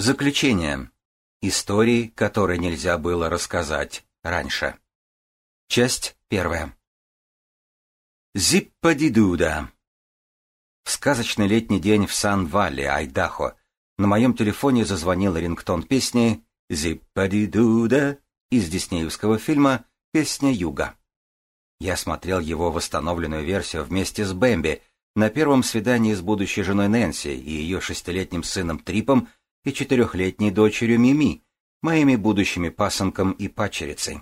Заключение. Истории, которые нельзя было рассказать раньше. Часть первая. Зиппадидуда. В сказочный летний день в Сан-Вале, Айдахо, на моем телефоне зазвонил рингтон песни «Зиппадидуда» из диснеевского фильма «Песня юга». Я смотрел его восстановленную версию вместе с Бэмби на первом свидании с будущей женой Нэнси и ее шестилетним сыном Трипом – и четырехлетней дочерью Мими, моими будущими пасынком и пачерицей.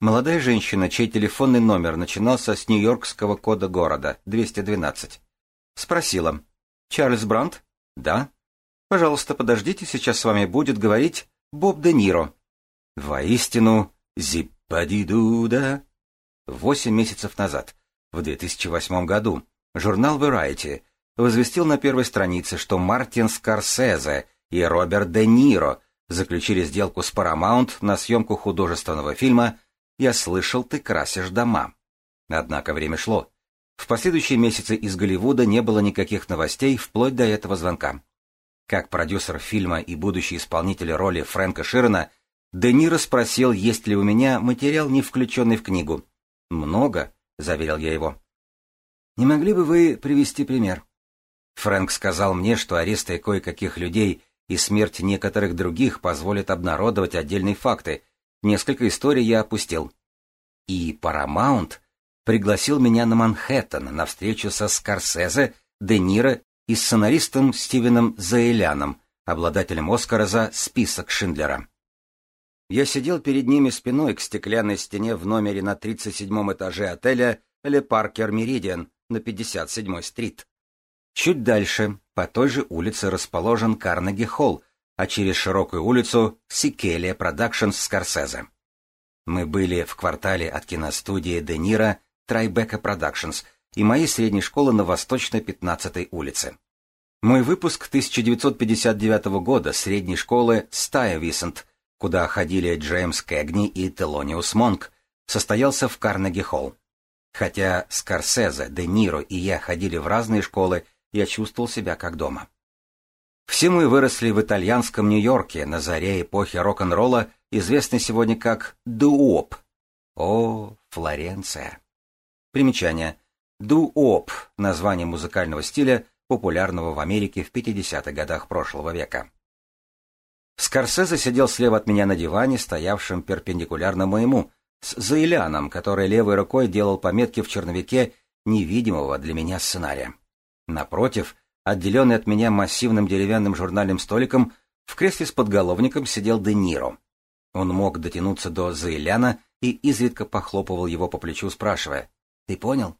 Молодая женщина, чей телефонный номер начинался с нью-йоркского кода города, 212. Спросила. «Чарльз Брандт?» «Да». «Пожалуйста, подождите, сейчас с вами будет говорить Боб Де Ниро». Воистину, зиппадидуда. Восемь месяцев назад, в 2008 году, журнал Variety возвестил на первой странице, что Мартин Скорсезе и Роберт Де Ниро заключили сделку с Paramount на съемку художественного фильма «Я слышал, ты красишь дома». Однако время шло. В последующие месяцы из Голливуда не было никаких новостей вплоть до этого звонка. Как продюсер фильма и будущий исполнитель роли Фрэнка Ширена, Де Ниро спросил, есть ли у меня материал, не включенный в книгу. «Много», — заверил я его. «Не могли бы вы привести пример?» Фрэнк сказал мне, что аресты кое-каких людей — и смерть некоторых других позволит обнародовать отдельные факты. Несколько историй я опустил. И Paramount пригласил меня на Манхэттен на встречу со Скорсезе, Де Ниро и сценаристом Стивеном Заэляном, обладателем Оскара за «Список Шиндлера». Я сидел перед ними спиной к стеклянной стене в номере на 37-м этаже отеля «Ле Паркер Меридиан» на 57-й стрит. Чуть дальше, по той же улице расположен Карнеги-холл, а через широкую улицу Сикелия Продакшнс Скорсезе. Мы были в квартале от киностудии Де Ниро Трайбека Продакшнс и моей средней школы на Восточной 15-й улице. Мой выпуск 1959 года средней школы Стайвесант, куда ходили Джеймс Кэгни и Телониус Монк, состоялся в Карнеги-холл. Хотя Скорсезе, Де Ниро и я ходили в разные школы, я чувствовал себя как дома. Все мы выросли в итальянском Нью-Йорке на заре эпохи рок-н-ролла, известной сегодня как дуоп. О, Флоренция. Примечание. Дуоп – название музыкального стиля, популярного в Америке в 50-х годах прошлого века. Скорсезе сидел слева от меня на диване, стоявшем перпендикулярно моему, с Заиляном, который левой рукой делал пометки в черновике невидимого для меня сценария. Напротив, отделенный от меня массивным деревянным журнальным столиком, в кресле с подголовником сидел Де Ниро. Он мог дотянуться до Заиляна и изредка похлопывал его по плечу, спрашивая, «Ты понял?»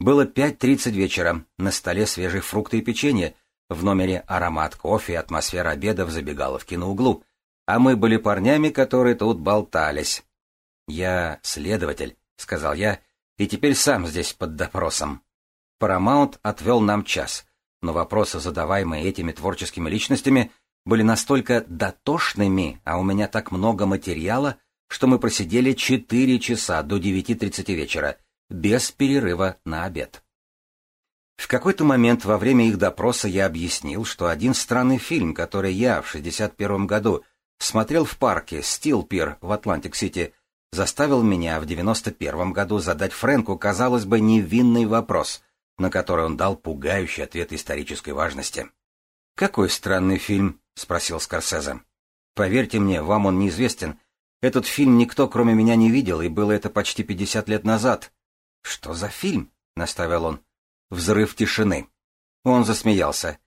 Было 5.30 вечера, на столе свежие фрукты и печенье, в номере аромат кофе и атмосфера обеда в киноуглу, а мы были парнями, которые тут болтались. «Я следователь», — сказал я, — «и теперь сам здесь под допросом». Paramount отвел нам час, но вопросы, задаваемые этими творческими личностями, были настолько дотошными, а у меня так много материала, что мы просидели 4 часа до 9.30 вечера, без перерыва на обед. В какой-то момент во время их допроса я объяснил, что один странный фильм, который я в 61 году смотрел в парке Стилпир в Атлантик-Сити, заставил меня в 91 году задать Фрэнку, казалось бы, невинный вопрос — на который он дал пугающий ответ исторической важности. «Какой странный фильм?» — спросил Скорсезе. «Поверьте мне, вам он неизвестен. Этот фильм никто, кроме меня, не видел, и было это почти пятьдесят лет назад». «Что за фильм?» — наставил он. «Взрыв тишины». Он засмеялся.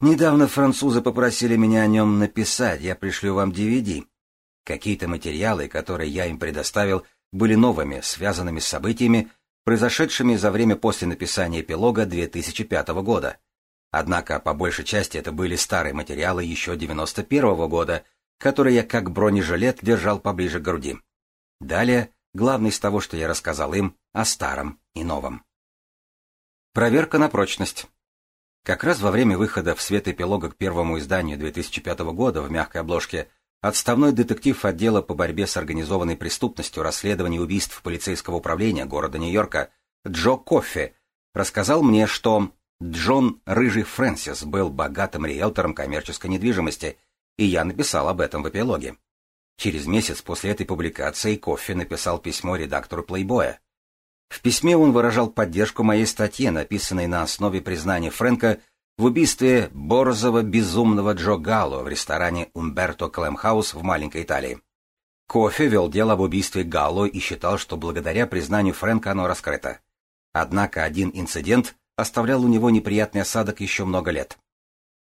«Недавно французы попросили меня о нем написать, я пришлю вам DVD». Какие-то материалы, которые я им предоставил, были новыми, связанными с событиями, произошедшими за время после написания эпилога 2005 года. Однако, по большей части, это были старые материалы еще 91 года, которые я как бронежилет держал поближе к груди. Далее, главное из того, что я рассказал им о старом и новом. Проверка на прочность. Как раз во время выхода в свет эпилога к первому изданию 2005 года в мягкой обложке Отставной детектив отдела по борьбе с организованной преступностью, расследования убийств полицейского управления города Нью-Йорка Джо Коффи рассказал мне, что Джон Рыжий Фрэнсис был богатым риэлтором коммерческой недвижимости, и я написал об этом в эпилоге. Через месяц после этой публикации Коффи написал письмо редактору «Плейбоя». В письме он выражал поддержку моей статье, написанной на основе признания Фрэнка в убийстве борзого безумного Джо Галло в ресторане Умберто Клемхаус в маленькой Италии. Кофе вел дело об убийстве Галло и считал, что благодаря признанию Фрэнка оно раскрыто. Однако один инцидент оставлял у него неприятный осадок еще много лет.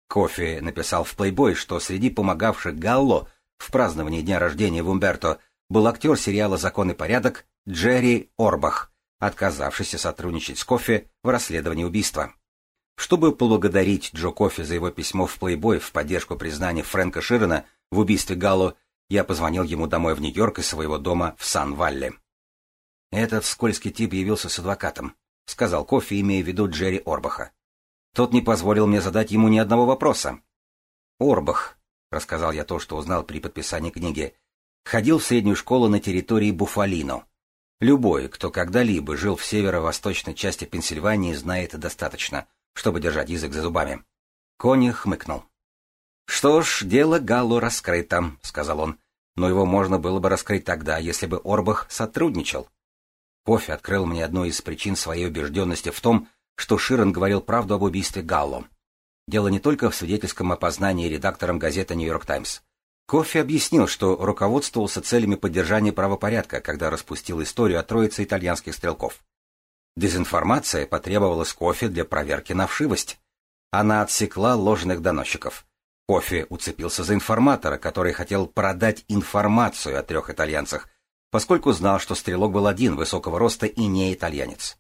Кофе написал в «Плейбой», что среди помогавших Галло в праздновании дня рождения в Умберто был актер сериала «Закон и порядок» Джерри Орбах, отказавшийся сотрудничать с Кофе в расследовании убийства. Чтобы поблагодарить Джо Кофи за его письмо в Playboy в поддержку признания Фрэнка Ширена в убийстве Галло, я позвонил ему домой в Нью-Йорк из своего дома в Сан-Валле. «Этот скользкий тип явился с адвокатом», — сказал Кофи, имея в виду Джерри Орбаха. «Тот не позволил мне задать ему ни одного вопроса». «Орбах», — рассказал я то, что узнал при подписании книги, — «ходил в среднюю школу на территории Буфалино. Любой, кто когда-либо жил в северо-восточной части Пенсильвании, знает достаточно — чтобы держать язык за зубами. Кони хмыкнул. «Что ж, дело Галлу раскрыто», — сказал он. «Но его можно было бы раскрыть тогда, если бы Орбах сотрудничал». Кофе открыл мне одну из причин своей убежденности в том, что Ширен говорил правду об убийстве Галло. Дело не только в свидетельском опознании редактором газеты «Нью-Йорк Таймс». Кофе объяснил, что руководствовался целями поддержания правопорядка, когда распустил историю о троице итальянских стрелков. Дезинформация потребовалась кофе для проверки на вшивость. Она отсекла ложных доносчиков. Кофе уцепился за информатора, который хотел продать информацию о трех итальянцах, поскольку знал, что стрелок был один, высокого роста и не итальянец.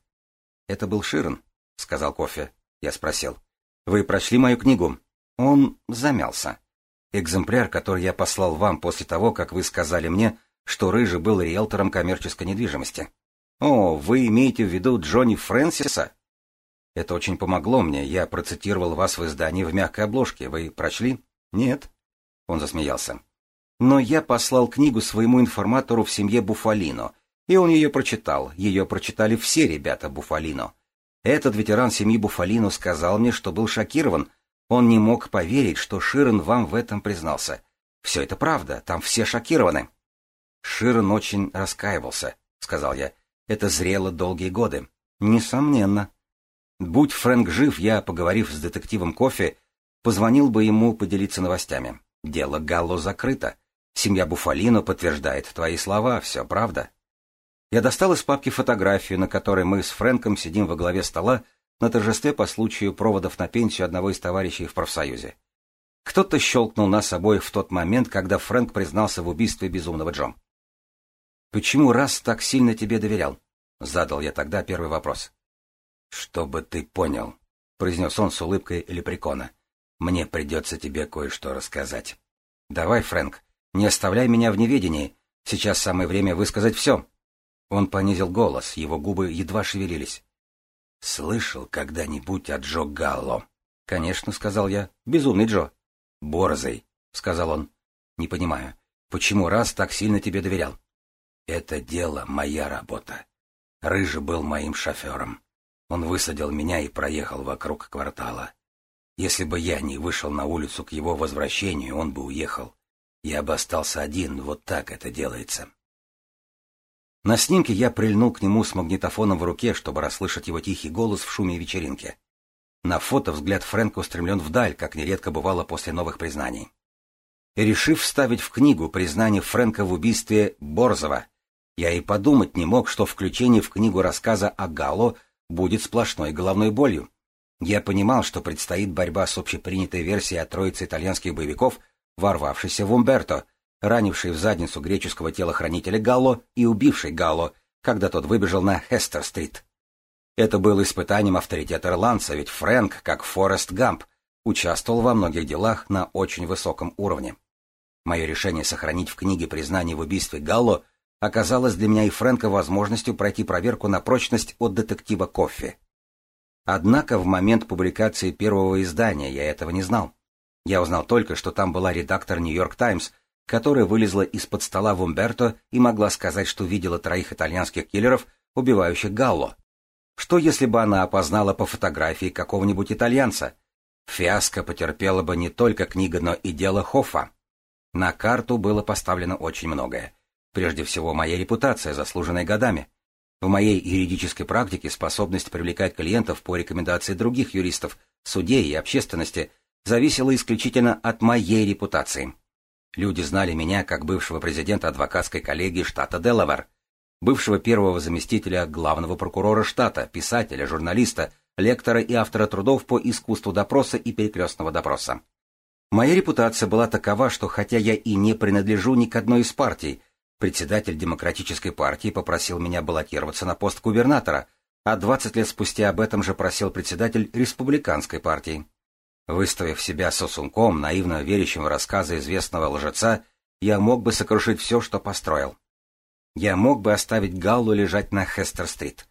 «Это был Ширен», — сказал Кофе. Я спросил. «Вы прочли мою книгу?» Он замялся. «Экземпляр, который я послал вам после того, как вы сказали мне, что Рыжий был риэлтором коммерческой недвижимости». «О, вы имеете в виду Джонни Фрэнсиса?» «Это очень помогло мне. Я процитировал вас в издании в мягкой обложке. Вы прочли?» «Нет». Он засмеялся. «Но я послал книгу своему информатору в семье Буфалино, и он ее прочитал. Ее прочитали все ребята Буфалино. Этот ветеран семьи Буфалино сказал мне, что был шокирован. Он не мог поверить, что Ширен вам в этом признался. Все это правда, там все шокированы». «Ширен очень раскаивался», — сказал я это зрело долгие годы. Несомненно. Будь Фрэнк жив, я, поговорив с детективом Кофе, позвонил бы ему поделиться новостями. Дело Галло закрыто. Семья Буфалино подтверждает твои слова, все правда. Я достал из папки фотографию, на которой мы с Фрэнком сидим во главе стола на торжестве по случаю проводов на пенсию одного из товарищей в профсоюзе. Кто-то щелкнул нас обоих в тот момент, когда Фрэнк признался в убийстве безумного Джом. Почему раз так сильно тебе доверял? Задал я тогда первый вопрос. Чтобы ты понял, произнес он с улыбкой лепрекона. Мне придется тебе кое-что рассказать. Давай, Фрэнк, не оставляй меня в неведении. Сейчас самое время высказать все. Он понизил голос, его губы едва шевелились. Слышал когда-нибудь о Джо Галло? Конечно, сказал я. Безумный Джо. Борзый, сказал он. Не понимаю, почему раз так сильно тебе доверял? Это дело моя работа. Рыжий был моим шофером. Он высадил меня и проехал вокруг квартала. Если бы я не вышел на улицу к его возвращению, он бы уехал. Я бы остался один, вот так это делается. На снимке я прильнул к нему с магнитофоном в руке, чтобы расслышать его тихий голос в шуме вечеринки. На фото взгляд Фрэнка устремлен вдаль, как нередко бывало после новых признаний. Решив вставить в книгу признание Фрэнка в убийстве Борзова, я и подумать не мог, что включение в книгу рассказа о Гало будет сплошной головной болью. Я понимал, что предстоит борьба с общепринятой версией о троице итальянских боевиков, ворвавшейся в Умберто, ранившей в задницу греческого телохранителя Гало и убившей Гало, когда тот выбежал на Хестер-стрит. Это было испытанием авторитета ирландца, ведь Фрэнк, как Форест Гамп, участвовал во многих делах на очень высоком уровне. Мое решение сохранить в книге признание в убийстве Галло – оказалось для меня и Фрэнка возможностью пройти проверку на прочность от детектива Коффи. Однако в момент публикации первого издания я этого не знал. Я узнал только, что там была редактор «Нью-Йорк Таймс», которая вылезла из-под стола в Умберто и могла сказать, что видела троих итальянских киллеров, убивающих Галло. Что если бы она опознала по фотографии какого-нибудь итальянца? Фиаско потерпела бы не только книга, но и дело Хоффа. На карту было поставлено очень многое. Прежде всего, моя репутация, заслуженная годами. В моей юридической практике способность привлекать клиентов по рекомендации других юристов, судей и общественности зависела исключительно от моей репутации. Люди знали меня как бывшего президента адвокатской коллегии штата Делавар, бывшего первого заместителя главного прокурора штата, писателя, журналиста, лектора и автора трудов по искусству допроса и перекрестного допроса. Моя репутация была такова, что хотя я и не принадлежу ни к одной из партий, Председатель Демократической партии попросил меня баллотироваться на пост губернатора, а 20 лет спустя об этом же просил председатель Республиканской партии. Выставив себя сосунком, наивно верящим в рассказы известного лжеца, я мог бы сокрушить все, что построил. Я мог бы оставить Галлу лежать на Хестер-стрит.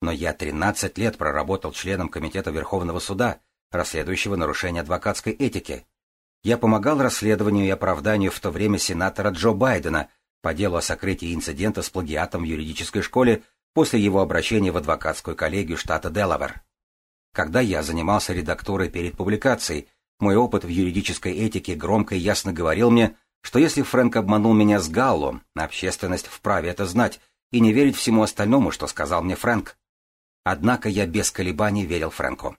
Но я 13 лет проработал членом Комитета Верховного суда, расследующего нарушение адвокатской этики. Я помогал расследованию и оправданию в то время сенатора Джо Байдена – по делу о сокрытии инцидента с плагиатом в юридической школе после его обращения в адвокатскую коллегию штата Делавер. Когда я занимался редактурой перед публикацией, мой опыт в юридической этике громко и ясно говорил мне, что если Фрэнк обманул меня с Галлом, общественность вправе это знать и не верить всему остальному, что сказал мне Фрэнк. Однако я без колебаний верил Фрэнку.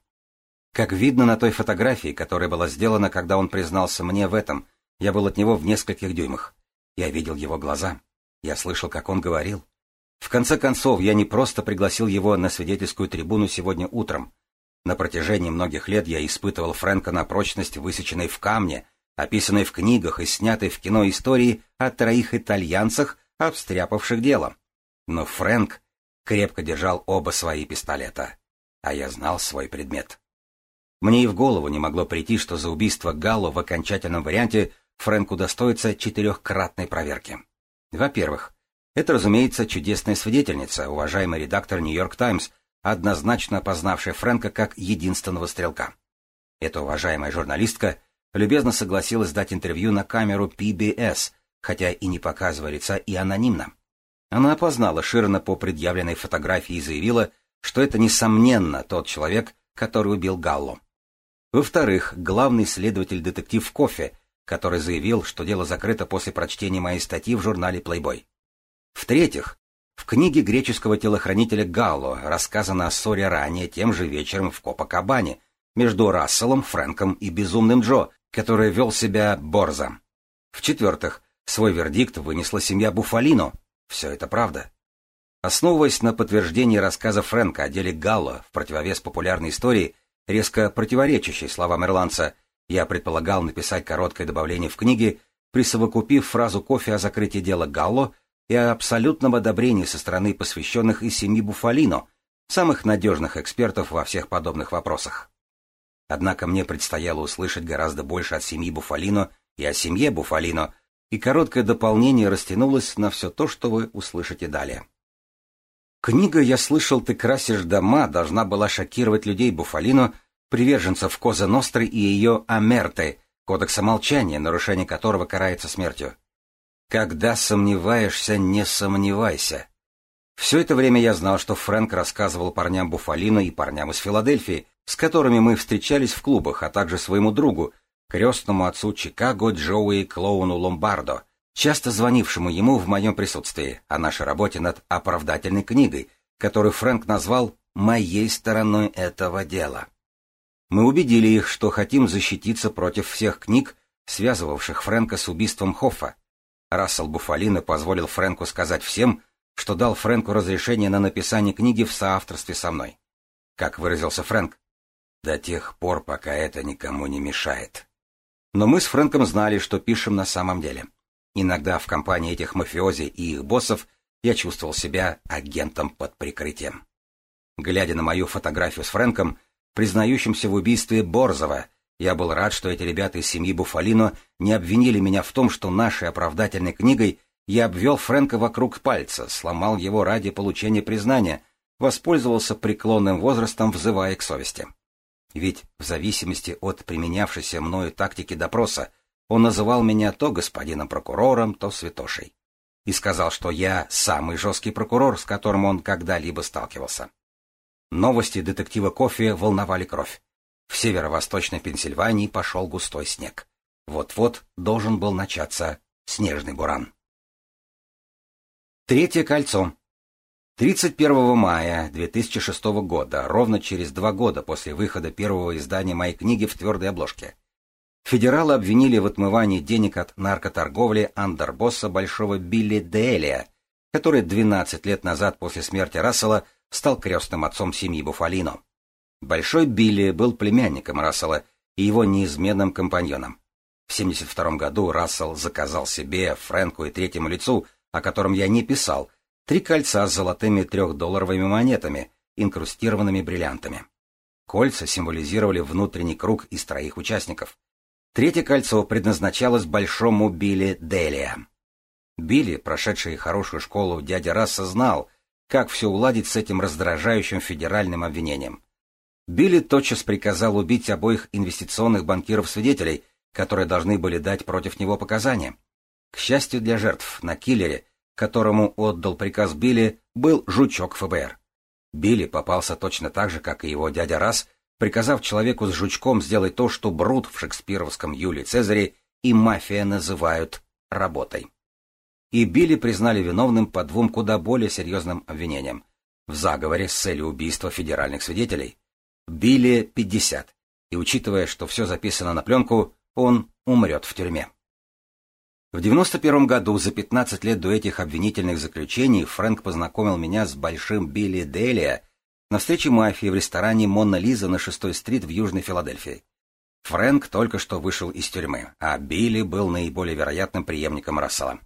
Как видно на той фотографии, которая была сделана, когда он признался мне в этом, я был от него в нескольких дюймах. Я видел его глаза. Я слышал, как он говорил. В конце концов, я не просто пригласил его на свидетельскую трибуну сегодня утром. На протяжении многих лет я испытывал Фрэнка на прочность, высеченной в камне, описанной в книгах и снятой в кино истории о троих итальянцах, обстряпавших дело. Но Фрэнк крепко держал оба свои пистолета. А я знал свой предмет. Мне и в голову не могло прийти, что за убийство Галло в окончательном варианте Фрэнку достоится четырехкратной проверки. Во-первых, это, разумеется, чудесная свидетельница, уважаемый редактор «Нью-Йорк Таймс», однозначно опознавшая Фрэнка как единственного стрелка. Эта уважаемая журналистка любезно согласилась дать интервью на камеру PBS, хотя и не показывая лица и анонимно. Она опознала Ширна по предъявленной фотографии и заявила, что это, несомненно, тот человек, который убил Галлу. Во-вторых, главный следователь-детектив Кофе который заявил, что дело закрыто после прочтения моей статьи в журнале Playboy. В-третьих, в книге греческого телохранителя Галло рассказано о ссоре ранее тем же вечером в Копакабане между Расселом, Фрэнком и Безумным Джо, который вел себя борзом. В-четвертых, свой вердикт вынесла семья Буфалино. Все это правда. Основываясь на подтверждении рассказа Фрэнка о деле Галло в противовес популярной истории, резко противоречащей словам ирландца – я предполагал написать короткое добавление в книге, присовокупив фразу кофе о закрытии дела Галло и о абсолютном одобрении со стороны посвященных из семьи Буфалино, самых надежных экспертов во всех подобных вопросах. Однако мне предстояло услышать гораздо больше от семьи Буфалино и о семье Буфалино, и короткое дополнение растянулось на все то, что вы услышите далее. Книга «Я слышал, ты красишь дома» должна была шокировать людей Буфалино приверженцев Коза Ностры и ее Амерты, кодекса молчания, нарушение которого карается смертью. Когда сомневаешься, не сомневайся. Все это время я знал, что Фрэнк рассказывал парням Буфалина и парням из Филадельфии, с которыми мы встречались в клубах, а также своему другу, крестному отцу Чикаго Джоуи Клоуну Ломбардо, часто звонившему ему в моем присутствии о нашей работе над оправдательной книгой, которую Фрэнк назвал «моей стороной этого дела». Мы убедили их, что хотим защититься против всех книг, связывавших Фрэнка с убийством Хоффа. Рассел Буфалино позволил Фрэнку сказать всем, что дал Фрэнку разрешение на написание книги в соавторстве со мной. Как выразился Фрэнк? До тех пор, пока это никому не мешает. Но мы с Фрэнком знали, что пишем на самом деле. Иногда в компании этих мафиози и их боссов я чувствовал себя агентом под прикрытием. Глядя на мою фотографию с Фрэнком, признающимся в убийстве Борзова. Я был рад, что эти ребята из семьи Буфалино не обвинили меня в том, что нашей оправдательной книгой я обвел Фрэнка вокруг пальца, сломал его ради получения признания, воспользовался преклонным возрастом, взывая к совести. Ведь в зависимости от применявшейся мною тактики допроса, он называл меня то господином прокурором, то святошей. И сказал, что я самый жесткий прокурор, с которым он когда-либо сталкивался. Новости детектива Кофи волновали кровь. В северо-восточной Пенсильвании пошел густой снег. Вот-вот должен был начаться снежный буран. Третье кольцо. 31 мая 2006 года, ровно через два года после выхода первого издания моей книги в твердой обложке, федералы обвинили в отмывании денег от наркоторговли андербосса Большого Билли Делия, который 12 лет назад после смерти Рассела – стал крестным отцом семьи Буфалино. Большой Билли был племянником Рассела и его неизменным компаньоном. В 1972 году Рассел заказал себе, Фрэнку и третьему лицу, о котором я не писал, три кольца с золотыми трехдолларовыми монетами, инкрустированными бриллиантами. Кольца символизировали внутренний круг из троих участников. Третье кольцо предназначалось большому Билли Делия. Билли, прошедший хорошую школу дядя Расса, знал — как все уладить с этим раздражающим федеральным обвинением. Билли тотчас приказал убить обоих инвестиционных банкиров-свидетелей, которые должны были дать против него показания. К счастью для жертв, на киллере, которому отдал приказ Билли, был жучок ФБР. Билли попался точно так же, как и его дядя Расс, приказав человеку с жучком сделать то, что Брут в шекспировском Юле Цезаре и мафия называют работой и Билли признали виновным по двум куда более серьезным обвинениям в заговоре с целью убийства федеральных свидетелей. Билли 50, и учитывая, что все записано на пленку, он умрет в тюрьме. В 91 году, за 15 лет до этих обвинительных заключений, Фрэнк познакомил меня с большим Билли Делия на встрече мафии в ресторане «Монна Лиза» на 6-й стрит в Южной Филадельфии. Фрэнк только что вышел из тюрьмы, а Билли был наиболее вероятным преемником Рассела.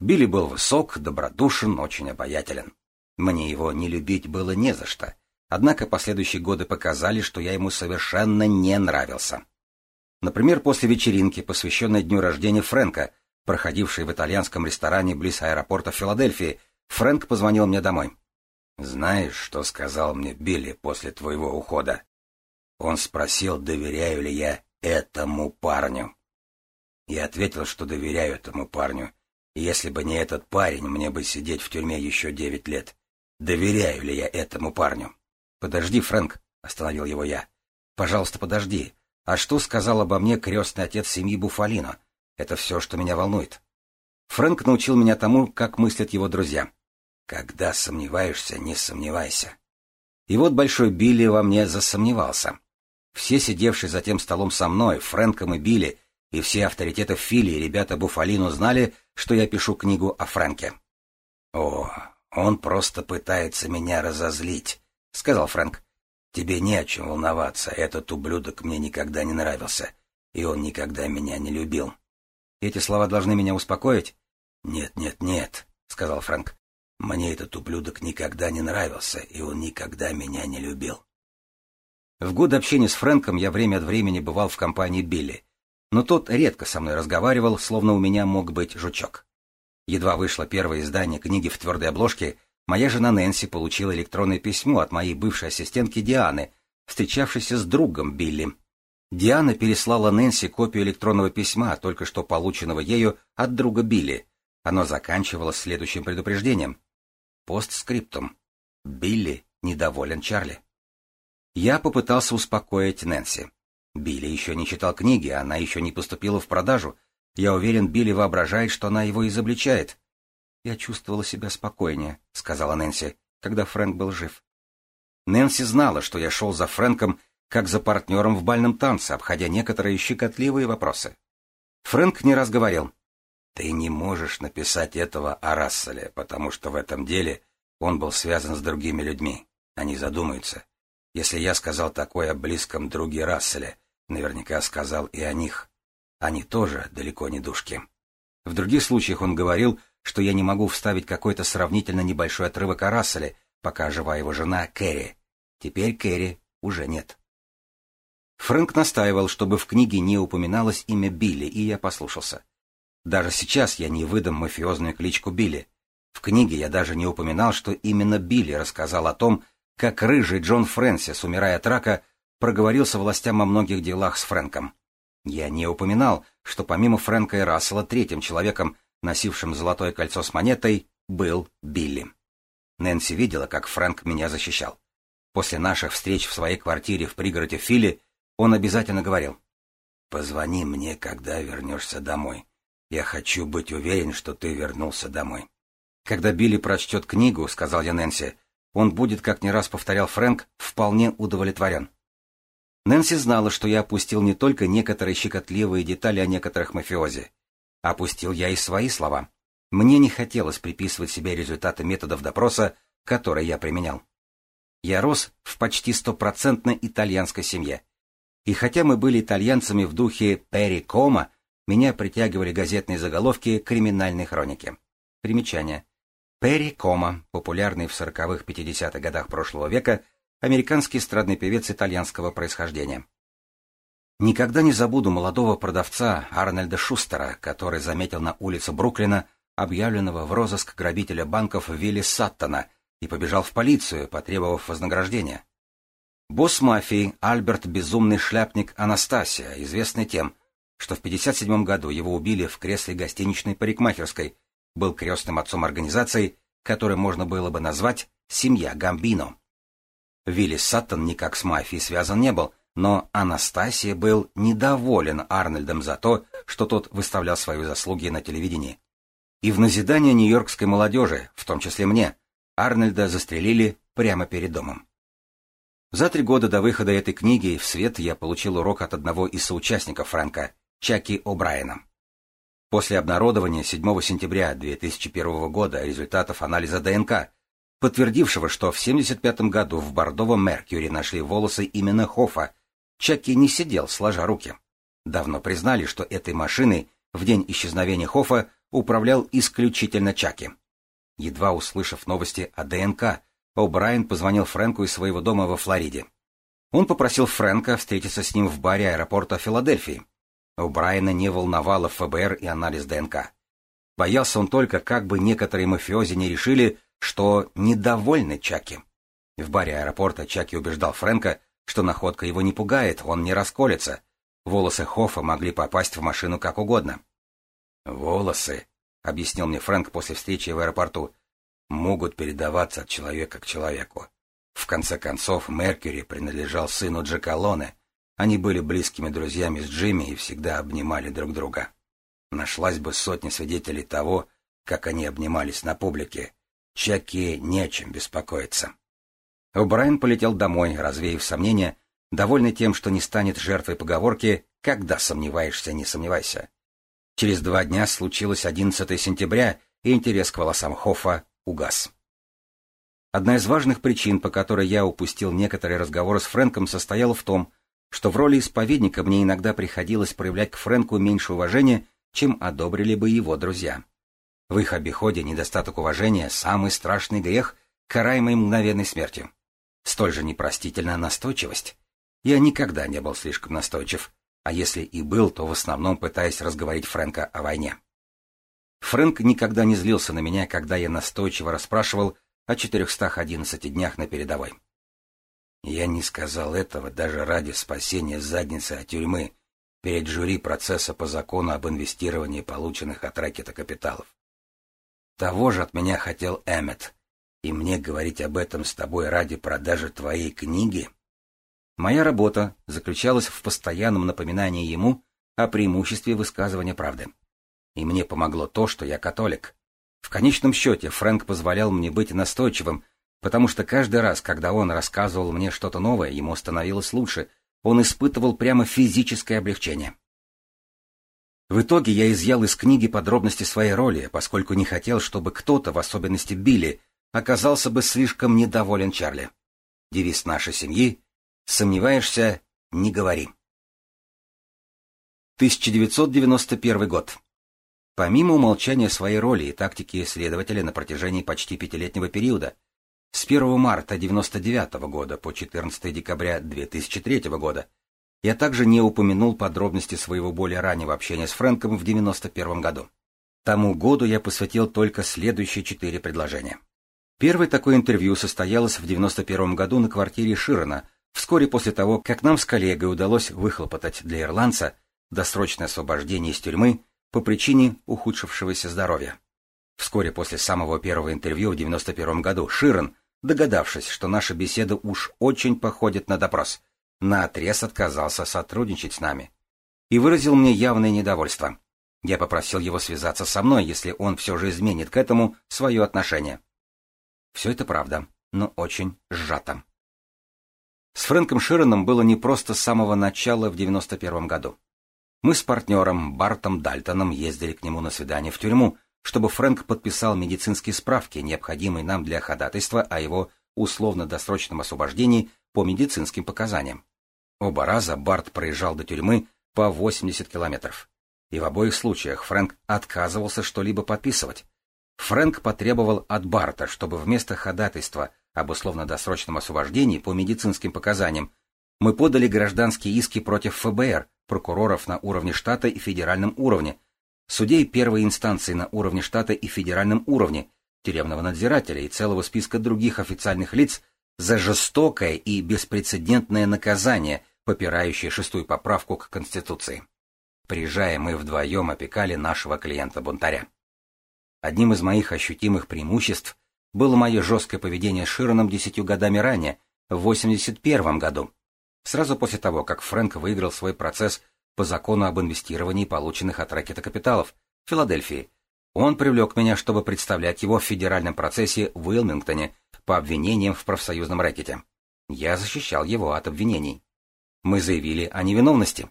Билли был высок, добродушен, очень обаятелен. Мне его не любить было не за что, однако последующие годы показали, что я ему совершенно не нравился. Например, после вечеринки, посвященной дню рождения Фрэнка, проходившей в итальянском ресторане близ аэропорта Филадельфии, Фрэнк позвонил мне домой. «Знаешь, что сказал мне Билли после твоего ухода?» Он спросил, доверяю ли я этому парню. Я ответил, что доверяю этому парню, если бы не этот парень, мне бы сидеть в тюрьме еще девять лет. Доверяю ли я этому парню? Подожди, Фрэнк, остановил его я. Пожалуйста, подожди. А что сказал обо мне крестный отец семьи Буфалино? Это все, что меня волнует. Фрэнк научил меня тому, как мыслят его друзья. Когда сомневаешься, не сомневайся. И вот Большой Билли во мне засомневался. Все сидевшие за тем столом со мной, Фрэнком и Билли, и все авторитеты в Филе и ребята Буфалино знали, что я пишу книгу о Фрэнке. «О, он просто пытается меня разозлить», — сказал Фрэнк. «Тебе не о чем волноваться, этот ублюдок мне никогда не нравился, и он никогда меня не любил». «Эти слова должны меня успокоить?» «Нет, нет, нет», — сказал Фрэнк. «Мне этот ублюдок никогда не нравился, и он никогда меня не любил». В год общения с Фрэнком я время от времени бывал в компании Билли — но тот редко со мной разговаривал, словно у меня мог быть жучок. Едва вышло первое издание книги в твердой обложке, моя жена Нэнси получила электронное письмо от моей бывшей ассистентки Дианы, встречавшейся с другом Билли. Диана переслала Нэнси копию электронного письма, только что полученного ею от друга Билли. Оно заканчивалось следующим предупреждением. Постскриптум. Билли недоволен Чарли. Я попытался успокоить Нэнси. Билли еще не читал книги, она еще не поступила в продажу. Я уверен, Билли воображает, что она его изобличает. Я чувствовала себя спокойнее, сказала Нэнси, когда Фрэнк был жив. Нэнси знала, что я шел за Фрэнком как за партнером в бальном танце, обходя некоторые щекотливые вопросы. Фрэнк не раз говорил, «Ты не можешь написать этого о Расселе, потому что в этом деле он был связан с другими людьми. Они задумаются. Если я сказал такое о близком друге Расселе, наверняка сказал и о них. Они тоже далеко не душки. В других случаях он говорил, что я не могу вставить какой-то сравнительно небольшой отрывок о Расселе, пока жива его жена Кэрри. Теперь Кэрри уже нет. Фрэнк настаивал, чтобы в книге не упоминалось имя Билли, и я послушался. Даже сейчас я не выдам мафиозную кличку Билли. В книге я даже не упоминал, что именно Билли рассказал о том, как рыжий Джон Фрэнсис, умирая от рака, проговорился властям о многих делах с Фрэнком. Я не упоминал, что помимо Фрэнка и Рассела третьим человеком, носившим золотое кольцо с монетой, был Билли. Нэнси видела, как Фрэнк меня защищал. После наших встреч в своей квартире в пригороде Филли он обязательно говорил «Позвони мне, когда вернешься домой. Я хочу быть уверен, что ты вернулся домой». Когда Билли прочтет книгу, сказал я Нэнси, — он будет, как не раз повторял Фрэнк, вполне удовлетворен. Нэнси знала, что я опустил не только некоторые щекотливые детали о некоторых мафиози. Опустил я и свои слова. Мне не хотелось приписывать себе результаты методов допроса, которые я применял. Я рос в почти стопроцентной итальянской семье. И хотя мы были итальянцами в духе перикома, меня притягивали газетные заголовки криминальной хроники. Примечание. Перри Кома, популярный в сороковых пятидесятых годах прошлого века, американский эстрадный певец итальянского происхождения. Никогда не забуду молодого продавца Арнольда Шустера, который заметил на улице Бруклина объявленного в розыск грабителя банков Вилли Саттона и побежал в полицию, потребовав вознаграждения. Босс мафии Альберт Безумный Шляпник Анастасия, известный тем, что в 1957 году его убили в кресле гостиничной парикмахерской – был крестным отцом организации, которую можно было бы назвать «Семья Гамбино». Вилли Саттон никак с мафией связан не был, но Анастасия был недоволен Арнольдом за то, что тот выставлял свои заслуги на телевидении. И в назидание нью-йоркской молодежи, в том числе мне, Арнольда застрелили прямо перед домом. За три года до выхода этой книги в свет я получил урок от одного из соучастников Фрэнка Чаки О'Брайена. После обнародования 7 сентября 2001 года результатов анализа ДНК, подтвердившего, что в 1975 году в Бордовом Меркьюри нашли волосы именно Хофа, Чаки не сидел сложа руки. Давно признали, что этой машиной в день исчезновения Хофа управлял исключительно Чаки. Едва услышав новости о ДНК, О'Брайен позвонил Фрэнку из своего дома во Флориде. Он попросил Фрэнка встретиться с ним в баре аэропорта Филадельфии у Брайана не волновало ФБР и анализ ДНК. Боялся он только, как бы некоторые мафиози не решили, что недовольны Чаки. В баре аэропорта Чаки убеждал Фрэнка, что находка его не пугает, он не расколется. Волосы Хоффа могли попасть в машину как угодно. «Волосы», — объяснил мне Фрэнк после встречи в аэропорту, — «могут передаваться от человека к человеку. В конце концов, Меркьюри принадлежал сыну Джекалоне, они были близкими друзьями с Джимми и всегда обнимали друг друга. Нашлась бы сотня свидетелей того, как они обнимались на публике. Чаки не о чем беспокоиться. Брайан полетел домой, развеяв сомнения, довольный тем, что не станет жертвой поговорки «когда сомневаешься, не сомневайся». Через два дня случилось 11 сентября, и интерес к волосам Хофа угас. Одна из важных причин, по которой я упустил некоторые разговоры с Фрэнком, состояла в том, что в роли исповедника мне иногда приходилось проявлять к Фрэнку меньше уважения, чем одобрили бы его друзья. В их обиходе недостаток уважения – самый страшный грех, караемый мгновенной смертью. Столь же непростительна настойчивость. Я никогда не был слишком настойчив, а если и был, то в основном пытаясь разговорить Фрэнка о войне. Фрэнк никогда не злился на меня, когда я настойчиво расспрашивал о 411 днях на передовой. Я не сказал этого даже ради спасения задницы от тюрьмы перед жюри процесса по закону об инвестировании полученных от ракета капиталов. Того же от меня хотел Эммет. И мне говорить об этом с тобой ради продажи твоей книги? Моя работа заключалась в постоянном напоминании ему о преимуществе высказывания правды. И мне помогло то, что я католик. В конечном счете Фрэнк позволял мне быть настойчивым, потому что каждый раз, когда он рассказывал мне что-то новое, ему становилось лучше, он испытывал прямо физическое облегчение. В итоге я изъял из книги подробности своей роли, поскольку не хотел, чтобы кто-то, в особенности Билли, оказался бы слишком недоволен Чарли. Девиз нашей семьи «Сомневаешься — не говори». 1991 год. Помимо умолчания своей роли и тактики следователя на протяжении почти пятилетнего периода, с 1 марта 1999 года по 14 декабря 2003 года. Я также не упомянул подробности своего более раннего общения с Фрэнком в 1991 году. Тому году я посвятил только следующие четыре предложения. Первое такое интервью состоялось в 1991 году на квартире Широна, вскоре после того, как нам с коллегой удалось выхлопотать для ирландца досрочное освобождение из тюрьмы по причине ухудшившегося здоровья. Вскоре после самого первого интервью в 91 году Ширен, догадавшись, что наша беседа уж очень походит на допрос, наотрез отказался сотрудничать с нами и выразил мне явное недовольство. Я попросил его связаться со мной, если он все же изменит к этому свое отношение. Все это правда, но очень сжато. С Фрэнком Широном было не просто с самого начала в 91 году. Мы с партнером Бартом Дальтоном ездили к нему на свидание в тюрьму, чтобы Фрэнк подписал медицинские справки, необходимые нам для ходатайства о его условно-досрочном освобождении по медицинским показаниям. Оба раза Барт проезжал до тюрьмы по 80 километров. И в обоих случаях Фрэнк отказывался что-либо подписывать. Фрэнк потребовал от Барта, чтобы вместо ходатайства об условно-досрочном освобождении по медицинским показаниям мы подали гражданские иски против ФБР, прокуроров на уровне штата и федеральном уровне, судей первой инстанции на уровне штата и федеральном уровне, тюремного надзирателя и целого списка других официальных лиц за жестокое и беспрецедентное наказание, попирающее шестую поправку к Конституции. Приезжая, мы вдвоем опекали нашего клиента-бунтаря. Одним из моих ощутимых преимуществ было мое жесткое поведение с Широном десятью годами ранее, в 81 году, сразу после того, как Фрэнк выиграл свой процесс по закону об инвестировании полученных от ракета ракетокапиталов Филадельфии. Он привлек меня, чтобы представлять его в федеральном процессе в Уилмингтоне по обвинениям в профсоюзном ракете. Я защищал его от обвинений. Мы заявили о невиновности.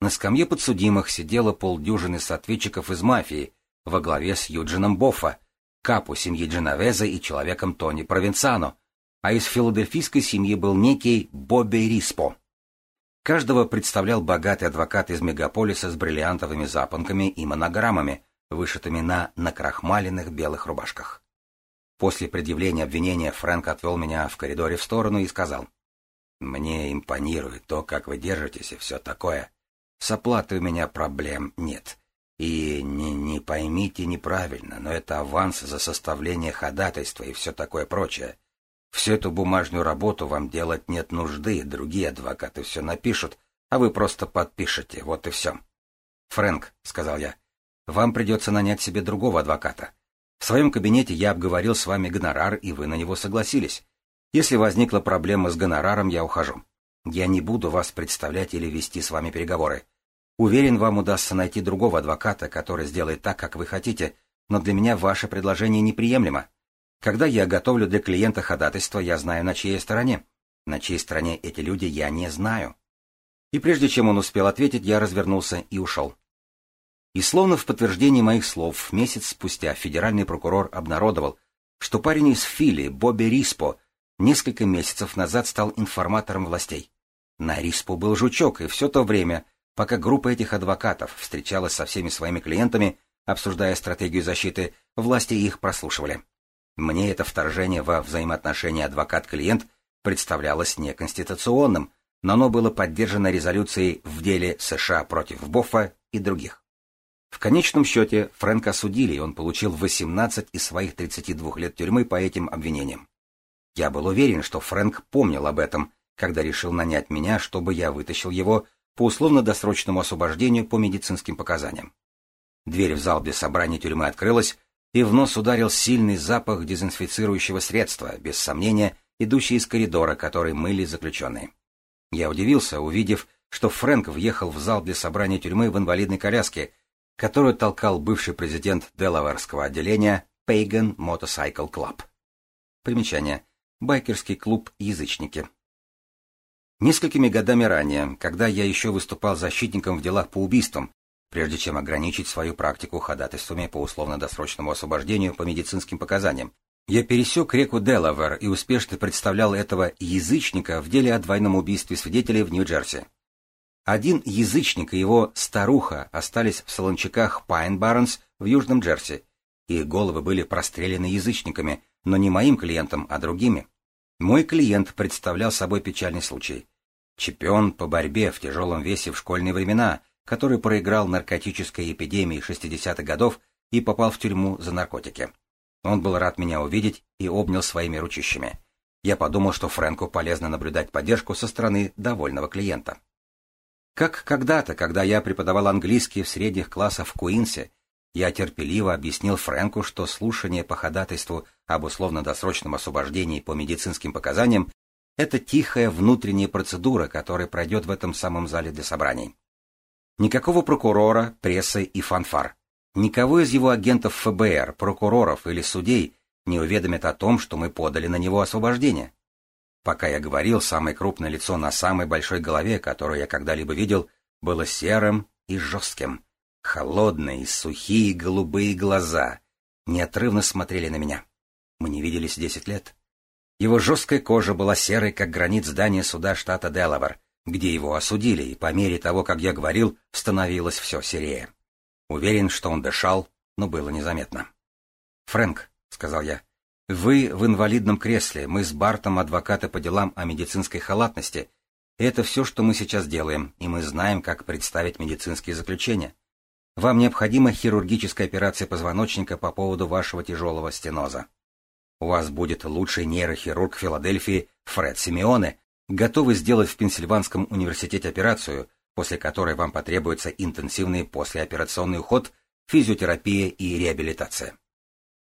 На скамье подсудимых сидело полдюжины соответчиков из мафии во главе с Юджином Боффа, капу семьи Дженовезе и человеком Тони Провенсано, а из филадельфийской семьи был некий Бобби Риспо. Каждого представлял богатый адвокат из мегаполиса с бриллиантовыми запонками и монограммами, вышитыми на накрахмаленных белых рубашках. После предъявления обвинения Фрэнк отвел меня в коридоре в сторону и сказал, «Мне импонирует то, как вы держитесь и все такое. С оплатой у меня проблем нет. И не, не поймите неправильно, но это аванс за составление ходатайства и все такое прочее. Всю эту бумажную работу вам делать нет нужды, другие адвокаты все напишут, а вы просто подпишете, вот и все. Фрэнк, — сказал я, — вам придется нанять себе другого адвоката. В своем кабинете я обговорил с вами гонорар, и вы на него согласились. Если возникла проблема с гонораром, я ухожу. Я не буду вас представлять или вести с вами переговоры. Уверен, вам удастся найти другого адвоката, который сделает так, как вы хотите, но для меня ваше предложение неприемлемо. Когда я готовлю для клиента ходатайство, я знаю, на чьей стороне. На чьей стороне эти люди, я не знаю. И прежде чем он успел ответить, я развернулся и ушел. И словно в подтверждении моих слов, месяц спустя федеральный прокурор обнародовал, что парень из Фили, Бобби Риспо, несколько месяцев назад стал информатором властей. На Риспо был жучок, и все то время, пока группа этих адвокатов встречалась со всеми своими клиентами, обсуждая стратегию защиты, власти их прослушивали. Мне это вторжение во взаимоотношения адвокат-клиент представлялось неконституционным, но оно было поддержано резолюцией в деле США против Боффа и других. В конечном счете Фрэнка осудили, и он получил 18 из своих 32 лет тюрьмы по этим обвинениям. Я был уверен, что Фрэнк помнил об этом, когда решил нанять меня, чтобы я вытащил его по условно-досрочному освобождению по медицинским показаниям. Дверь в зал для собрания тюрьмы открылась, и в нос ударил сильный запах дезинфицирующего средства, без сомнения, идущий из коридора, который мыли заключенные. Я удивился, увидев, что Фрэнк въехал в зал для собрания тюрьмы в инвалидной коляске, которую толкал бывший президент Делаверского отделения Pagan Motorcycle Club. Примечание. Байкерский клуб «Язычники». Несколькими годами ранее, когда я еще выступал защитником в делах по убийствам, Прежде чем ограничить свою практику ходатайствами по условно-досрочному освобождению по медицинским показаниям, я пересек реку Делавер и успешно представлял этого язычника в деле о двойном убийстве свидетелей в Нью-Джерси. Один язычник и его старуха остались в солончаках Пайн-Барренс в Южном Джерси. Их головы были прострелены язычниками, но не моим клиентом, а другими. Мой клиент представлял собой печальный случай. Чемпион по борьбе в тяжелом весе в школьные времена, который проиграл наркотической эпидемии 60-х годов и попал в тюрьму за наркотики. Он был рад меня увидеть и обнял своими ручищами. Я подумал, что Фрэнку полезно наблюдать поддержку со стороны довольного клиента. Как когда-то, когда я преподавал английский в средних классах в Куинсе, я терпеливо объяснил Фрэнку, что слушание по ходатайству об условно-досрочном освобождении по медицинским показаниям – это тихая внутренняя процедура, которая пройдет в этом самом зале для собраний. Никакого прокурора, прессы и фанфар. Никого из его агентов ФБР, прокуроров или судей не уведомят о том, что мы подали на него освобождение. Пока я говорил, самое крупное лицо на самой большой голове, которую я когда-либо видел, было серым и жестким. Холодные, сухие, голубые глаза неотрывно смотрели на меня. Мы не виделись десять лет. Его жесткая кожа была серой, как гранит здания суда штата Делавар — где его осудили, и по мере того, как я говорил, становилось все серее. Уверен, что он дышал, но было незаметно. «Фрэнк», — сказал я, — «вы в инвалидном кресле, мы с Бартом адвокаты по делам о медицинской халатности. Это все, что мы сейчас делаем, и мы знаем, как представить медицинские заключения. Вам необходима хирургическая операция позвоночника по поводу вашего тяжелого стеноза. У вас будет лучший нейрохирург Филадельфии Фред Симеоне, готовы сделать в Пенсильванском университете операцию, после которой вам потребуется интенсивный послеоперационный уход, физиотерапия и реабилитация.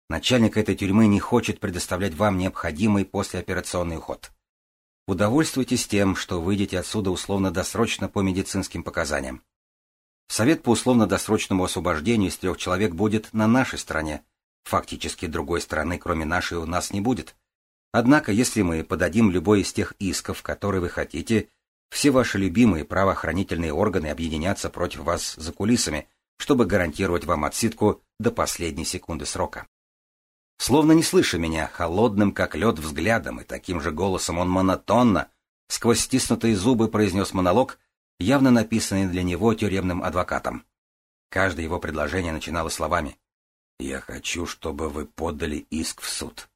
Начальник этой тюрьмы не хочет предоставлять вам необходимый послеоперационный уход. Удовольствуйтесь тем, что выйдете отсюда условно-досрочно по медицинским показаниям. Совет по условно-досрочному освобождению из трех человек будет на нашей стороне. Фактически другой стороны, кроме нашей, у нас не будет – Однако, если мы подадим любой из тех исков, которые вы хотите, все ваши любимые правоохранительные органы объединятся против вас за кулисами, чтобы гарантировать вам отсидку до последней секунды срока. Словно не слыша меня, холодным как лед взглядом и таким же голосом он монотонно, сквозь стиснутые зубы произнес монолог, явно написанный для него тюремным адвокатом. Каждое его предложение начинало словами «Я хочу, чтобы вы подали иск в суд»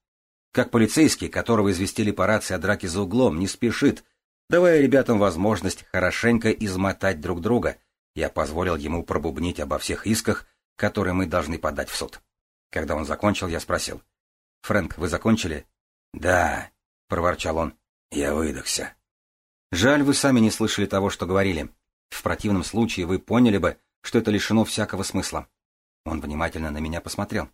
как полицейский, которого известили по рации о драке за углом, не спешит, давая ребятам возможность хорошенько измотать друг друга, я позволил ему пробубнить обо всех исках, которые мы должны подать в суд. Когда он закончил, я спросил. «Фрэнк, вы закончили?» «Да», — проворчал он. «Я выдохся». «Жаль, вы сами не слышали того, что говорили. В противном случае вы поняли бы, что это лишено всякого смысла». Он внимательно на меня посмотрел.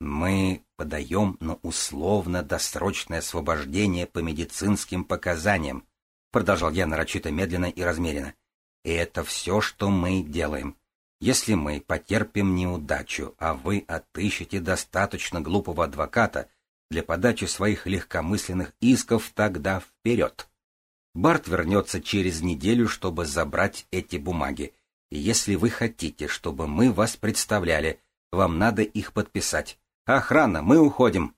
Мы подаем на условно-досрочное освобождение по медицинским показаниям, продолжал я нарочито медленно и размеренно. И это все, что мы делаем. Если мы потерпим неудачу, а вы отыщете достаточно глупого адвоката для подачи своих легкомысленных исков, тогда вперед. Барт вернется через неделю, чтобы забрать эти бумаги. И если вы хотите, чтобы мы вас представляли, вам надо их подписать. «Охрана, мы уходим!»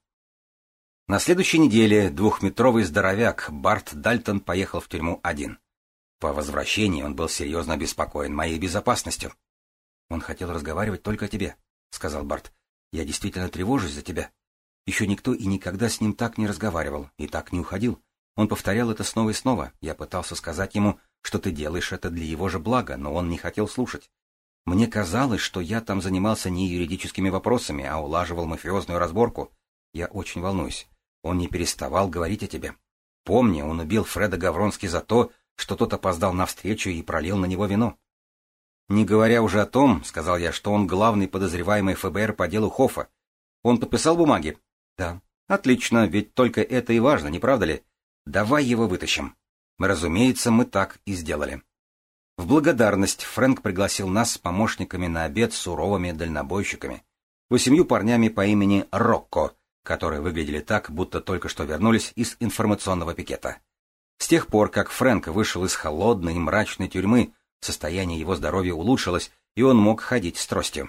На следующей неделе двухметровый здоровяк Барт Дальтон поехал в тюрьму один. По возвращении он был серьезно обеспокоен моей безопасностью. «Он хотел разговаривать только о тебе», — сказал Барт. «Я действительно тревожусь за тебя. Еще никто и никогда с ним так не разговаривал и так не уходил. Он повторял это снова и снова. Я пытался сказать ему, что ты делаешь это для его же блага, но он не хотел слушать. Мне казалось, что я там занимался не юридическими вопросами, а улаживал мафиозную разборку. Я очень волнуюсь. Он не переставал говорить о тебе. Помни, он убил Фреда Гавронски за то, что тот опоздал на встречу и пролил на него вино. Не говоря уже о том, — сказал я, — что он главный подозреваемый ФБР по делу Хофа. Он подписал бумаги? Да. Отлично, ведь только это и важно, не правда ли? Давай его вытащим. Разумеется, мы так и сделали. В благодарность Фрэнк пригласил нас с помощниками на обед с суровыми дальнобойщиками, восемью парнями по имени Рокко, которые выглядели так, будто только что вернулись из информационного пикета. С тех пор, как Фрэнк вышел из холодной и мрачной тюрьмы, состояние его здоровья улучшилось, и он мог ходить с тростью.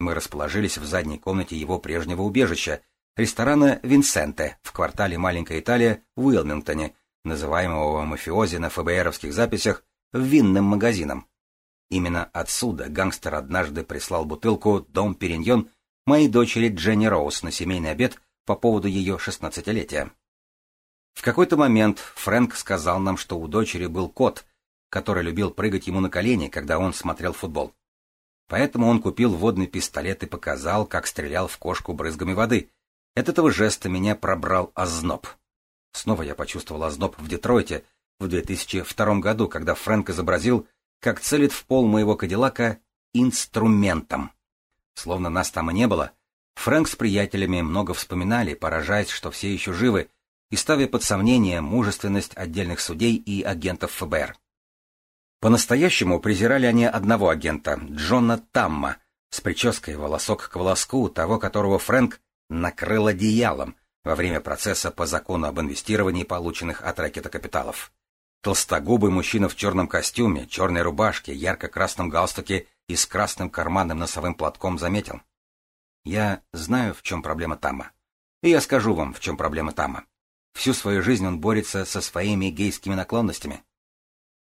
Мы расположились в задней комнате его прежнего убежища, ресторана «Винсенте» в квартале «Маленькая Италия» в Уилмингтоне, называемого мафиози на ФБРовских записях винным магазином. Именно отсюда гангстер однажды прислал бутылку «Дом Периньон» моей дочери Дженни Роуз на семейный обед по поводу ее шестнадцатилетия. В какой-то момент Фрэнк сказал нам, что у дочери был кот, который любил прыгать ему на колени, когда он смотрел футбол. Поэтому он купил водный пистолет и показал, как стрелял в кошку брызгами воды. От этого жеста меня пробрал озноб. Снова я почувствовал озноб в Детройте — в 2002 году, когда Фрэнк изобразил, как целит в пол моего Кадиллака инструментом. Словно нас там и не было, Фрэнк с приятелями много вспоминали, поражаясь, что все еще живы, и ставя под сомнение мужественность отдельных судей и агентов ФБР. По-настоящему презирали они одного агента, Джона Тамма, с прической волосок к волоску, того, которого Фрэнк накрыл одеялом во время процесса по закону об инвестировании полученных от рэкета капиталов. Толстогубый мужчина в черном костюме, черной рубашке, ярко-красном галстуке и с красным карманным носовым платком заметил. «Я знаю, в чем проблема Тама. И я скажу вам, в чем проблема Тама. Всю свою жизнь он борется со своими гейскими наклонностями.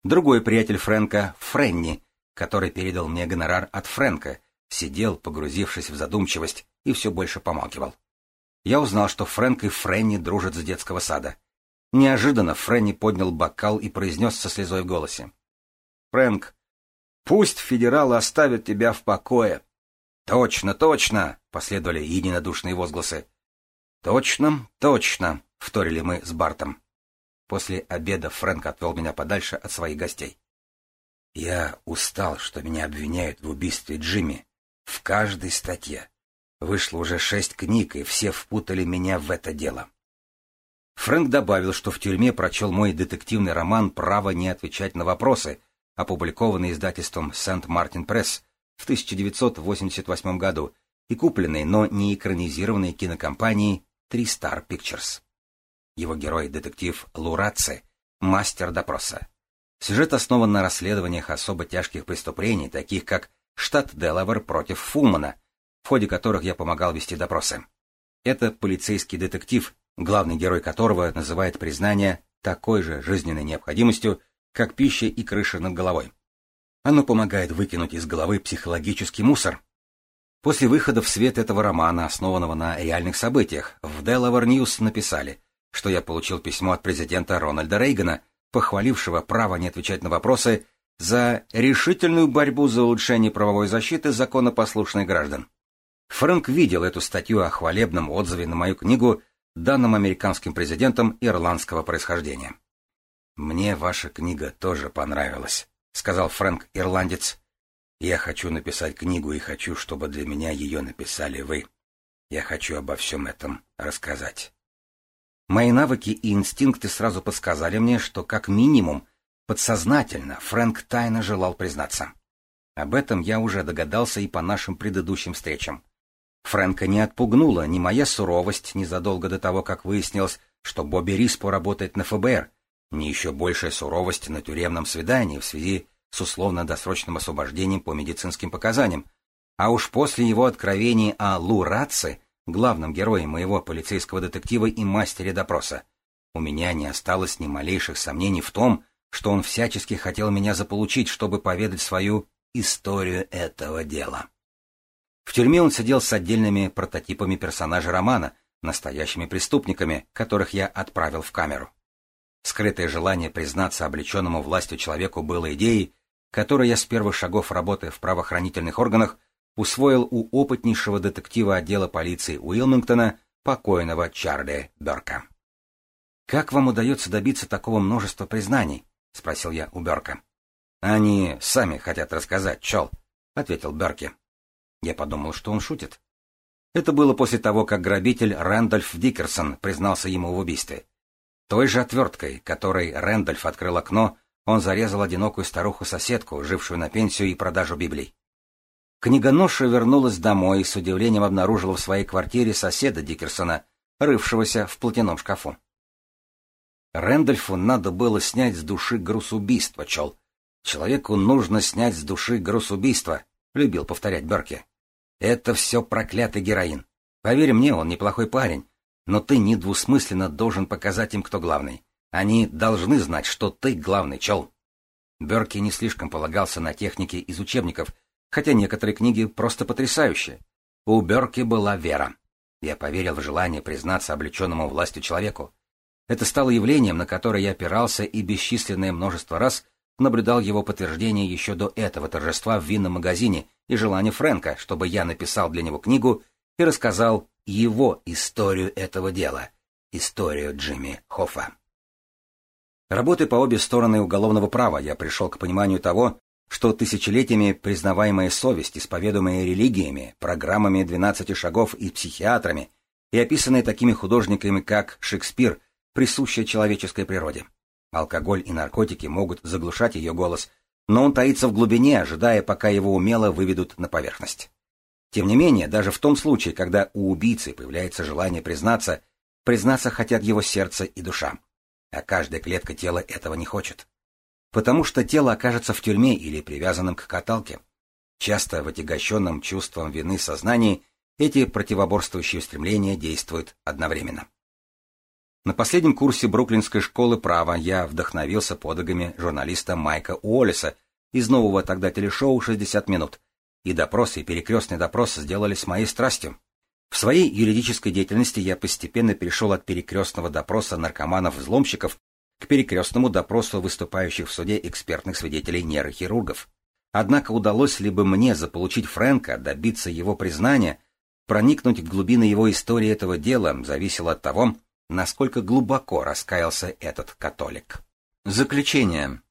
Другой приятель Фрэнка, Френни, который передал мне гонорар от Фрэнка, сидел, погрузившись в задумчивость, и все больше помалкивал. Я узнал, что Фрэнк и Френни дружат с детского сада. Неожиданно Фрэнни поднял бокал и произнес со слезой в голосе. «Фрэнк, пусть федералы оставят тебя в покое!» «Точно, точно!» — последовали единодушные возгласы. «Точно, точно!» — вторили мы с Бартом. После обеда Фрэнк отвел меня подальше от своих гостей. «Я устал, что меня обвиняют в убийстве Джимми. В каждой статье. Вышло уже шесть книг, и все впутали меня в это дело. Фрэнк добавил, что в тюрьме прочел мой детективный роман «Право не отвечать на вопросы», опубликованный издательством «Сент-Мартин Пресс» в 1988 году и купленный, но не экранизированный кинокомпанией Три Стар Пикчерс. Его герой – детектив Лураци, мастер допроса. Сюжет основан на расследованиях особо тяжких преступлений, таких как штат Делавер против Фулмана, в ходе которых я помогал вести допросы. Это полицейский детектив, главный герой которого называет признание такой же жизненной необходимостью, как пища и крыша над головой. Оно помогает выкинуть из головы психологический мусор. После выхода в свет этого романа, основанного на реальных событиях, в Delaware News написали, что я получил письмо от президента Рональда Рейгана, похвалившего право не отвечать на вопросы за решительную борьбу за улучшение правовой защиты законопослушных граждан. Фрэнк видел эту статью о хвалебном отзыве на мою книгу данным американским президентом ирландского происхождения. «Мне ваша книга тоже понравилась», — сказал Фрэнк Ирландец. «Я хочу написать книгу и хочу, чтобы для меня ее написали вы. Я хочу обо всем этом рассказать». Мои навыки и инстинкты сразу подсказали мне, что как минимум подсознательно Фрэнк тайно желал признаться. Об этом я уже догадался и по нашим предыдущим встречам. Фрэнка не отпугнула ни моя суровость незадолго до того, как выяснилось, что Бобби Риспо работает на ФБР, ни еще большая суровость на тюремном свидании в связи с условно-досрочным освобождением по медицинским показаниям, а уж после его откровений о Лу Ратце, главном герое моего полицейского детектива и мастере допроса, у меня не осталось ни малейших сомнений в том, что он всячески хотел меня заполучить, чтобы поведать свою историю этого дела. В тюрьме он сидел с отдельными прототипами персонажа романа, настоящими преступниками, которых я отправил в камеру. Скрытое желание признаться облеченному властью человеку было идеей, которую я с первых шагов работы в правоохранительных органах усвоил у опытнейшего детектива отдела полиции Уилмингтона, покойного Чарли Берка. «Как вам удается добиться такого множества признаний?» — спросил я у Берка. «Они сами хотят рассказать, Чол», — ответил Берки. Я подумал, что он шутит. Это было после того, как грабитель Рэндольф Дикерсон признался ему в убийстве. Той же отверткой, которой Рэндольф открыл окно, он зарезал одинокую старуху-соседку, жившую на пенсию и продажу Библий. Книгоноша вернулась домой и с удивлением обнаружила в своей квартире соседа Дикерсона, рывшегося в платяном шкафу. Рэндольфу надо было снять с души груз убийства, чел. Человеку нужно снять с души груз убийства, любил повторять Берке. Это все проклятый героин. Поверь мне, он неплохой парень. Но ты недвусмысленно должен показать им, кто главный. Они должны знать, что ты главный, чел. Берки не слишком полагался на техники из учебников, хотя некоторые книги просто потрясающие. У Берки была вера. Я поверил в желание признаться облеченному властью человеку. Это стало явлением, на которое я опирался и бесчисленное множество раз наблюдал его подтверждение еще до этого торжества в винном магазине и желание Фрэнка, чтобы я написал для него книгу и рассказал его историю этого дела, историю Джимми Хоффа. Работы по обе стороны уголовного права я пришел к пониманию того, что тысячелетиями признаваемая совесть, исповедуемая религиями, программами 12 шагов и психиатрами, и описанная такими художниками, как Шекспир, присуща человеческой природе. Алкоголь и наркотики могут заглушать ее голос, но он таится в глубине, ожидая, пока его умело выведут на поверхность. Тем не менее, даже в том случае, когда у убийцы появляется желание признаться, признаться хотят его сердце и душа. А каждая клетка тела этого не хочет. Потому что тело окажется в тюрьме или привязанным к каталке. Часто в отягощенном чувством вины сознании эти противоборствующие стремления действуют одновременно. На последнем курсе Бруклинской школы права я вдохновился подвигами журналиста Майка Уоллиса из нового тогда телешоу «60 минут», и допросы, и перекрестные допросы сделались моей страстью. В своей юридической деятельности я постепенно перешел от перекрестного допроса наркоманов-взломщиков к перекрестному допросу выступающих в суде экспертных свидетелей нейрохирургов. Однако удалось ли бы мне заполучить Фрэнка, добиться его признания, проникнуть в глубины его истории этого дела, зависело от того, насколько глубоко раскаялся этот католик. Заключение.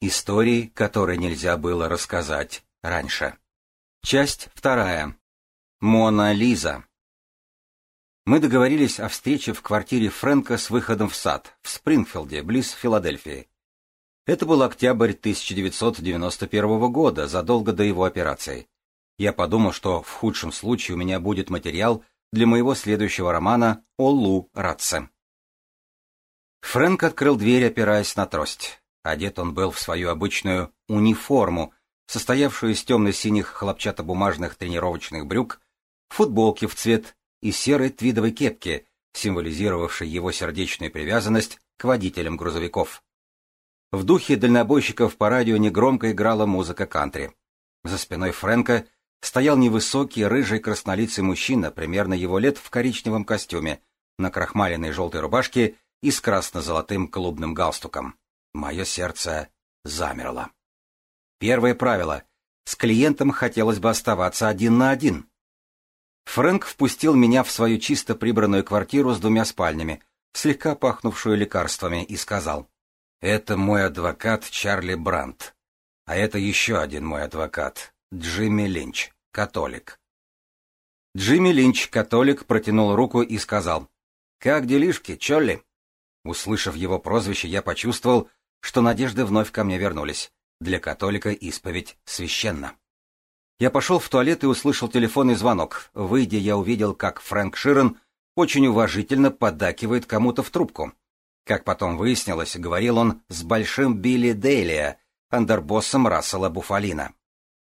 Истории, которые нельзя было рассказать раньше. Часть вторая. Мона Лиза. Мы договорились о встрече в квартире Фрэнка с выходом в сад в Спрингфилде, близ Филадельфии. Это был октябрь 1991 года, задолго до его операции. Я подумал, что в худшем случае у меня будет материал для моего следующего романа о Лу Ратце. Фрэнк открыл дверь, опираясь на трость. Одет он был в свою обычную униформу, состоявшую из темно-синих хлопчатобумажных тренировочных брюк, футболки в цвет и серой твидовой кепки, символизировавшей его сердечную привязанность к водителям грузовиков. В духе дальнобойщиков по радио негромко играла музыка кантри. За спиной Фрэнка — стоял невысокий рыжий краснолицый мужчина, примерно его лет в коричневом костюме, на крахмаленной желтой рубашке и с красно-золотым клубным галстуком. Мое сердце замерло. Первое правило. С клиентом хотелось бы оставаться один на один. Фрэнк впустил меня в свою чисто прибранную квартиру с двумя спальнями, слегка пахнувшую лекарствами, и сказал, «Это мой адвокат Чарли Бранд а это еще один мой адвокат, Джимми Линч, католик. Джимми Линч, католик, протянул руку и сказал, «Как делишки, Чолли?» Услышав его прозвище, я почувствовал, что надежды вновь ко мне вернулись. Для католика исповедь священна. Я пошел в туалет и услышал телефонный звонок. Выйдя, я увидел, как Фрэнк Ширен очень уважительно поддакивает кому-то в трубку. Как потом выяснилось, говорил он с большим Билли Дейлия, андербоссом Рассела Буфалина.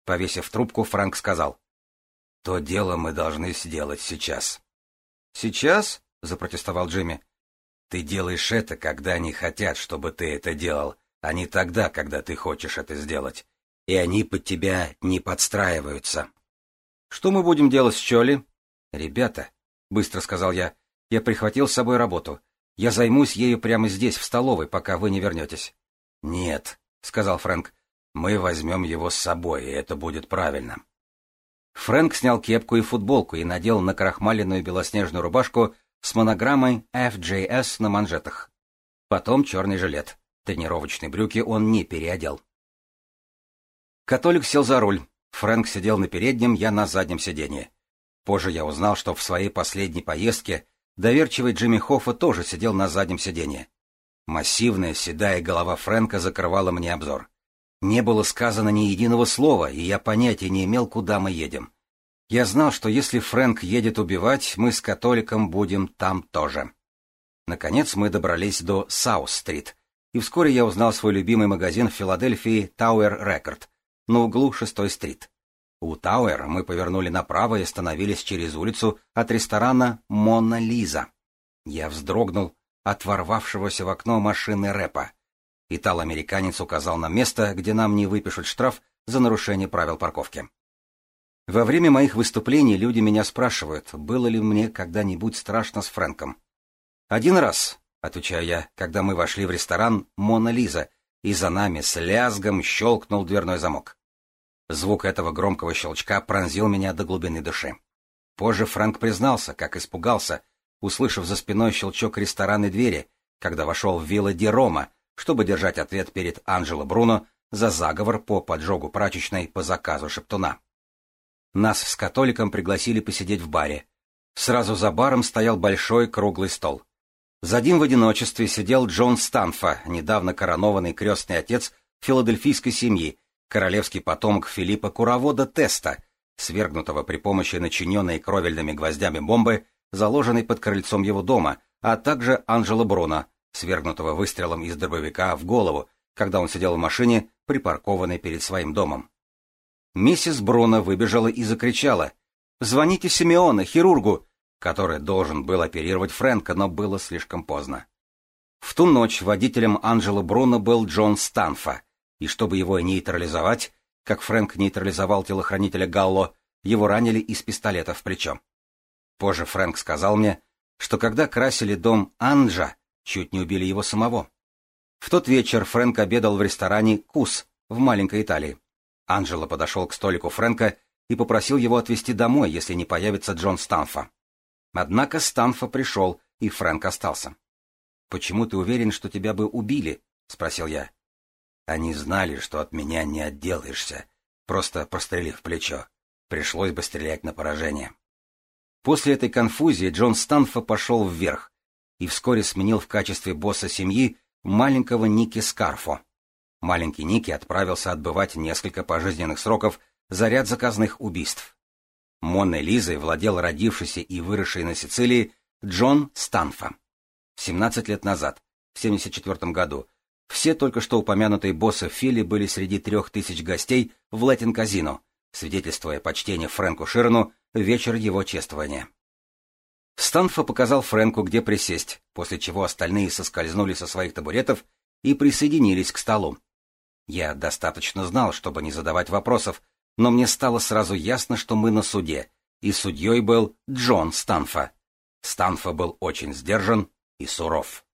Повесив трубку, Франк сказал. «То дело мы должны сделать сейчас». «Сейчас?» — запротестовал Джимми. «Ты делаешь это, когда они хотят, чтобы ты это делал, а не тогда, когда ты хочешь это сделать. И они под тебя не подстраиваются». «Что мы будем делать с Чоли?» «Ребята», — быстро сказал я, — «я прихватил с собой работу. Я займусь ею прямо здесь, в столовой, пока вы не вернетесь». «Нет», — сказал Фрэнк, мы возьмем его с собой, и это будет правильно. Фрэнк снял кепку и футболку и надел на крахмаленную белоснежную рубашку с монограммой FJS на манжетах. Потом черный жилет. Тренировочные брюки он не переодел. Католик сел за руль. Фрэнк сидел на переднем, я на заднем сиденье. Позже я узнал, что в своей последней поездке доверчивый Джимми Хоффа тоже сидел на заднем сиденье. Массивная седая голова Фрэнка закрывала мне обзор. Не было сказано ни единого слова, и я понятия не имел, куда мы едем. Я знал, что если Фрэнк едет убивать, мы с католиком будем там тоже. Наконец мы добрались до Саус-стрит, и вскоре я узнал свой любимый магазин в Филадельфии Tower Record на углу 6-й стрит. У Тауэр мы повернули направо и остановились через улицу от ресторана «Мона Лиза». Я вздрогнул от ворвавшегося в окно машины рэпа — Итало-американец указал на место, где нам не выпишут штраф за нарушение правил парковки. Во время моих выступлений люди меня спрашивают, было ли мне когда-нибудь страшно с Фрэнком. «Один раз», — отвечаю я, когда мы вошли в ресторан «Мона Лиза», и за нами с лязгом щелкнул дверной замок. Звук этого громкого щелчка пронзил меня до глубины души. Позже Фрэнк признался, как испугался, услышав за спиной щелчок ресторанной двери, когда вошел в вилла Ди Рома, чтобы держать ответ перед Анжело Бруно за заговор по поджогу прачечной по заказу Шептуна. Нас с католиком пригласили посидеть в баре. Сразу за баром стоял большой круглый стол. За ним в одиночестве сидел Джон Станфа, недавно коронованный крестный отец филадельфийской семьи, королевский потомок Филиппа Куровода Теста, свергнутого при помощи начиненной кровельными гвоздями бомбы, заложенной под крыльцом его дома, а также Анджело Бруно, свергнутого выстрелом из дробовика в голову, когда он сидел в машине, припаркованной перед своим домом. Миссис Бруно выбежала и закричала «Звоните Симеона, хирургу!», который должен был оперировать Фрэнка, но было слишком поздно. В ту ночь водителем Анджела Бруно был Джон Станфа, и чтобы его нейтрализовать, как Фрэнк нейтрализовал телохранителя Галло, его ранили из пистолета в плечо. Позже Фрэнк сказал мне, что когда красили дом Анджа, чуть не убили его самого. В тот вечер Фрэнк обедал в ресторане «Кус» в маленькой Италии. Анджело подошел к столику Фрэнка и попросил его отвезти домой, если не появится Джон Станфа. Однако Станфа пришел, и Фрэнк остался. «Почему ты уверен, что тебя бы убили?» — спросил я. «Они знали, что от меня не отделаешься, просто прострелив плечо. Пришлось бы стрелять на поражение». После этой конфузии Джон Станфа пошел вверх, и вскоре сменил в качестве босса семьи маленького Ники Скарфо. Маленький Ники отправился отбывать несколько пожизненных сроков за ряд заказных убийств. Монной Лизой владел родившийся и выросший на Сицилии Джон Станфа. 17 лет назад, в 1974 году, все только что упомянутые боссы Фили были среди трех тысяч гостей в Латин-казино, свидетельствуя почтение Фрэнку Ширну вечер его чествования. Станфа показал Фрэнку, где присесть, после чего остальные соскользнули со своих табуретов и присоединились к столу. Я достаточно знал, чтобы не задавать вопросов, но мне стало сразу ясно, что мы на суде, и судьей был Джон Станфа. Станфа был очень сдержан и суров.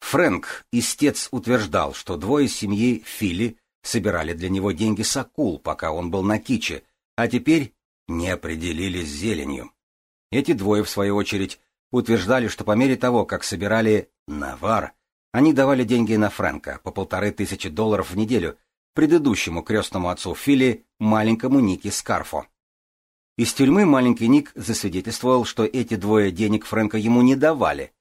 Фрэнк, истец, утверждал, что двое семьи Фили собирали для него деньги с акул, пока он был на киче, а теперь не определились с зеленью. Эти двое, в свою очередь, утверждали, что по мере того, как собирали навар, они давали деньги на Фрэнка по полторы тысячи долларов в неделю предыдущему крестному отцу Фили, маленькому Нике Скарфо. Из тюрьмы маленький Ник засвидетельствовал, что эти двое денег Фрэнка ему не давали.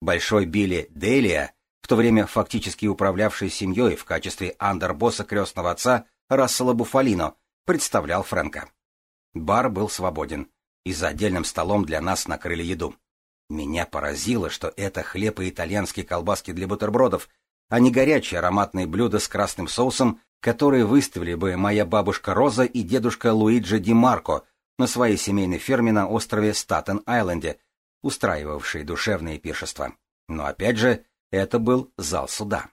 Большой Билли Делия, в то время фактически управлявший семьей в качестве андербосса крестного отца Рассела Буфалино, представлял Фрэнка. Бар был свободен и за отдельным столом для нас накрыли еду. Меня поразило, что это хлеб и итальянские колбаски для бутербродов, а не горячие ароматные блюда с красным соусом, которые выставили бы моя бабушка Роза и дедушка Луиджи Ди Марко на своей семейной ферме на острове Статен-Айленде, устраивавшие душевное пиршество. Но опять же, это был зал суда.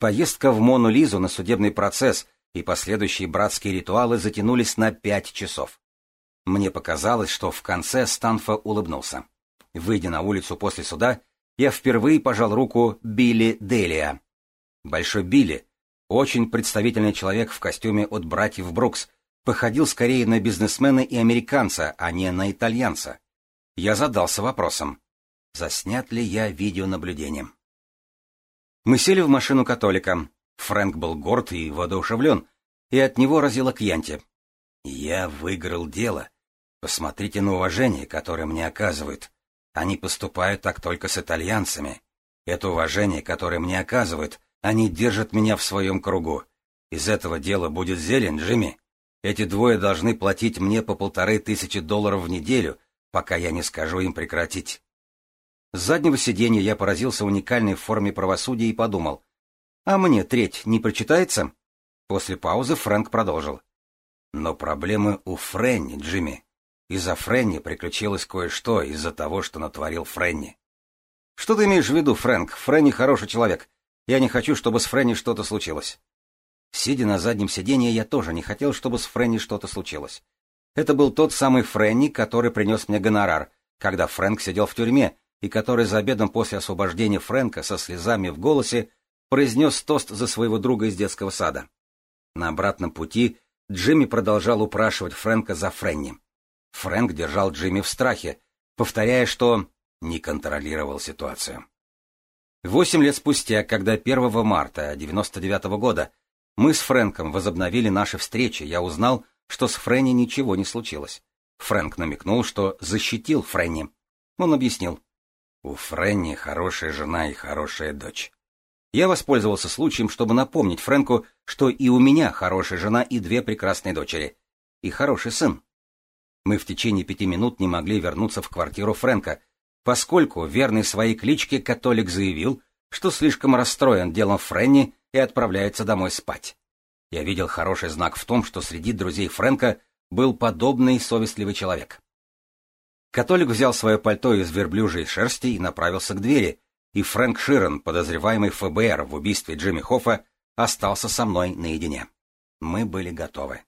Поездка в Мону Лизу на судебный процесс и последующие братские ритуалы затянулись на пять часов. Мне показалось, что в конце Станфа улыбнулся. Выйдя на улицу после суда, я впервые пожал руку Билли Делия. Большой Билли, очень представительный человек в костюме от братьев Брукс, походил скорее на бизнесмена и американца, а не на итальянца. Я задался вопросом, заснят ли я видеонаблюдением. Мы сели в машину католика. Фрэнк был горд и воодушевлен, и от него разило кьянти. Я выиграл дело. Посмотрите на уважение, которое мне оказывают. Они поступают так только с итальянцами. Это уважение, которое мне оказывают, они держат меня в своем кругу. Из этого дела будет зелень, Джимми. Эти двое должны платить мне по полторы тысячи долларов в неделю, пока я не скажу им прекратить. С заднего сиденья я поразился уникальной форме правосудия и подумал, а мне треть не прочитается? После паузы Фрэнк продолжил. Но проблемы у Фрэнни, Джимми. Из-за Фрэнни приключилось кое-что из-за того, что натворил Фрэнни. Что ты имеешь в виду, Фрэнк? Фрэнни хороший человек. Я не хочу, чтобы с Фрэнни что-то случилось. Сидя на заднем сиденье, я тоже не хотел, чтобы с Фрэнни что-то случилось. Это был тот самый Фрэнни, который принес мне гонорар, когда Фрэнк сидел в тюрьме, и который за обедом после освобождения Фрэнка со слезами в голосе произнес тост за своего друга из детского сада. На обратном пути Джимми продолжал упрашивать Фрэнка за Фрэнни. Фрэнк держал Джимми в страхе, повторяя, что не контролировал ситуацию. Восемь лет спустя, когда 1 марта 99 года мы с Фрэнком возобновили наши встречи, я узнал, что с Фрэнни ничего не случилось. Фрэнк намекнул, что защитил Фрэнни. Он объяснил. У Фрэнни хорошая жена и хорошая дочь. Я воспользовался случаем, чтобы напомнить Фрэнку, что и у меня хорошая жена и две прекрасные дочери. И хороший сын. Мы в течение пяти минут не могли вернуться в квартиру Фрэнка, поскольку верный своей кличке католик заявил, что слишком расстроен делом Френни и отправляется домой спать. Я видел хороший знак в том, что среди друзей Фрэнка был подобный совестливый человек. Католик взял свое пальто из верблюжьей шерсти и направился к двери, и Фрэнк Ширен, подозреваемый ФБР в убийстве Джимми Хоффа, остался со мной наедине. Мы были готовы.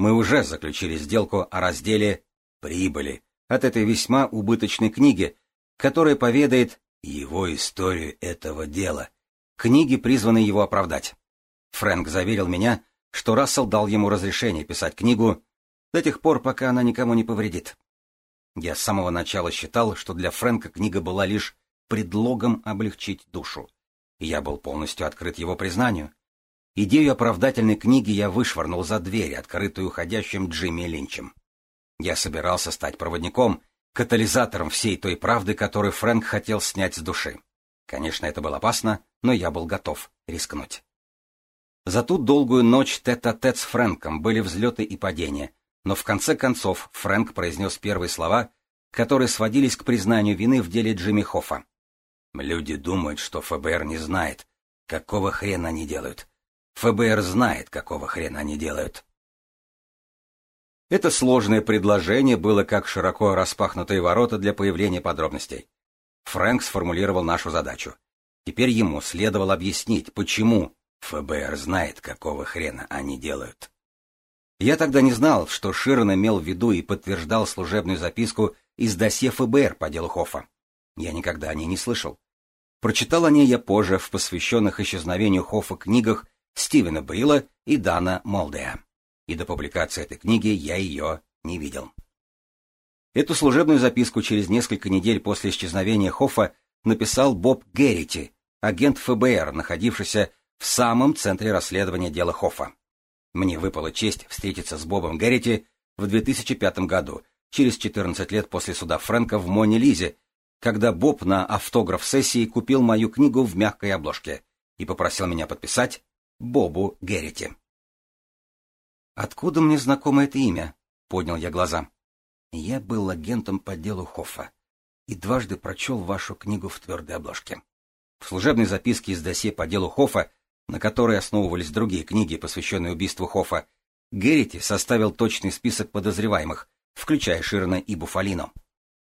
Мы уже заключили сделку о разделе прибыли от этой весьма убыточной книги, которая поведает его историю этого дела. Книги призваны его оправдать. Фрэнк заверил меня, что Рассел дал ему разрешение писать книгу до тех пор, пока она никому не повредит. Я с самого начала считал, что для Фрэнка книга была лишь предлогом облегчить душу. Я был полностью открыт его признанию. Идею оправдательной книги я вышвырнул за дверь, открытую ходящим Джимми Линчем. Я собирался стать проводником, катализатором всей той правды, которую Фрэнк хотел снять с души. Конечно, это было опасно, но я был готов рискнуть. За ту долгую ночь тет-а-тет -тет с Фрэнком были взлеты и падения, но в конце концов Фрэнк произнес первые слова, которые сводились к признанию вины в деле Джимми Хоффа. «Люди думают, что ФБР не знает, какого хрена они делают. ФБР знает, какого хрена они делают. Это сложное предложение было как широко распахнутые ворота для появления подробностей. Фрэнк сформулировал нашу задачу. Теперь ему следовало объяснить, почему ФБР знает, какого хрена они делают. Я тогда не знал, что Широн имел в виду и подтверждал служебную записку из досье ФБР по делу Хоффа. Я никогда о ней не слышал. Прочитал о ней я позже в посвященных исчезновению Хоффа книгах Стивена Бейла и Дана Молдея. И до публикации этой книги я ее не видел. Эту служебную записку через несколько недель после исчезновения Хоффа написал Боб Геррити, агент ФБР, находившийся в самом центре расследования дела Хоффа. Мне выпала честь встретиться с Бобом Геррити в 2005 году, через 14 лет после суда Фрэнка в Моне-Лизе, когда Боб на автограф-сессии купил мою книгу в мягкой обложке и попросил меня подписать Бобу Геррити. «Откуда мне знакомо это имя?» — поднял я глаза. «Я был агентом по делу Хоффа и дважды прочел вашу книгу в твердой обложке. В служебной записке из досье по делу Хоффа, на которой основывались другие книги, посвященные убийству Хоффа, Геррити составил точный список подозреваемых, включая Широна и Буфалино.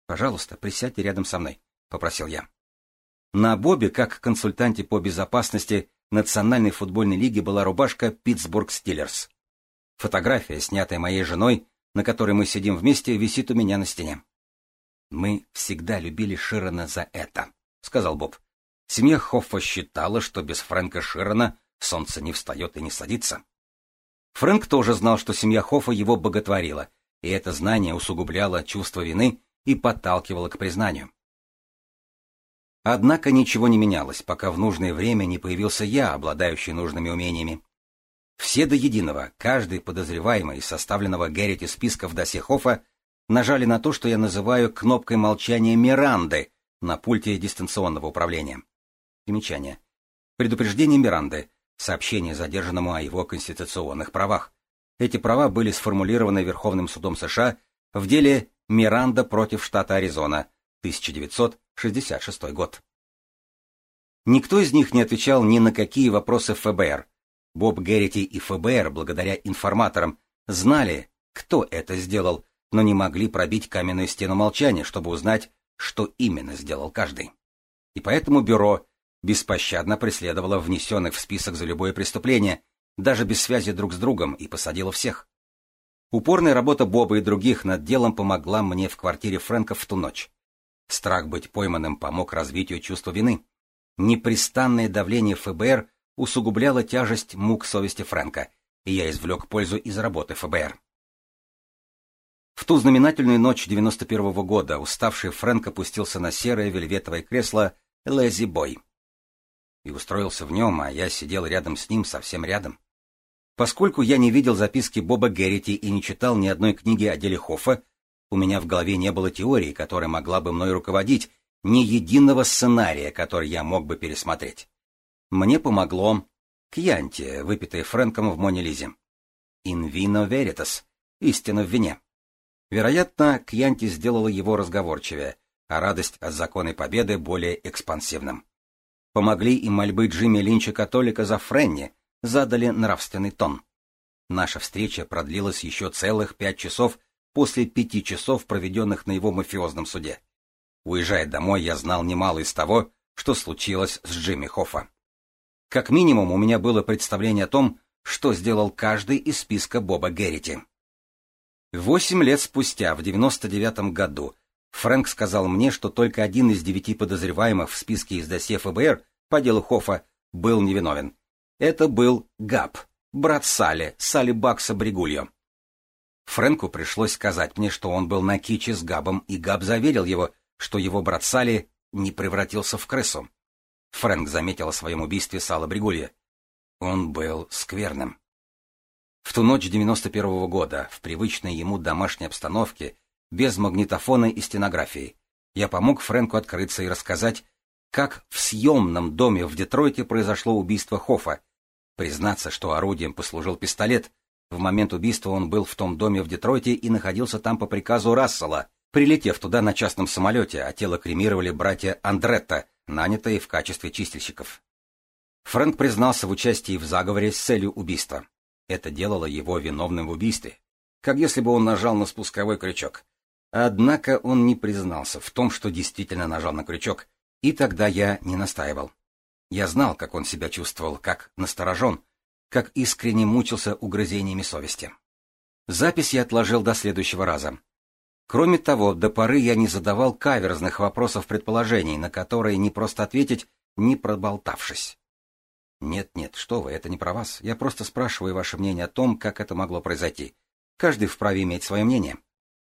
«Пожалуйста, присядьте рядом со мной», — попросил я. На Бобе, как консультанте по безопасности, Национальной футбольной лиги была рубашка «Питтсбург Стиллерс». Фотография, снятая моей женой, на которой мы сидим вместе, висит у меня на стене. «Мы всегда любили Широна за это», — сказал Боб. Семья Хоффа считала, что без Фрэнка Широна солнце не встает и не садится. Фрэнк тоже знал, что семья Хоффа его боготворила, и это знание усугубляло чувство вины и подталкивало к признанию. Однако ничего не менялось, пока в нужное время не появился я, обладающий нужными умениями. Все до единого, каждый подозреваемый из составленного Геррити списка в досе Хофа, нажали на то, что я называю кнопкой молчания Миранды на пульте дистанционного управления. Примечание. Предупреждение Миранды. Сообщение задержанному о его конституционных правах. Эти права были сформулированы Верховным судом США в деле «Миранда против штата Аризона», 1966 год. Никто из них не отвечал ни на какие вопросы ФБР. Боб Геррити и ФБР, благодаря информаторам, знали, кто это сделал, но не могли пробить каменную стену молчания, чтобы узнать, что именно сделал каждый. И поэтому бюро беспощадно преследовало внесенных в список за любое преступление, даже без связи друг с другом, и посадило всех. Упорная работа Боба и других над делом помогла мне в квартире Фрэнка в ту ночь. Страх быть пойманным помог развитию чувства вины. Непрестанное давление ФБР усугубляло тяжесть мук совести Фрэнка, и я извлек пользу из работы ФБР. В ту знаменательную ночь 91 -го года уставший Фрэнк опустился на серое вельветовое кресло «Лэзи Бой» и устроился в нем, а я сидел рядом с ним, совсем рядом. Поскольку я не видел записки Боба Геррити и не читал ни одной книги о деле Хоффа, у меня в голове не было теории, которая могла бы мной руководить, ни единого сценария, который я мог бы пересмотреть. Мне помогло кьянти, выпитое Фрэнком в Монелизе. «In vino veritas» — истина в вине. Вероятно, кьянти сделала его разговорчивее, а радость от законной победы более экспансивным. Помогли и мольбы Джимми Линча-католика за Френни, задали нравственный тон. Наша встреча продлилась еще целых пять часов после пяти часов, проведенных на его мафиозном суде. Уезжая домой, я знал немало из того, что случилось с Джимми Хоффа. Как минимум, у меня было представление о том, что сделал каждый из списка Боба Геррити. Восемь лет спустя, в 99-м году, Фрэнк сказал мне, что только один из девяти подозреваемых в списке из досье ФБР по делу Хоффа был невиновен. Это был Габ, брат Салли, Салли Бакса Бригульо. Фрэнку пришлось сказать мне, что он был на киче с Габом, и Габ заверил его, что его брат Салли не превратился в крысу. Фрэнк заметил о своем убийстве Сала Бригулья. Он был скверным. В ту ночь 91-го года, в привычной ему домашней обстановке, без магнитофона и стенографии, я помог Фрэнку открыться и рассказать, как в съемном доме в Детройте произошло убийство Хофа. Признаться, что орудием послужил пистолет — в момент убийства он был в том доме в Детройте и находился там по приказу Рассела, прилетев туда на частном самолете, а тело кремировали братья Андретта, нанятые в качестве чистильщиков. Фрэнк признался в участии в заговоре с целью убийства. Это делало его виновным в убийстве, как если бы он нажал на спусковой крючок. Однако он не признался в том, что действительно нажал на крючок, и тогда я не настаивал. Я знал, как он себя чувствовал, как насторожен, как искренне мучился угрызениями совести. Запись я отложил до следующего раза. Кроме того, до поры я не задавал каверзных вопросов-предположений, на которые не просто ответить, не проболтавшись. Нет-нет, что вы, это не про вас. Я просто спрашиваю ваше мнение о том, как это могло произойти. Каждый вправе иметь свое мнение.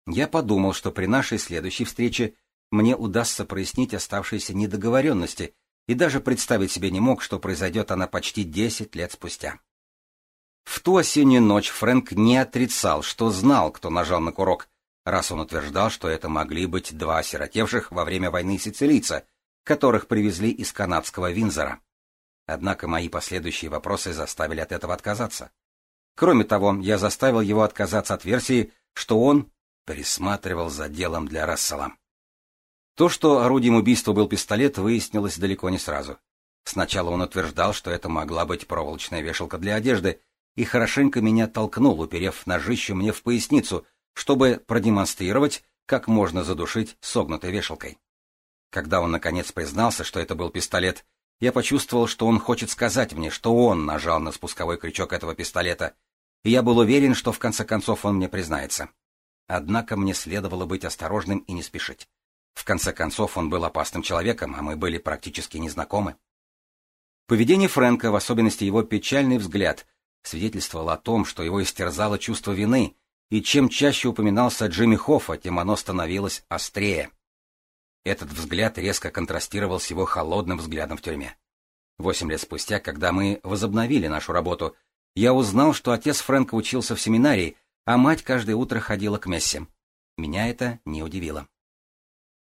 Я подумал, что при нашей следующей встрече мне удастся прояснить оставшиеся недоговоренности — и даже представить себе не мог, что произойдет она почти десять лет спустя. В ту осеннюю ночь Фрэнк не отрицал, что знал, кто нажал на курок, раз он утверждал, что это могли быть два осиротевших во время войны сицилийца, которых привезли из канадского Винзора. Однако мои последующие вопросы заставили от этого отказаться. Кроме того, я заставил его отказаться от версии, что он присматривал за делом для Рассела. То, что орудием убийства был пистолет, выяснилось далеко не сразу. Сначала он утверждал, что это могла быть проволочная вешалка для одежды, и хорошенько меня толкнул, уперев ножище мне в поясницу, чтобы продемонстрировать, как можно задушить согнутой вешалкой. Когда он наконец признался, что это был пистолет, я почувствовал, что он хочет сказать мне, что он нажал на спусковой крючок этого пистолета, и я был уверен, что в конце концов он мне признается. Однако мне следовало быть осторожным и не спешить. В конце концов, он был опасным человеком, а мы были практически незнакомы. Поведение Фрэнка, в особенности его печальный взгляд, свидетельствовало о том, что его истерзало чувство вины, и чем чаще упоминался Джимми Хоффа, тем оно становилось острее. Этот взгляд резко контрастировал с его холодным взглядом в тюрьме. Восемь лет спустя, когда мы возобновили нашу работу, я узнал, что отец Фрэнка учился в семинарии, а мать каждое утро ходила к мессе. Меня это не удивило.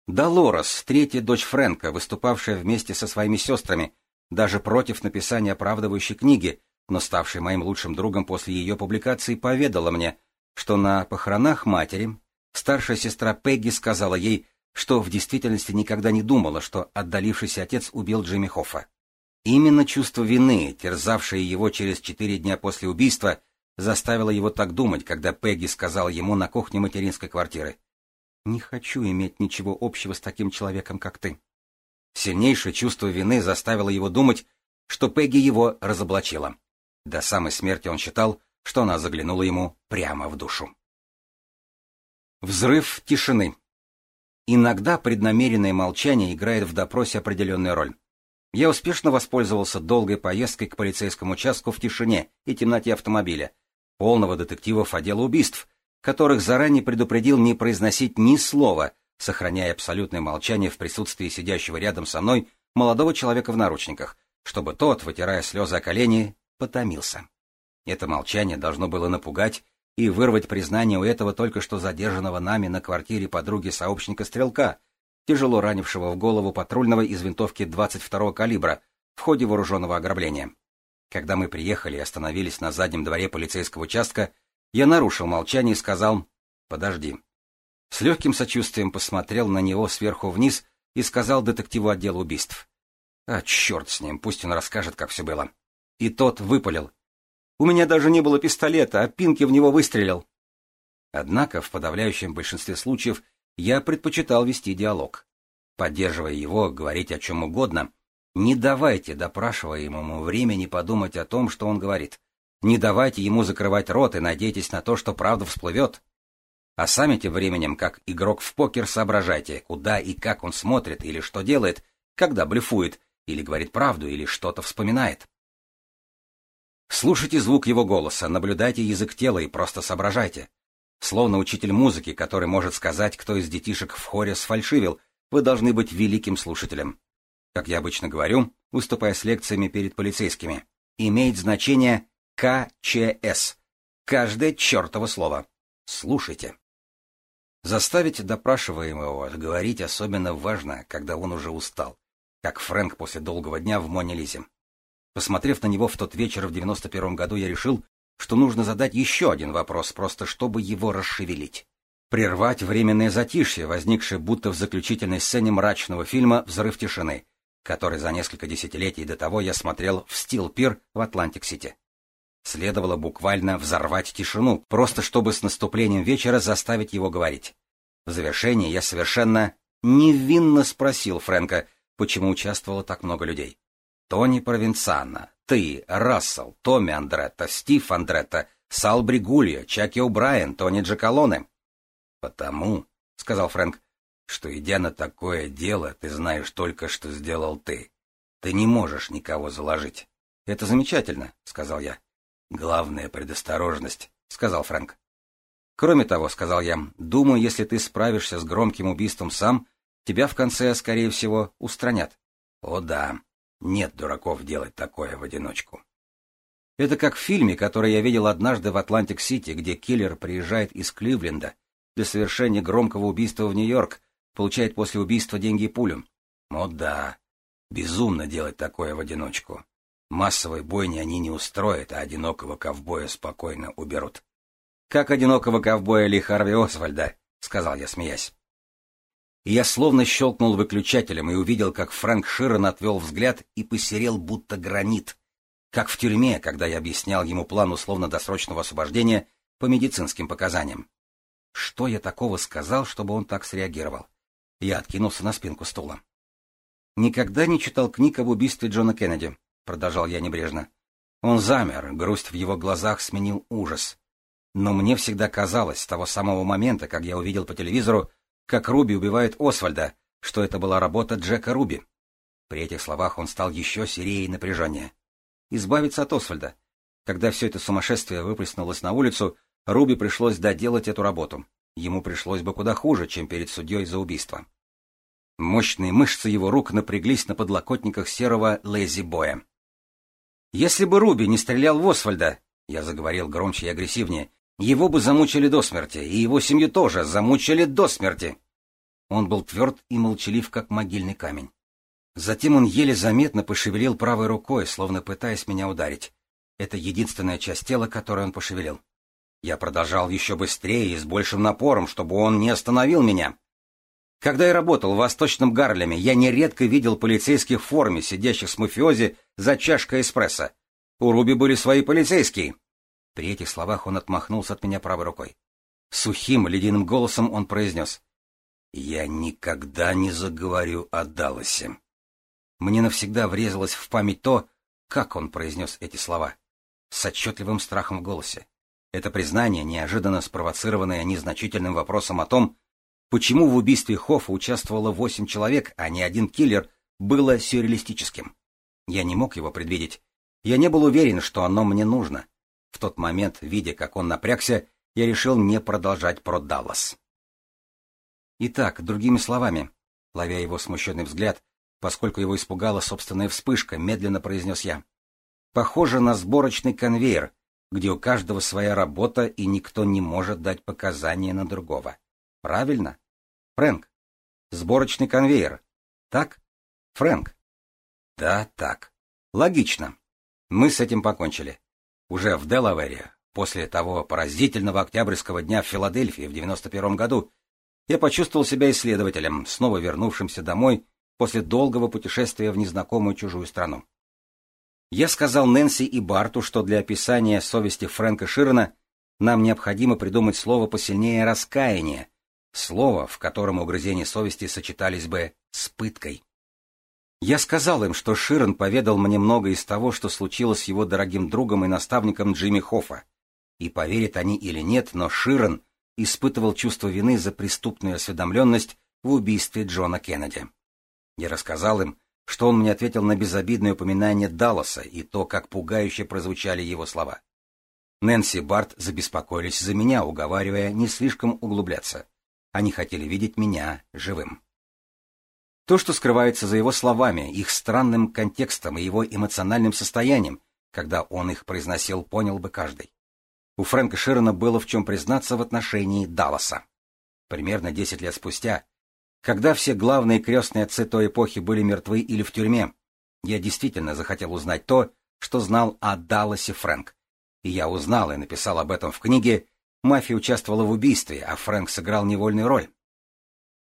Долорес, третья дочь Фрэнка, выступавшая вместе со своими сестрами, даже против написания оправдывающей книги, но ставшая моим лучшим другом после ее публикации, поведала мне, что на похоронах матери старшая сестра Пегги сказала ей, что в действительности никогда не думала, что отдалившийся отец убил Джимми Хоффа. Именно чувство вины, терзавшее его через четыре дня после убийства, заставило его так думать, когда Пегги сказал ему на кухне материнской квартиры — не хочу иметь ничего общего с таким человеком, как ты. Сильнейшее чувство вины заставило его думать, что Пегги его разоблачила. До самой смерти он считал, что она заглянула ему прямо в душу. Взрыв тишины. Иногда преднамеренное молчание играет в допросе определенную роль. Я успешно воспользовался долгой поездкой к полицейскому участку в тишине и темноте автомобиля, полного детективов отдела убийств, которых заранее предупредил не произносить ни слова, сохраняя абсолютное молчание в присутствии сидящего рядом со мной молодого человека в наручниках, чтобы тот, вытирая слезы о колени, потомился. Это молчание должно было напугать и вырвать признание у этого только что задержанного нами на квартире подруги сообщника-стрелка, тяжело ранившего в голову патрульного из винтовки 22-го калибра в ходе вооруженного ограбления. Когда мы приехали и остановились на заднем дворе полицейского участка, я нарушил молчание и сказал «Подожди». С легким сочувствием посмотрел на него сверху вниз и сказал детективу отдела убийств. «А, черт с ним, пусть он расскажет, как все было». И тот выпалил. «У меня даже не было пистолета, а Пинки в него выстрелил». Однако в подавляющем большинстве случаев я предпочитал вести диалог. Поддерживая его, говорить о чем угодно. Не давайте допрашиваемому времени подумать о том, что он говорит. Не давайте ему закрывать рот и надейтесь на то, что правда всплывет. А сами тем временем, как игрок в покер, соображайте, куда и как он смотрит или что делает, когда блефует, или говорит правду, или что-то вспоминает. Слушайте звук его голоса, наблюдайте язык тела и просто соображайте. Словно учитель музыки, который может сказать, кто из детишек в хоре сфальшивил, вы должны быть великим слушателем. Как я обычно говорю, выступая с лекциями перед полицейскими, имеет значение, КЧС. Каждое чертово слово. Слушайте. Заставить допрашиваемого говорить особенно важно, когда он уже устал, как Фрэнк после долгого дня в Моне Лизе. Посмотрев на него в тот вечер в 91 году, я решил, что нужно задать еще один вопрос, просто чтобы его расшевелить. Прервать временное затишье, возникшее будто в заключительной сцене мрачного фильма «Взрыв тишины», который за несколько десятилетий до того я смотрел в Стилпир в Атлантик-Сити. Следовало буквально взорвать тишину, просто чтобы с наступлением вечера заставить его говорить. В завершение я совершенно невинно спросил Фрэнка, почему участвовало так много людей. Тони Провинсана, ты, Рассел, Томми Андретта, Стив Андретта, Сал Бригулья, Чаки О'Брайен, Тони Джакалоне. Потому, — сказал Фрэнк, — что, идя на такое дело, ты знаешь только, что сделал ты. Ты не можешь никого заложить. — Это замечательно, — сказал я. Главная — предосторожность, — сказал Фрэнк. Кроме того, — сказал я, — думаю, если ты справишься с громким убийством сам, тебя в конце, скорее всего, устранят. О да, нет дураков делать такое в одиночку. Это как в фильме, который я видел однажды в Атлантик-Сити, где киллер приезжает из Кливленда для совершения громкого убийства в Нью-Йорк, получает после убийства деньги пулем. О да, безумно делать такое в одиночку. Массовой бойни они не устроят, а одинокого ковбоя спокойно уберут. «Как одинокого ковбоя Ли Харви Освальда», — сказал я, смеясь. И я словно щелкнул выключателем и увидел, как Фрэнк Широн отвел взгляд и посерел, будто гранит, как в тюрьме, когда я объяснял ему план условно-досрочного освобождения по медицинским показаниям. Что я такого сказал, чтобы он так среагировал? Я откинулся на спинку стула. Никогда не читал книг об убийстве Джона Кеннеди. — продолжал я небрежно. Он замер, грусть в его глазах сменил ужас. Но мне всегда казалось, с того самого момента, как я увидел по телевизору, как Руби убивает Освальда, что это была работа Джека Руби. При этих словах он стал еще серее напряжения. Избавиться от Освальда. Когда все это сумасшествие выплеснулось на улицу, Руби пришлось доделать эту работу. Ему пришлось бы куда хуже, чем перед судьей за убийство. Мощные мышцы его рук напряглись на подлокотниках серого лэзи-боя. Если бы Руби не стрелял в Освальда, я заговорил громче и агрессивнее, его бы замучили до смерти, и его семью тоже замучили до смерти. Он был тверд и молчалив, как могильный камень. Затем он еле заметно пошевелил правой рукой, словно пытаясь меня ударить. Это единственная часть тела, которую он пошевелил. Я продолжал еще быстрее и с большим напором, чтобы он не остановил меня. Когда я работал в Восточном Гарлеме, я нередко видел полицейских в форме, сидящих с мафиози за чашкой эспрессо. У Руби были свои полицейские. При этих словах он отмахнулся от меня правой рукой. Сухим, ледяным голосом он произнес. «Я никогда не заговорю о Далласе». Мне навсегда врезалось в память то, как он произнес эти слова. С отчетливым страхом в голосе. Это признание, неожиданно спровоцированное незначительным вопросом о том, почему в убийстве Хоффа участвовало восемь человек, а не один киллер, было сюрреалистическим. Я не мог его предвидеть. Я не был уверен, что оно мне нужно. В тот момент, видя, как он напрягся, я решил не продолжать про Даллас. Итак, другими словами, ловя его смущенный взгляд, поскольку его испугала собственная вспышка, медленно произнес я. Похоже на сборочный конвейер, где у каждого своя работа и никто не может дать показания на другого. Правильно? Фрэнк. Сборочный конвейер. Так? Фрэнк. Да, так. Логично. Мы с этим покончили. Уже в Делавере, после того поразительного октябрьского дня в Филадельфии в 91 году, я почувствовал себя исследователем, снова вернувшимся домой после долгого путешествия в незнакомую чужую страну. Я сказал Нэнси и Барту, что для описания совести Фрэнка Широна нам необходимо придумать слово посильнее раскаяния, слово, в котором угрызения совести сочетались бы с пыткой. Я сказал им, что Ширен поведал мне много из того, что случилось с его дорогим другом и наставником Джимми Хоффа. И поверят они или нет, но Ширен испытывал чувство вины за преступную осведомленность в убийстве Джона Кеннеди. Я рассказал им, что он мне ответил на безобидное упоминание Далласа и то, как пугающе прозвучали его слова. Нэнси и Барт забеспокоились за меня, уговаривая не слишком углубляться. Они хотели видеть меня живым. То, что скрывается за его словами, их странным контекстом и его эмоциональным состоянием, когда он их произносил, понял бы каждый. У Фрэнка Широна было в чем признаться в отношении Далласа. Примерно 10 лет спустя, когда все главные крестные отцы той эпохи были мертвы или в тюрьме, я действительно захотел узнать то, что знал о Далласе Фрэнк. И я узнал и написал об этом в книге Мафия участвовала в убийстве, а Фрэнк сыграл невольную роль.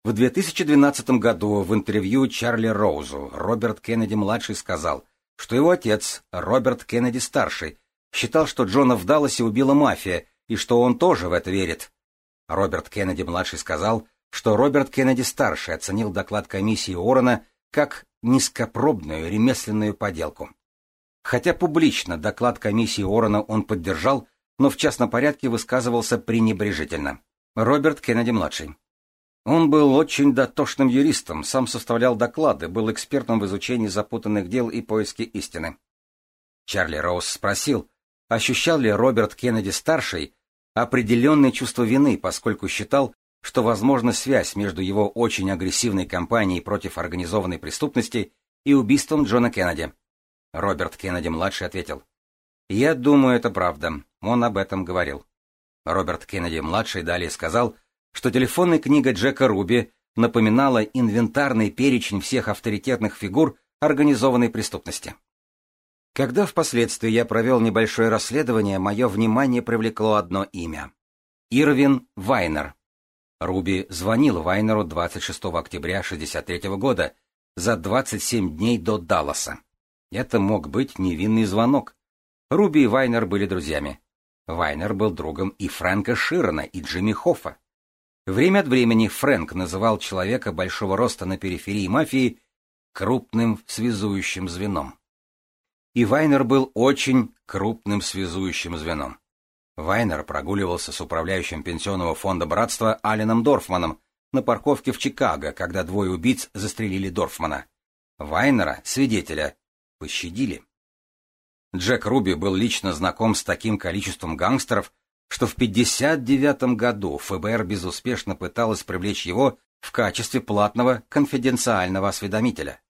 В 2012 году в интервью Чарли Роузу Роберт Кеннеди-младший сказал, что его отец, Роберт Кеннеди-старший, считал, что Джона в Далласе убила мафия, и что он тоже в это верит. Роберт Кеннеди-младший сказал, что Роберт Кеннеди-старший оценил доклад комиссии Орена как низкопробную ремесленную поделку. Хотя публично доклад комиссии Орена он поддержал, но в частном порядке высказывался пренебрежительно. Роберт Кеннеди-младший. Он был очень дотошным юристом, сам составлял доклады, был экспертом в изучении запутанных дел и поиске истины. Чарли Роуз спросил, ощущал ли Роберт Кеннеди-старший определенное чувство вины, поскольку считал, что возможна связь между его очень агрессивной кампанией против организованной преступности и убийством Джона Кеннеди. Роберт Кеннеди-младший ответил, «Я думаю, это правда. Он об этом говорил». Роберт Кеннеди-младший далее сказал, что телефонная книга Джека Руби напоминала инвентарный перечень всех авторитетных фигур организованной преступности. Когда впоследствии я провел небольшое расследование, мое внимание привлекло одно имя — Ирвин Вайнер. Руби звонил Вайнеру 26 октября 1963 года, за 27 дней до Далласа. Это мог быть невинный звонок, Руби и Вайнер были друзьями. Вайнер был другом и Фрэнка Широна, и Джимми Хоффа. Время от времени Фрэнк называл человека большого роста на периферии мафии крупным связующим звеном. И Вайнер был очень крупным связующим звеном. Вайнер прогуливался с управляющим пенсионного фонда братства Аленом Дорфманом на парковке в Чикаго, когда двое убийц застрелили Дорфмана. Вайнера, свидетеля, пощадили. Джек Руби был лично знаком с таким количеством гангстеров, что в 1959 году ФБР безуспешно пыталось привлечь его в качестве платного конфиденциального осведомителя.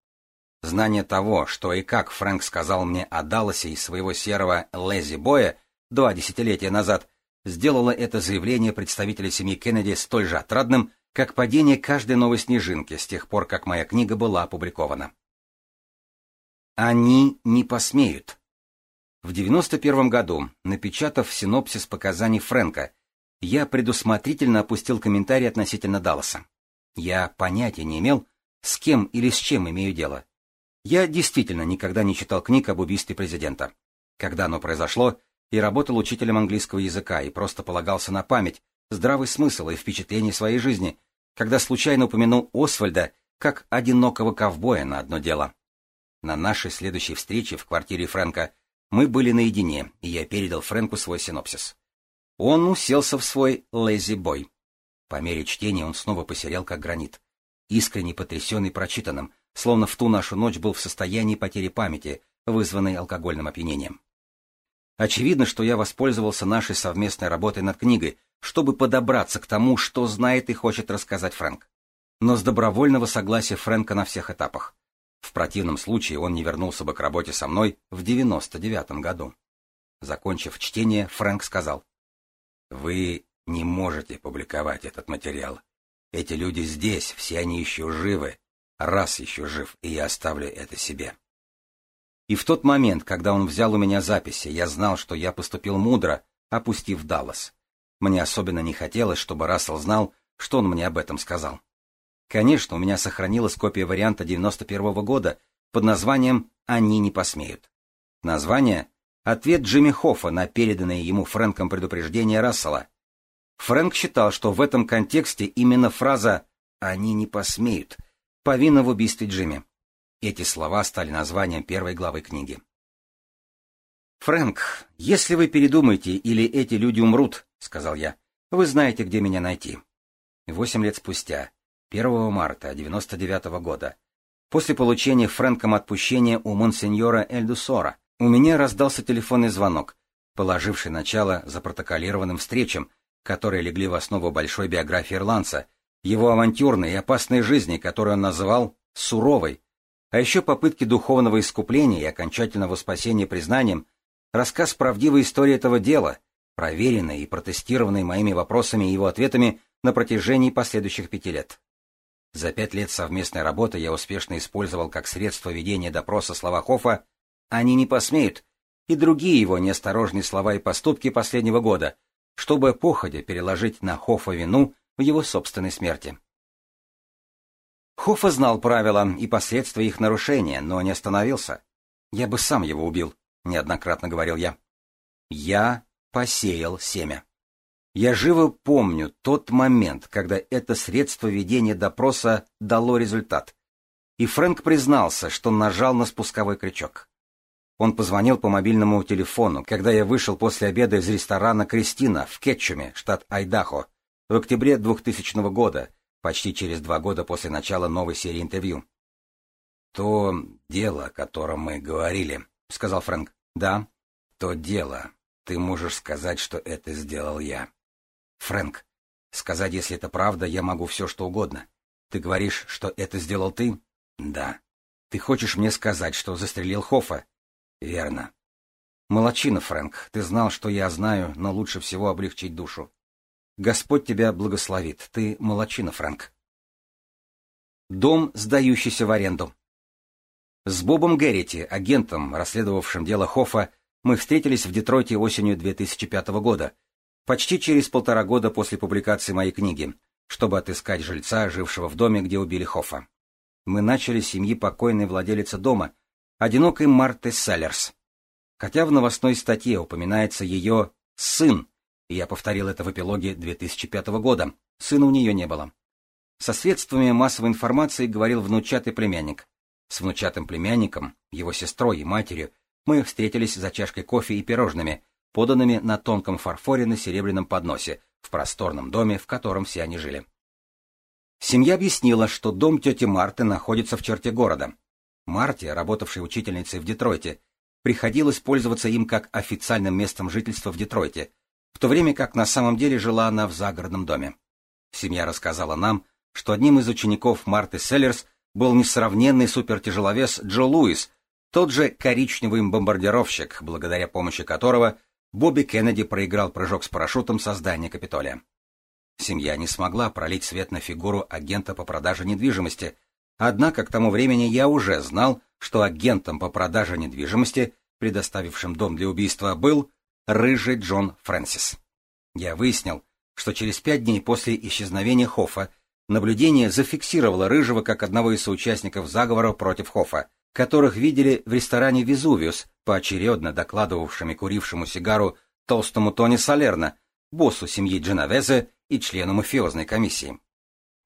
Знание того, что и как Фрэнк сказал мне о Далласе и своего серого Лэзи Боя два десятилетия назад, сделало это заявление представителя семьи Кеннеди столь же отрадным, как падение каждой новой снежинки с тех пор, как моя книга была опубликована. «Они не посмеют», в 91 году, напечатав синопсис показаний Фрэнка, я предусмотрительно опустил комментарий относительно Далласа. Я понятия не имел, с кем или с чем имею дело. Я действительно никогда не читал книг об убийстве президента. Когда оно произошло, и работал учителем английского языка, и просто полагался на память, здравый смысл и впечатление своей жизни, когда случайно упомянул Освальда как одинокого ковбоя на одно дело. На нашей следующей встрече в квартире Фрэнка – мы были наедине, и я передал Фрэнку свой синопсис. Он уселся в свой лэзи-бой. По мере чтения он снова посерял как гранит. Искренне потрясенный прочитанным, словно в ту нашу ночь был в состоянии потери памяти, вызванной алкогольным опьянением. Очевидно, что я воспользовался нашей совместной работой над книгой, чтобы подобраться к тому, что знает и хочет рассказать Фрэнк. Но с добровольного согласия Фрэнка на всех этапах. В противном случае он не вернулся бы к работе со мной в 99-м году. Закончив чтение, Фрэнк сказал, «Вы не можете публиковать этот материал. Эти люди здесь, все они еще живы. Раз еще жив, и я оставлю это себе». И в тот момент, когда он взял у меня записи, я знал, что я поступил мудро, опустив Даллас. Мне особенно не хотелось, чтобы Рассел знал, что он мне об этом сказал. Конечно, у меня сохранилась копия варианта 91-го года под названием «Они не посмеют». Название — ответ Джимми Хоффа на переданное ему Фрэнком предупреждение Рассела. Фрэнк считал, что в этом контексте именно фраза «Они не посмеют» повинна в убийстве Джимми. Эти слова стали названием первой главы книги. «Фрэнк, если вы передумаете или эти люди умрут», — сказал я, — «вы знаете, где меня найти». Восемь лет спустя 1 марта 99 года. После получения Фрэнком отпущения у монсеньора Эльдусора у меня раздался телефонный звонок, положивший начало запротоколированным встречам, которые легли в основу большой биографии ирландца, его авантюрной и опасной жизни, которую он называл «суровой», а еще попытки духовного искупления и окончательного спасения признанием, рассказ правдивой истории этого дела, проверенной и протестированной моими вопросами и его ответами на протяжении последующих пяти лет. За пять лет совместной работы я успешно использовал как средство ведения допроса Словакова «они не посмеют» и другие его неосторожные слова и поступки последнего года, чтобы походя переложить на Хофа вину в его собственной смерти. Хофа знал правила и последствия их нарушения, но не остановился. «Я бы сам его убил», — неоднократно говорил я. «Я посеял семя». Я живо помню тот момент, когда это средство ведения допроса дало результат. И Фрэнк признался, что нажал на спусковой крючок. Он позвонил по мобильному телефону, когда я вышел после обеда из ресторана «Кристина» в Кетчуме, штат Айдахо, в октябре 2000 года, почти через два года после начала новой серии интервью. «То дело, о котором мы говорили», — сказал Фрэнк. «Да, то дело. Ты можешь сказать, что это сделал я». Фрэнк, сказать, если это правда, я могу все что угодно. Ты говоришь, что это сделал ты? Да. Ты хочешь мне сказать, что застрелил Хофа? Верно. Молодчина, Фрэнк, ты знал, что я знаю, но лучше всего облегчить душу. Господь тебя благословит. Ты молодчина, Фрэнк. Дом, сдающийся в аренду. С Бобом Геррити, агентом, расследовавшим дело Хофа, мы встретились в Детройте осенью 2005 года, почти через полтора года после публикации моей книги, чтобы отыскать жильца, жившего в доме, где убили Хофа. Мы начали с семьи покойной владелицы дома, одинокой Марты Селлерс. Хотя в новостной статье упоминается ее сын, и я повторил это в эпилоге 2005 года, сына у нее не было. Со средствами массовой информации говорил внучатый племянник. С внучатым племянником, его сестрой и матерью мы встретились за чашкой кофе и пирожными – поданными на тонком фарфоре на серебряном подносе в просторном доме, в котором все они жили. Семья объяснила, что дом тети Марты находится в черте города. Марте, работавшей учительницей в Детройте, приходилось пользоваться им как официальным местом жительства в Детройте, в то время как на самом деле жила она в загородном доме. Семья рассказала нам, что одним из учеников Марты Селлерс был несравненный супертяжеловес Джо Луис, тот же коричневый бомбардировщик, благодаря помощи которого Бобби Кеннеди проиграл прыжок с парашютом со здания Капитолия. Семья не смогла пролить свет на фигуру агента по продаже недвижимости, однако к тому времени я уже знал, что агентом по продаже недвижимости, предоставившим дом для убийства, был рыжий Джон Фрэнсис. Я выяснил, что через пять дней после исчезновения Хоффа наблюдение зафиксировало Рыжего как одного из соучастников заговора против Хоффа, которых видели в ресторане «Везувиус», поочередно докладывавшими курившему сигару толстому Тони Салерно, боссу семьи Дженовезе и члену мафиозной комиссии.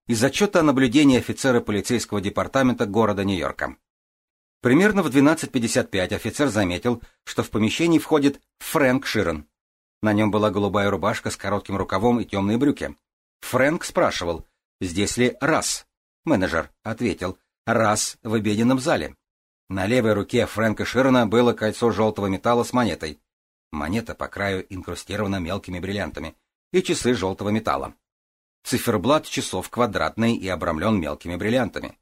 Из отчета о наблюдении офицера полицейского департамента города Нью-Йорка. Примерно в 12.55 офицер заметил, что в помещении входит Фрэнк Ширен. На нем была голубая рубашка с коротким рукавом и темные брюки. Фрэнк спрашивал, здесь ли раз?" Менеджер ответил, "Раз в обеденном зале. На левой руке Фрэнка Широна было кольцо желтого металла с монетой. Монета по краю инкрустирована мелкими бриллиантами и часы желтого металла. Циферблат часов квадратный и обрамлен мелкими бриллиантами.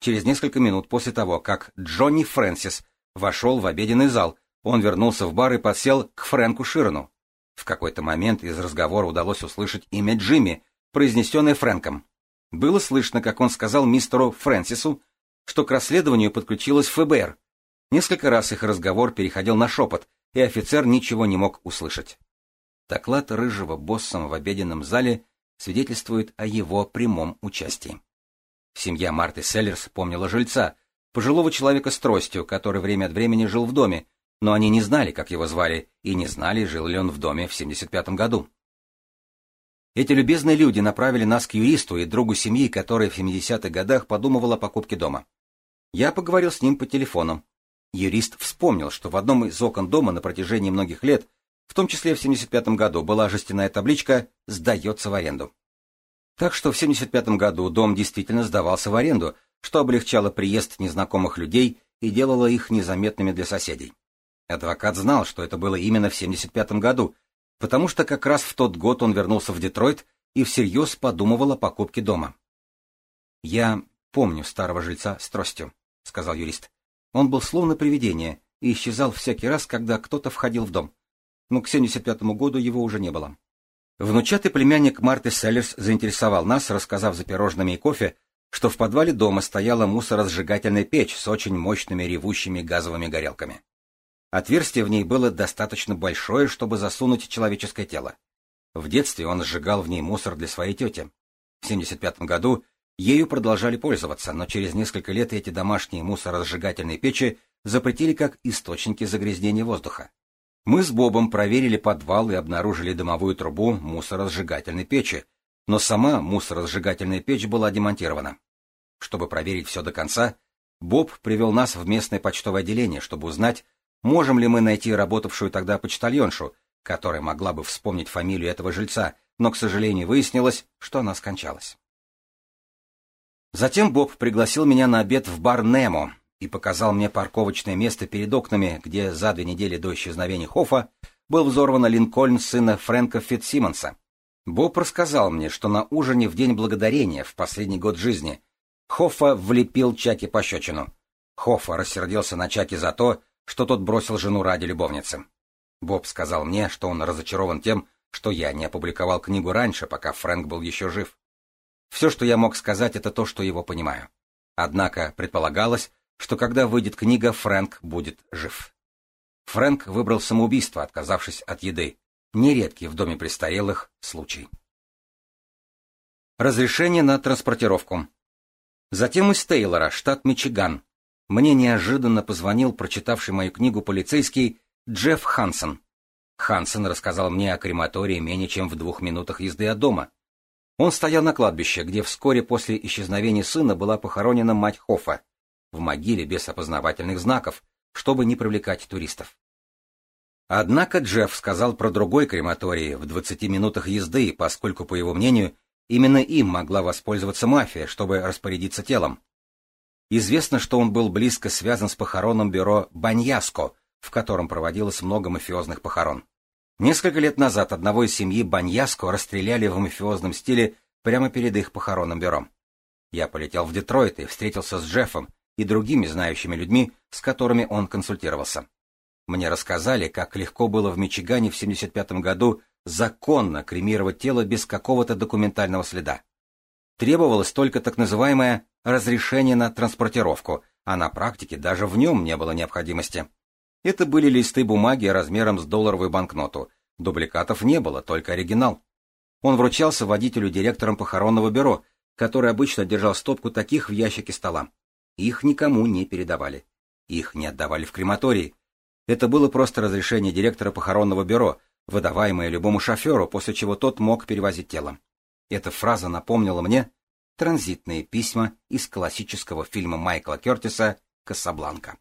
Через несколько минут после того, как Джонни Фрэнсис вошел в обеденный зал, он вернулся в бар и подсел к Фрэнку Широну. В какой-то момент из разговора удалось услышать имя Джимми, произнесенное Фрэнком. Было слышно, как он сказал мистеру Фрэнсису, что к расследованию подключилась ФБР. Несколько раз их разговор переходил на шепот, и офицер ничего не мог услышать. Доклад рыжего босса в обеденном зале свидетельствует о его прямом участии. Семья Марты Селлерс помнила жильца, пожилого человека с тростью, который время от времени жил в доме, но они не знали, как его звали, и не знали, жил ли он в доме в 1975 году. Эти любезные люди направили нас к юристу и другу семьи, которая в 70-х годах подумывала о покупке дома. Я поговорил с ним по телефону. Юрист вспомнил, что в одном из окон дома на протяжении многих лет, в том числе в 75-м году, была жестяная табличка «Сдается в аренду». Так что в 75-м году дом действительно сдавался в аренду, что облегчало приезд незнакомых людей и делало их незаметными для соседей. Адвокат знал, что это было именно в 75-м году, потому что как раз в тот год он вернулся в Детройт и всерьез подумывал о покупке дома. «Я помню старого жильца с тростью», — сказал юрист. «Он был словно привидение и исчезал всякий раз, когда кто-то входил в дом. Но к 75 году его уже не было». Внучатый племянник Марты Селлерс заинтересовал нас, рассказав за пирожными и кофе, что в подвале дома стояла мусоросжигательная печь с очень мощными ревущими газовыми горелками. Отверстие в ней было достаточно большое, чтобы засунуть человеческое тело. В детстве он сжигал в ней мусор для своей тети. В 1975 году ею продолжали пользоваться, но через несколько лет эти домашние мусоросжигательные печи запретили как источники загрязнения воздуха. Мы с Бобом проверили подвал и обнаружили дымовую трубу мусоросжигательной печи, но сама мусоросжигательная печь была демонтирована. Чтобы проверить все до конца, Боб привел нас в местное почтовое отделение, чтобы узнать, Можем ли мы найти работавшую тогда почтальоншу, которая могла бы вспомнить фамилию этого жильца, но, к сожалению, выяснилось, что она скончалась. Затем Боб пригласил меня на обед в бар Немо и показал мне парковочное место перед окнами, где за две недели до исчезновения Хофа был взорван Линкольн сына Фрэнка Фитсимонса. Боб рассказал мне, что на ужине в День Благодарения в последний год жизни Хоффа влепил Чаки пощечину. Хоффа рассердился на Чаки за то, что тот бросил жену ради любовницы. Боб сказал мне, что он разочарован тем, что я не опубликовал книгу раньше, пока Фрэнк был еще жив. Все, что я мог сказать, это то, что его понимаю. Однако предполагалось, что когда выйдет книга, Фрэнк будет жив. Фрэнк выбрал самоубийство, отказавшись от еды. Нередкий в доме престарелых случай. Разрешение на транспортировку. Затем из Тейлора, штат Мичиган, мне неожиданно позвонил прочитавший мою книгу полицейский Джефф Хансон. Хансон рассказал мне о крематории менее чем в двух минутах езды от дома. Он стоял на кладбище, где вскоре после исчезновения сына была похоронена мать Хофа, в могиле без опознавательных знаков, чтобы не привлекать туристов. Однако Джефф сказал про другой крематорий в 20 минутах езды, поскольку, по его мнению, именно им могла воспользоваться мафия, чтобы распорядиться телом. Известно, что он был близко связан с похоронным бюро Баньяско, в котором проводилось много мафиозных похорон. Несколько лет назад одного из семьи Баньяско расстреляли в мафиозном стиле прямо перед их похоронным бюро. Я полетел в Детройт и встретился с Джеффом и другими знающими людьми, с которыми он консультировался. Мне рассказали, как легко было в Мичигане в 1975 году законно кремировать тело без какого-то документального следа требовалось только так называемое «разрешение на транспортировку», а на практике даже в нем не было необходимости. Это были листы бумаги размером с долларовую банкноту. Дубликатов не было, только оригинал. Он вручался водителю-директором похоронного бюро, который обычно держал стопку таких в ящике стола. Их никому не передавали. Их не отдавали в крематории. Это было просто разрешение директора похоронного бюро, выдаваемое любому шоферу, после чего тот мог перевозить тело. Эта фраза напомнила мне транзитные письма из классического фильма Майкла Кертиса «Касабланка».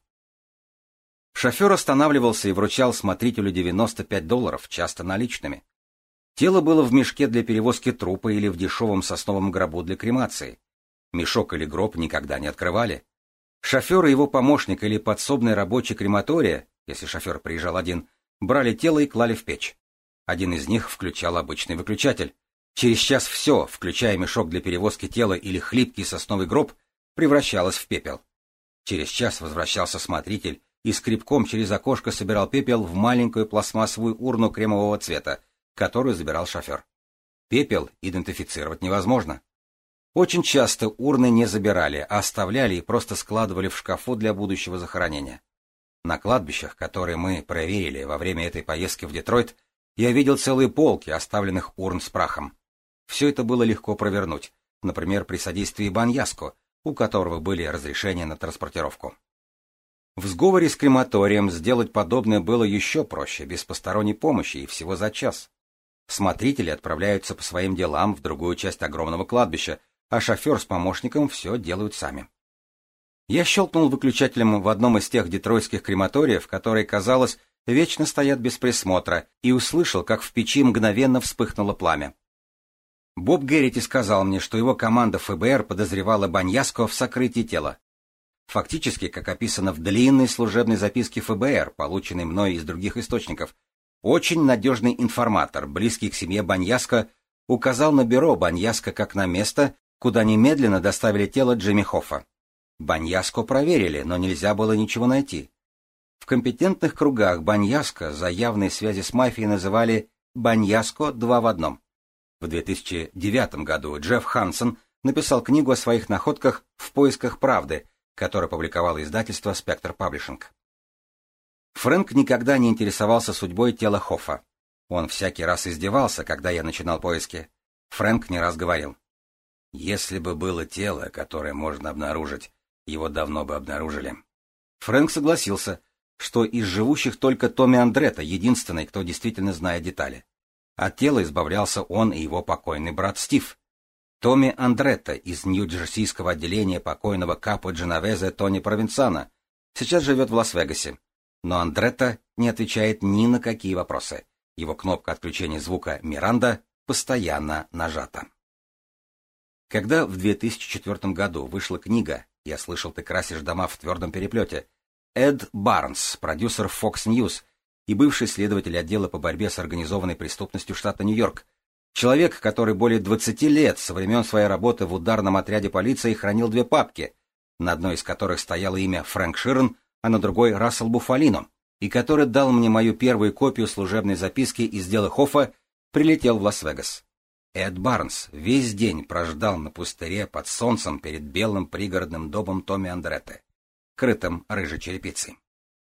Шофер останавливался и вручал смотрителю 95 долларов, часто наличными. Тело было в мешке для перевозки трупа или в дешевом сосновом гробу для кремации. Мешок или гроб никогда не открывали. Шофер и его помощник или подсобный рабочий крематория, если шофер приезжал один, брали тело и клали в печь. Один из них включал обычный выключатель. Через час все, включая мешок для перевозки тела или хлипкий сосновый гроб, превращалось в пепел. Через час возвращался смотритель и скребком через окошко собирал пепел в маленькую пластмассовую урну кремового цвета, которую забирал шофер. Пепел идентифицировать невозможно. Очень часто урны не забирали, а оставляли и просто складывали в шкафу для будущего захоронения. На кладбищах, которые мы проверили во время этой поездки в Детройт, я видел целые полки, оставленных урн с прахом. Все это было легко провернуть, например, при содействии Баньяско, у которого были разрешения на транспортировку. В сговоре с крематорием сделать подобное было еще проще, без посторонней помощи и всего за час. Смотрители отправляются по своим делам в другую часть огромного кладбища, а шофер с помощником все делают сами. Я щелкнул выключателем в одном из тех детройтских крематориев, которые, казалось, вечно стоят без присмотра, и услышал, как в печи мгновенно вспыхнуло пламя. Боб Геррити сказал мне, что его команда ФБР подозревала Баньяско в сокрытии тела. Фактически, как описано в длинной служебной записке ФБР, полученной мной из других источников, очень надежный информатор, близкий к семье Баньяско, указал на бюро Баньяско как на место, куда немедленно доставили тело Джимми Хоффа. Баньяско проверили, но нельзя было ничего найти. В компетентных кругах Баньяско за явные связи с мафией называли «Баньяско два в одном». В 2009 году Джефф Хансен написал книгу о своих находках «В поисках правды», которую публиковало издательство «Спектр Паблишинг». Фрэнк никогда не интересовался судьбой тела Хоффа. Он всякий раз издевался, когда я начинал поиски. Фрэнк не раз говорил. «Если бы было тело, которое можно обнаружить, его давно бы обнаружили». Фрэнк согласился, что из живущих только Томми Андретта единственный, кто действительно знает детали. От тела избавлялся он и его покойный брат Стив. Томми Андретто из Нью-Джерсийского отделения покойного капо Дженовезе Тони Провинцана сейчас живет в Лас-Вегасе. Но Андретто не отвечает ни на какие вопросы. Его кнопка отключения звука «Миранда» постоянно нажата. Когда в 2004 году вышла книга «Я слышал, ты красишь дома в твердом переплете», Эд Барнс, продюсер Fox News, и бывший следователь отдела по борьбе с организованной преступностью штата Нью-Йорк. Человек, который более 20 лет со времен своей работы в ударном отряде полиции хранил две папки, на одной из которых стояло имя Фрэнк Ширн, а на другой Рассел Буфалино, и который дал мне мою первую копию служебной записки из дела Хоффа, прилетел в Лас-Вегас. Эд Барнс весь день прождал на пустыре под солнцем перед белым пригородным домом Томми Андретте, крытым рыжей черепицей.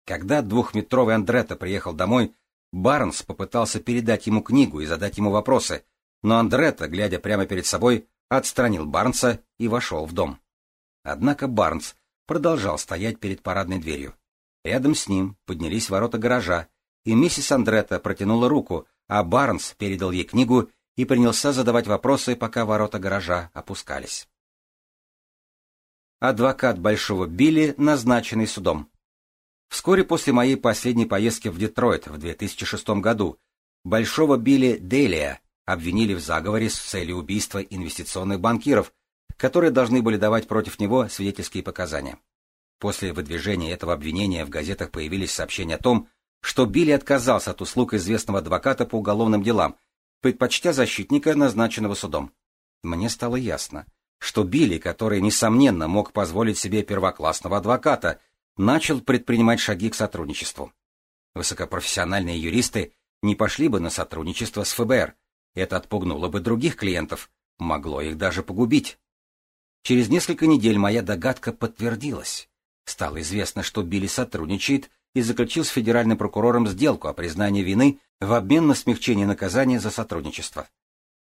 Когда двухметровый Андретто приехал домой, Барнс попытался передать ему книгу и задать ему вопросы, но Андретто, глядя прямо перед собой, отстранил Барнса и вошел в дом. Однако Барнс продолжал стоять перед парадной дверью. Рядом с ним поднялись ворота гаража, и миссис Андретта протянула руку, а Барнс передал ей книгу и принялся задавать вопросы, пока ворота гаража опускались. Адвокат Большого Билли, назначенный судом. Вскоре после моей последней поездки в Детройт в 2006 году большого Билли Делия обвинили в заговоре с целью убийства инвестиционных банкиров, которые должны были давать против него свидетельские показания. После выдвижения этого обвинения в газетах появились сообщения о том, что Билли отказался от услуг известного адвоката по уголовным делам, предпочтя защитника, назначенного судом. Мне стало ясно, что Билли, который, несомненно, мог позволить себе первоклассного адвоката, начал предпринимать шаги к сотрудничеству. Высокопрофессиональные юристы не пошли бы на сотрудничество с ФБР, это отпугнуло бы других клиентов, могло их даже погубить. Через несколько недель моя догадка подтвердилась. Стало известно, что Билли сотрудничает и заключил с федеральным прокурором сделку о признании вины в обмен на смягчение наказания за сотрудничество.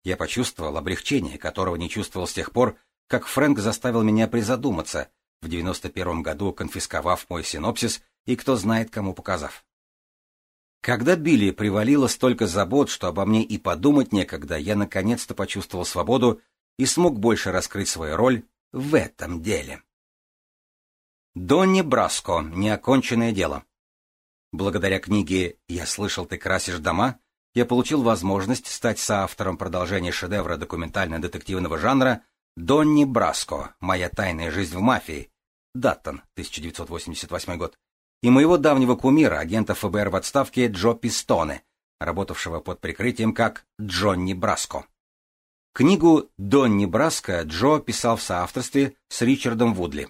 Я почувствовал облегчение, которого не чувствовал с тех пор, как Фрэнк заставил меня призадуматься, в 91 году конфисковав мой синопсис и кто знает кому показав. Когда Билли привалило столько забот, что обо мне и подумать некогда, я наконец-то почувствовал свободу и смог больше раскрыть свою роль в этом деле. Донни Браско. Неоконченное дело. Благодаря книге «Я слышал, ты красишь дома» я получил возможность стать соавтором продолжения шедевра документально-детективного жанра Донни Браско «Моя тайная жизнь в мафии», Даттон, 1988 год, и моего давнего кумира, агента ФБР в отставке Джо Пистоне, работавшего под прикрытием как Джонни Браско. Книгу «Донни Браско» Джо писал в соавторстве с Ричардом Вудли.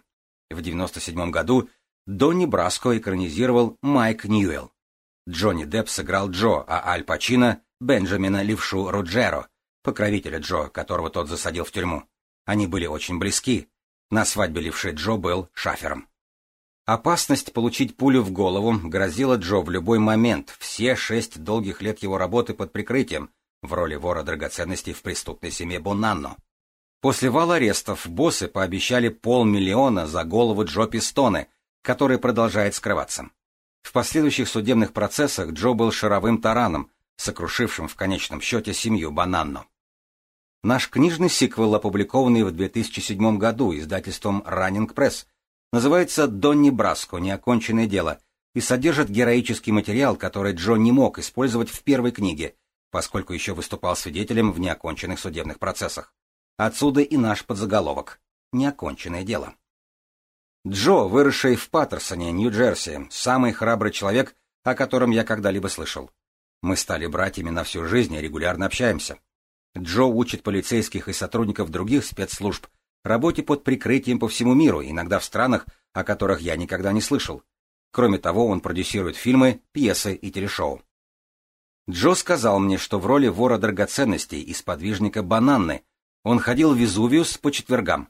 В 1997 году Донни Браско экранизировал Майк Ньюэлл. Джонни Депп сыграл Джо, а Аль Пачино — Бенджамина Левшу Руджеро, покровителя Джо, которого тот засадил в тюрьму. Они были очень близки. На свадьбе левши Джо был шафером. Опасность получить пулю в голову грозила Джо в любой момент, все шесть долгих лет его работы под прикрытием, в роли вора драгоценностей в преступной семье Бонанно. После вала арестов боссы пообещали полмиллиона за голову Джо Пистоны, который продолжает скрываться. В последующих судебных процессах Джо был шаровым тараном, сокрушившим в конечном счете семью Бонанно. Наш книжный сиквел, опубликованный в 2007 году издательством Running Press, называется «Донни Браско. Неоконченное дело» и содержит героический материал, который Джо не мог использовать в первой книге, поскольку еще выступал свидетелем в неоконченных судебных процессах. Отсюда и наш подзаголовок «Неоконченное дело». Джо, выросший в Паттерсоне, Нью-Джерси, самый храбрый человек, о котором я когда-либо слышал. Мы стали братьями на всю жизнь и регулярно общаемся. Джо учит полицейских и сотрудников других спецслужб работе под прикрытием по всему миру, иногда в странах, о которых я никогда не слышал. Кроме того, он продюсирует фильмы, пьесы и телешоу. Джо сказал мне, что в роли вора драгоценностей и сподвижника Бананны он ходил в Везувиус по четвергам.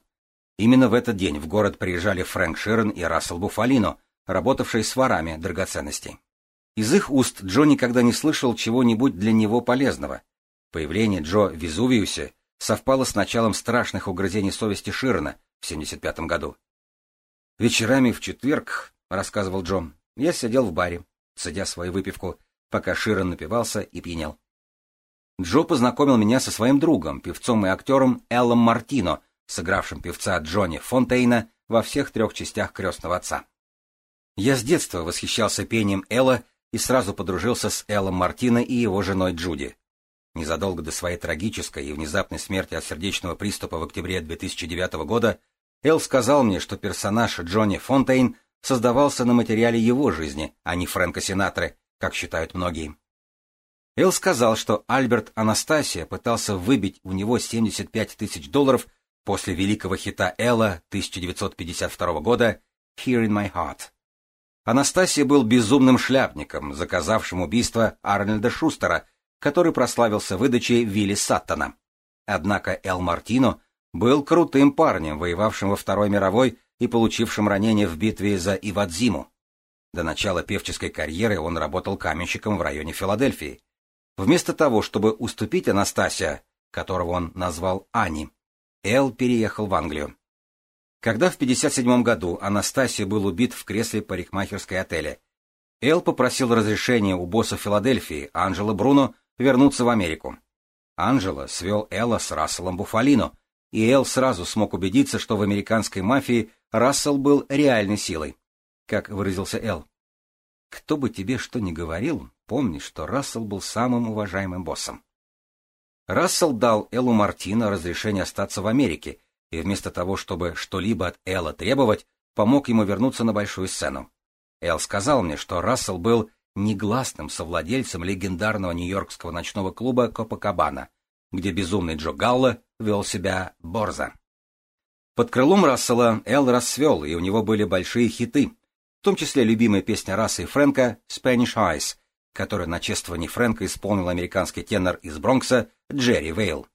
Именно в этот день в город приезжали Фрэнк Ширен и Рассел Буфалино, работавшие с ворами драгоценностей. Из их уст Джо никогда не слышал чего-нибудь для него полезного, Появление Джо Везувиуса совпало с началом страшных угрызений совести Ширна в 1975 году. «Вечерами в четверг», — рассказывал Джо, — «я сидел в баре, цедя свою выпивку, пока Широн напивался и пьянел. Джо познакомил меня со своим другом, певцом и актером Эллом Мартино, сыгравшим певца Джонни Фонтейна во всех трех частях «Крестного отца». Я с детства восхищался пением Элла и сразу подружился с Эллом Мартино и его женой Джуди. Незадолго до своей трагической и внезапной смерти от сердечного приступа в октябре 2009 года, Эл сказал мне, что персонаж Джонни Фонтейн создавался на материале его жизни, а не Фрэнка Синатры, как считают многие. Эл сказал, что Альберт Анастасия пытался выбить у него 75 тысяч долларов после великого хита Элла 1952 года «Here in my heart». Анастасия был безумным шляпником, заказавшим убийство Арнольда Шустера – который прославился выдачей Вилли Саттона. Однако Эл Мартино был крутым парнем, воевавшим во Второй мировой и получившим ранение в битве за Ивадзиму. До начала певческой карьеры он работал каменщиком в районе Филадельфии. Вместо того, чтобы уступить Анастасия, которого он назвал Ани, Эл переехал в Англию. Когда в 1957 году Анастасия был убит в кресле парикмахерской отеля, Эл попросил разрешения у босса Филадельфии, Анжела Бруно, вернуться в Америку. Анжела свел Элла с Расселом Буфалино, и Эл сразу смог убедиться, что в американской мафии Рассел был реальной силой. Как выразился Эл. Кто бы тебе что ни говорил, помни, что Рассел был самым уважаемым боссом. Рассел дал Эллу Мартина разрешение остаться в Америке, и вместо того, чтобы что-либо от Элла требовать, помог ему вернуться на большую сцену. Эл сказал мне, что Рассел был негласным совладельцем легендарного нью-йоркского ночного клуба Копакабана, где безумный Джо Галла вел себя борзо. Под крылом Рассела Эл расцвел, и у него были большие хиты, в том числе любимая песня Расса и Фрэнка «Spanish Eyes», которую на чествовании Фрэнка исполнил американский тенор из Бронкса Джерри Вейл.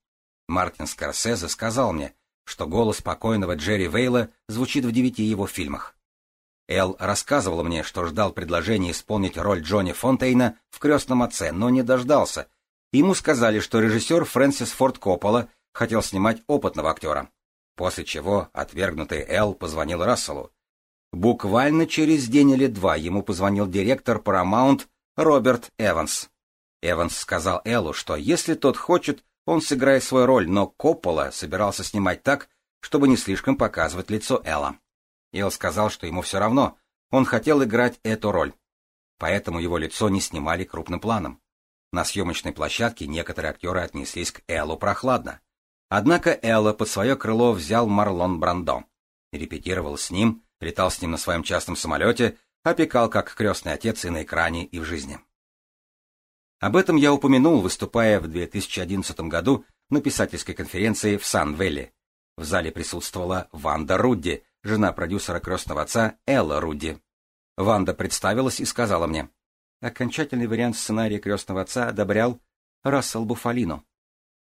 Мартин Скорсезе сказал мне, что голос покойного Джерри Вейла звучит в девяти его фильмах. Эл рассказывал мне, что ждал предложения исполнить роль Джонни Фонтейна в «Крестном отце», но не дождался. Ему сказали, что режиссер Фрэнсис Форд Коппола хотел снимать опытного актера. После чего отвергнутый Эл позвонил Расселу. Буквально через день или два ему позвонил директор Paramount Роберт Эванс. Эванс сказал Эллу, что если тот хочет, он сыграет свою роль, но Коппола собирался снимать так, чтобы не слишком показывать лицо Элла. Эл сказал, что ему все равно, он хотел играть эту роль. Поэтому его лицо не снимали крупным планом. На съемочной площадке некоторые актеры отнеслись к Эллу прохладно. Однако Элла под свое крыло взял Марлон Брандо. Репетировал с ним, летал с ним на своем частном самолете, опекал как крестный отец и на экране, и в жизни. Об этом я упомянул, выступая в 2011 году на писательской конференции в Сан-Велли. В зале присутствовала Ванда Рудди, жена продюсера крестного отца Элла Руди. Ванда представилась и сказала мне. Окончательный вариант сценария крестного отца одобрял Рассел Буфалино.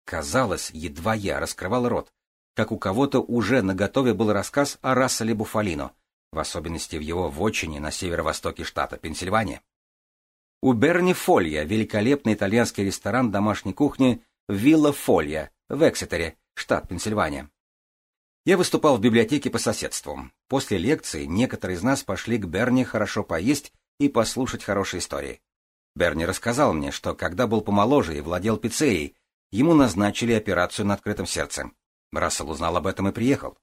Казалось, едва я раскрывал рот, как у кого-то уже наготове был рассказ о Расселе Буфалино, в особенности в его вотчине на северо-востоке штата Пенсильвания. У Берни Фолья, великолепный итальянский ресторан домашней кухни «Вилла Фолья» в Эксетере, штат Пенсильвания. Я выступал в библиотеке по соседству. После лекции некоторые из нас пошли к Берни хорошо поесть и послушать хорошие истории. Берни рассказал мне, что когда был помоложе и владел пиццеей, ему назначили операцию на открытом сердце. Рассел узнал об этом и приехал.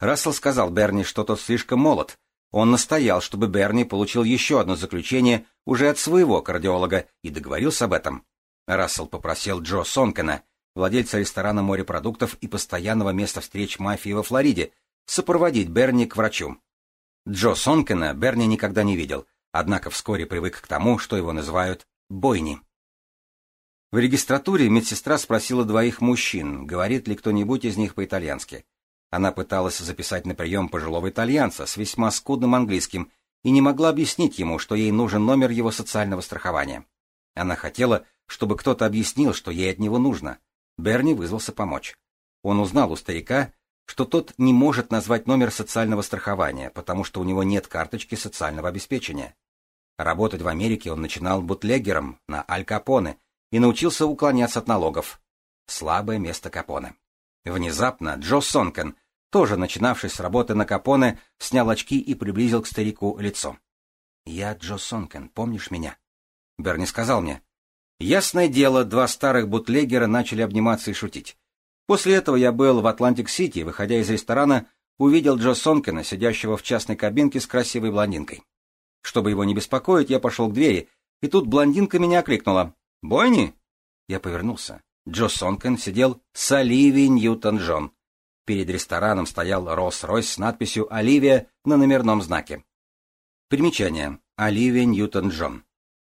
Рассел сказал Берни, что тот слишком молод. Он настоял, чтобы Берни получил еще одно заключение уже от своего кардиолога и договорился об этом. Рассел попросил Джо Сонкена — владельца ресторана морепродуктов и постоянного места встреч мафии во Флориде, сопроводить Берни к врачу. Джо Сонкена Берни никогда не видел, однако вскоре привык к тому, что его называют «бойни». В регистратуре медсестра спросила двоих мужчин, говорит ли кто-нибудь из них по-итальянски. Она пыталась записать на прием пожилого итальянца с весьма скудным английским и не могла объяснить ему, что ей нужен номер его социального страхования. Она хотела, чтобы кто-то объяснил, что ей от него нужно — Берни вызвался помочь. Он узнал у старика, что тот не может назвать номер социального страхования, потому что у него нет карточки социального обеспечения. Работать в Америке он начинал бутлегером на Аль Капоне и научился уклоняться от налогов. Слабое место Капоне. Внезапно Джо Сонкен, тоже начинавший с работы на Капоне, снял очки и приблизил к старику лицо. «Я Джо Сонкен, помнишь меня?» Берни сказал мне, Ясное дело, два старых бутлегера начали обниматься и шутить. После этого я был в Атлантик-Сити, выходя из ресторана, увидел Джо Сонкина, сидящего в частной кабинке с красивой блондинкой. Чтобы его не беспокоить, я пошел к двери, и тут блондинка меня окликнула. «Бойни!» Я повернулся. Джо Сонкин сидел с Оливией Ньютон-Джон. Перед рестораном стоял Роллс-Ройс с надписью «Оливия» на номерном знаке. Примечание. Оливия Ньютон-Джон.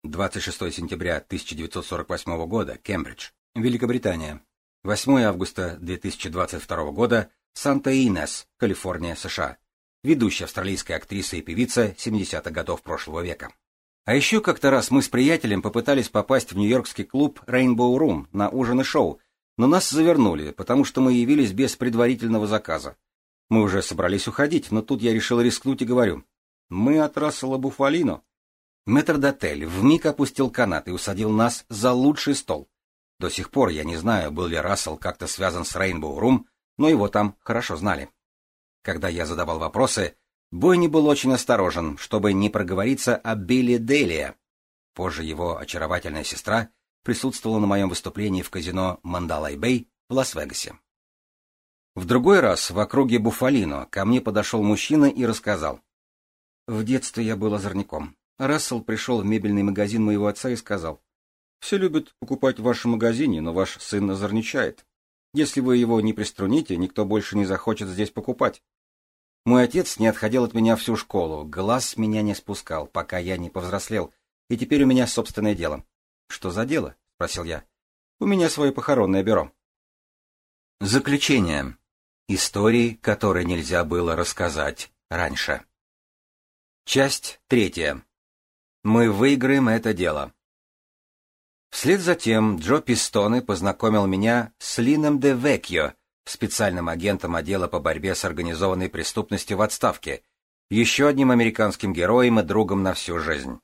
26 сентября 1948 года, Кембридж, Великобритания. 8 августа 2022 года, Санта-Инес, Калифорния, США. Ведущая австралийская актриса и певица 70-х годов прошлого века. А еще как-то раз мы с приятелем попытались попасть в нью-йоркский клуб Rainbow Room на ужин и шоу, но нас завернули, потому что мы явились без предварительного заказа. Мы уже собрались уходить, но тут я решил рискнуть и говорю. Мы от Буфалино. Метрдотель вмиг опустил канат и усадил нас за лучший стол. До сих пор я не знаю, был ли Рассел как-то связан с Рейнбоу Рум, но его там хорошо знали. Когда я задавал вопросы, Бойни был очень осторожен, чтобы не проговориться о Билли Делия. Позже его очаровательная сестра присутствовала на моем выступлении в казино Мандалай-Бэй в Лас-Вегасе. В другой раз в округе Буфалино ко мне подошел мужчина и рассказал. В детстве я был озорником. Рассел пришел в мебельный магазин моего отца и сказал, «Все любят покупать в вашем магазине, но ваш сын озорничает. Если вы его не приструните, никто больше не захочет здесь покупать». Мой отец не отходил от меня всю школу, глаз меня не спускал, пока я не повзрослел, и теперь у меня собственное дело. «Что за дело?» — спросил я. «У меня свое похоронное бюро». Заключение. Истории, которые нельзя было рассказать раньше. Часть третья. Мы выиграем это дело. Вслед за тем Джо Пистоны познакомил меня с Лином де Векьо, специальным агентом отдела по борьбе с организованной преступностью в отставке, еще одним американским героем и другом на всю жизнь.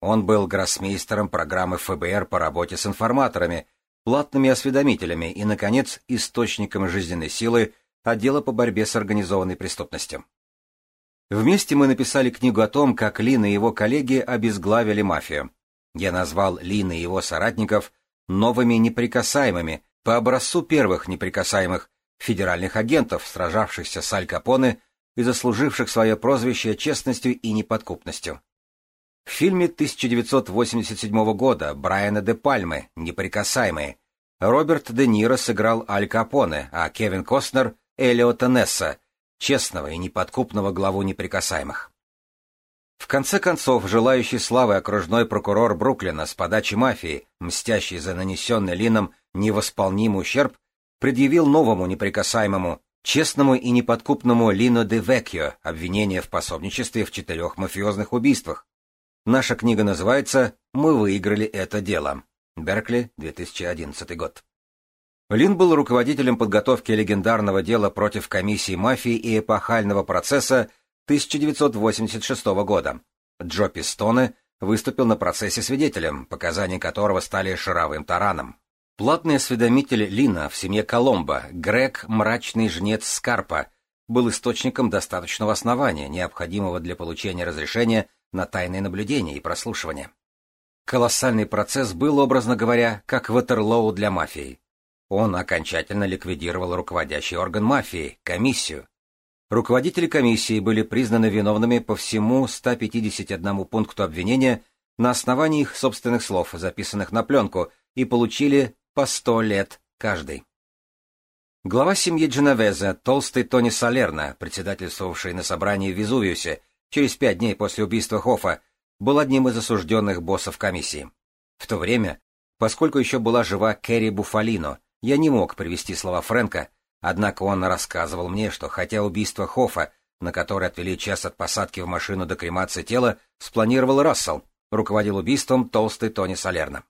Он был гроссмейстером программы ФБР по работе с информаторами, платными осведомителями и, наконец, источником жизненной силы отдела по борьбе с организованной преступностью. Вместе мы написали книгу о том, как Лин и его коллеги обезглавили мафию. Я назвал Лин и его соратников новыми неприкасаемыми, по образцу первых неприкасаемых, федеральных агентов, сражавшихся с Аль Капоне и заслуживших свое прозвище честностью и неподкупностью. В фильме 1987 года Брайана де Пальмы «Неприкасаемые» Роберт Де Ниро сыграл Аль Капоне, а Кевин Костнер — Элиота Несса — честного и неподкупного главу неприкасаемых. В конце концов, желающий славы окружной прокурор Бруклина с подачи мафии, мстящий за нанесенный Лином невосполнимый ущерб, предъявил новому неприкасаемому, честному и неподкупному Лино де Веккио обвинение в пособничестве в четырех мафиозных убийствах. Наша книга называется «Мы выиграли это дело». Беркли, 2011 год. Лин был руководителем подготовки легендарного дела против комиссии мафии и эпохального процесса 1986 года. Джо Пистоне выступил на процессе свидетелем, показания которого стали шаровым тараном. Платный осведомитель Лина в семье Коломбо, Грег, мрачный жнец Скарпа, был источником достаточного основания, необходимого для получения разрешения на тайные наблюдения и прослушивания. Колоссальный процесс был, образно говоря, как ватерлоу для мафии. Он окончательно ликвидировал руководящий орган мафии – комиссию. Руководители комиссии были признаны виновными по всему 151 пункту обвинения на основании их собственных слов, записанных на пленку, и получили по 100 лет каждый. Глава семьи Дженовеза, толстый Тони Салерна, председательствовавший на собрании в Везувиусе через пять дней после убийства Хофа, был одним из осужденных боссов комиссии. В то время, поскольку еще была жива Кэрри Буфалино, я не мог привести слова Фрэнка, однако он рассказывал мне, что хотя убийство Хофа, на которое отвели час от посадки в машину до кремации тела, спланировал Рассел, руководил убийством толстый Тони Салерно.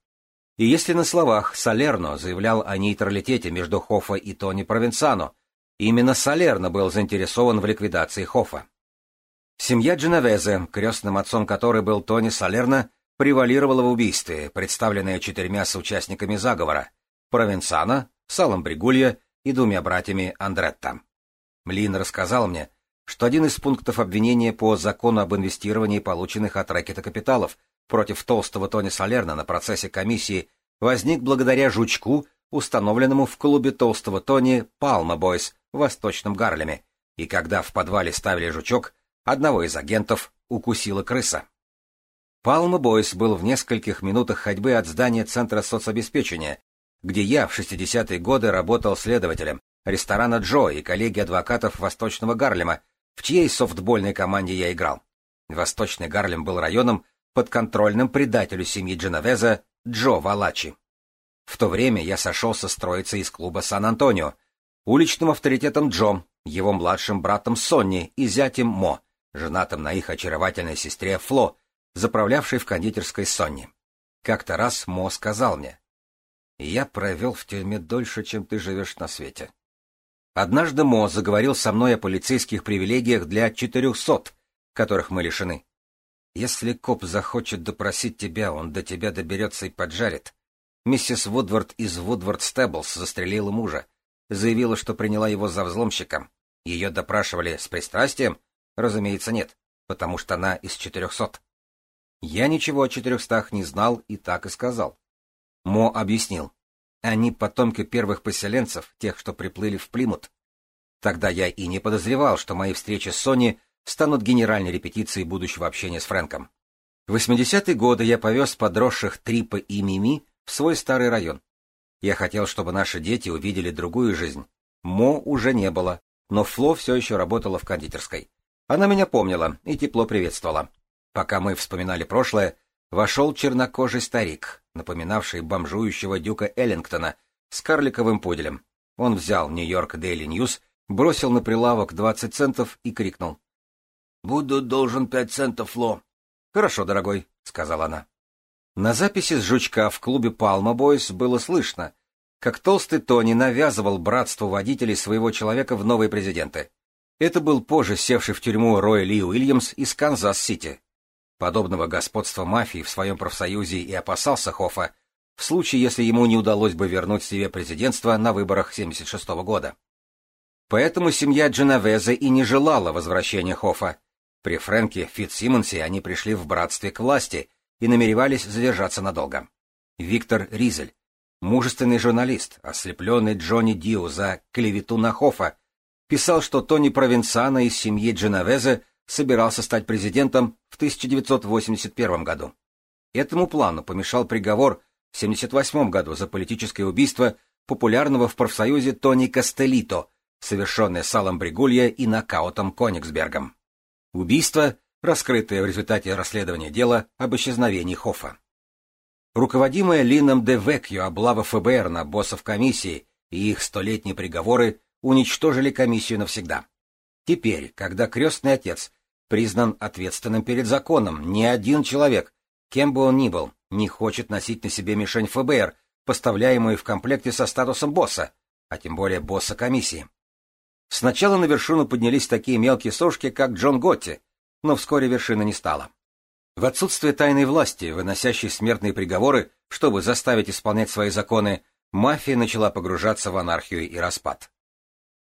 И если на словах Салерно заявлял о нейтралитете между Хофа и Тони Провенсано, именно Салерно был заинтересован в ликвидации Хофа. Семья Дженовезе, крестным отцом которой был Тони Салерно, превалировала в убийстве, представленное четырьмя соучастниками заговора — Провенсана, Салом Бригулья и двумя братьями Андретто. Млин рассказал мне, что один из пунктов обвинения по закону об инвестировании полученных от ракета капиталов против толстого Тони Солерна на процессе комиссии возник благодаря жучку, установленному в клубе толстого Тони Палма Бойс в Восточном Гарлеме, и когда в подвале ставили жучок, одного из агентов укусила крыса. Палма Бойс был в нескольких минутах ходьбы от здания Центра соцобеспечения, где я в 60-е годы работал следователем, ресторана Джо и коллеги адвокатов Восточного Гарлема, в чьей софтбольной команде я играл. Восточный Гарлем был районом, подконтрольным предателю семьи Дженовеза Джо Валачи. В то время я сошелся с троицей из клуба Сан-Антонио, уличным авторитетом Джо, его младшим братом Сонни и зятем Мо, женатым на их очаровательной сестре Фло, заправлявшей в кондитерской Сонни. Как-то раз Мо сказал мне, я провел в тюрьме дольше, чем ты живешь на свете. Однажды Мо заговорил со мной о полицейских привилегиях для четырехсот, которых мы лишены. Если коп захочет допросить тебя, он до тебя доберется и поджарит. Миссис Вудвард из Вудвард Стеблс застрелила мужа. Заявила, что приняла его за взломщиком. Ее допрашивали с пристрастием? Разумеется, нет, потому что она из четырехсот. Я ничего о четырехстах не знал и так и сказал. Мо объяснил. Они потомки первых поселенцев, тех, что приплыли в Плимут. Тогда я и не подозревал, что мои встречи с Сони станут генеральной репетицией будущего общения с Фрэнком. В 80-е годы я повез подросших Трипа и Мими в свой старый район. Я хотел, чтобы наши дети увидели другую жизнь. Мо уже не было, но Фло все еще работала в кондитерской. Она меня помнила и тепло приветствовала. Пока мы вспоминали прошлое, вошел чернокожий старик, напоминавший бомжующего дюка Эллингтона с карликовым пуделем. Он взял Нью-Йорк Дейли Ньюс, бросил на прилавок 20 центов и крикнул. «Буду должен пять центов, Фло». «Хорошо, дорогой», — сказала она. На записи с жучка в клубе Palma Boys было слышно, как толстый Тони навязывал братству водителей своего человека в новые президенты. Это был позже севший в тюрьму Рой Ли Уильямс из Канзас-Сити подобного господства мафии в своем профсоюзе и опасался Хофа в случае, если ему не удалось бы вернуть себе президентство на выборах 76 -го года. Поэтому семья Дженовезе и не желала возвращения Хофа. При Фрэнке Фитсимонсе они пришли в братстве к власти и намеревались задержаться надолго. Виктор Ризель, мужественный журналист, ослепленный Джонни Дио за клевету на Хофа, писал, что Тони Провенсана из семьи Дженовезе собирался стать президентом в 1981 году. Этому плану помешал приговор в 1978 году за политическое убийство популярного в профсоюзе Тони Кастелито, совершенное Салом Бригулья и нокаутом Конигсбергом. Убийство, раскрытое в результате расследования дела об исчезновении Хофа. Руководимая Лином де Векью облава ФБР на боссов комиссии и их столетние приговоры уничтожили комиссию навсегда. Теперь, когда крестный отец признан ответственным перед законом. Ни один человек, кем бы он ни был, не хочет носить на себе мишень ФБР, поставляемую в комплекте со статусом босса, а тем более босса комиссии. Сначала на вершину поднялись такие мелкие сошки, как Джон Готти, но вскоре вершина не стала. В отсутствие тайной власти, выносящей смертные приговоры, чтобы заставить исполнять свои законы, мафия начала погружаться в анархию и распад.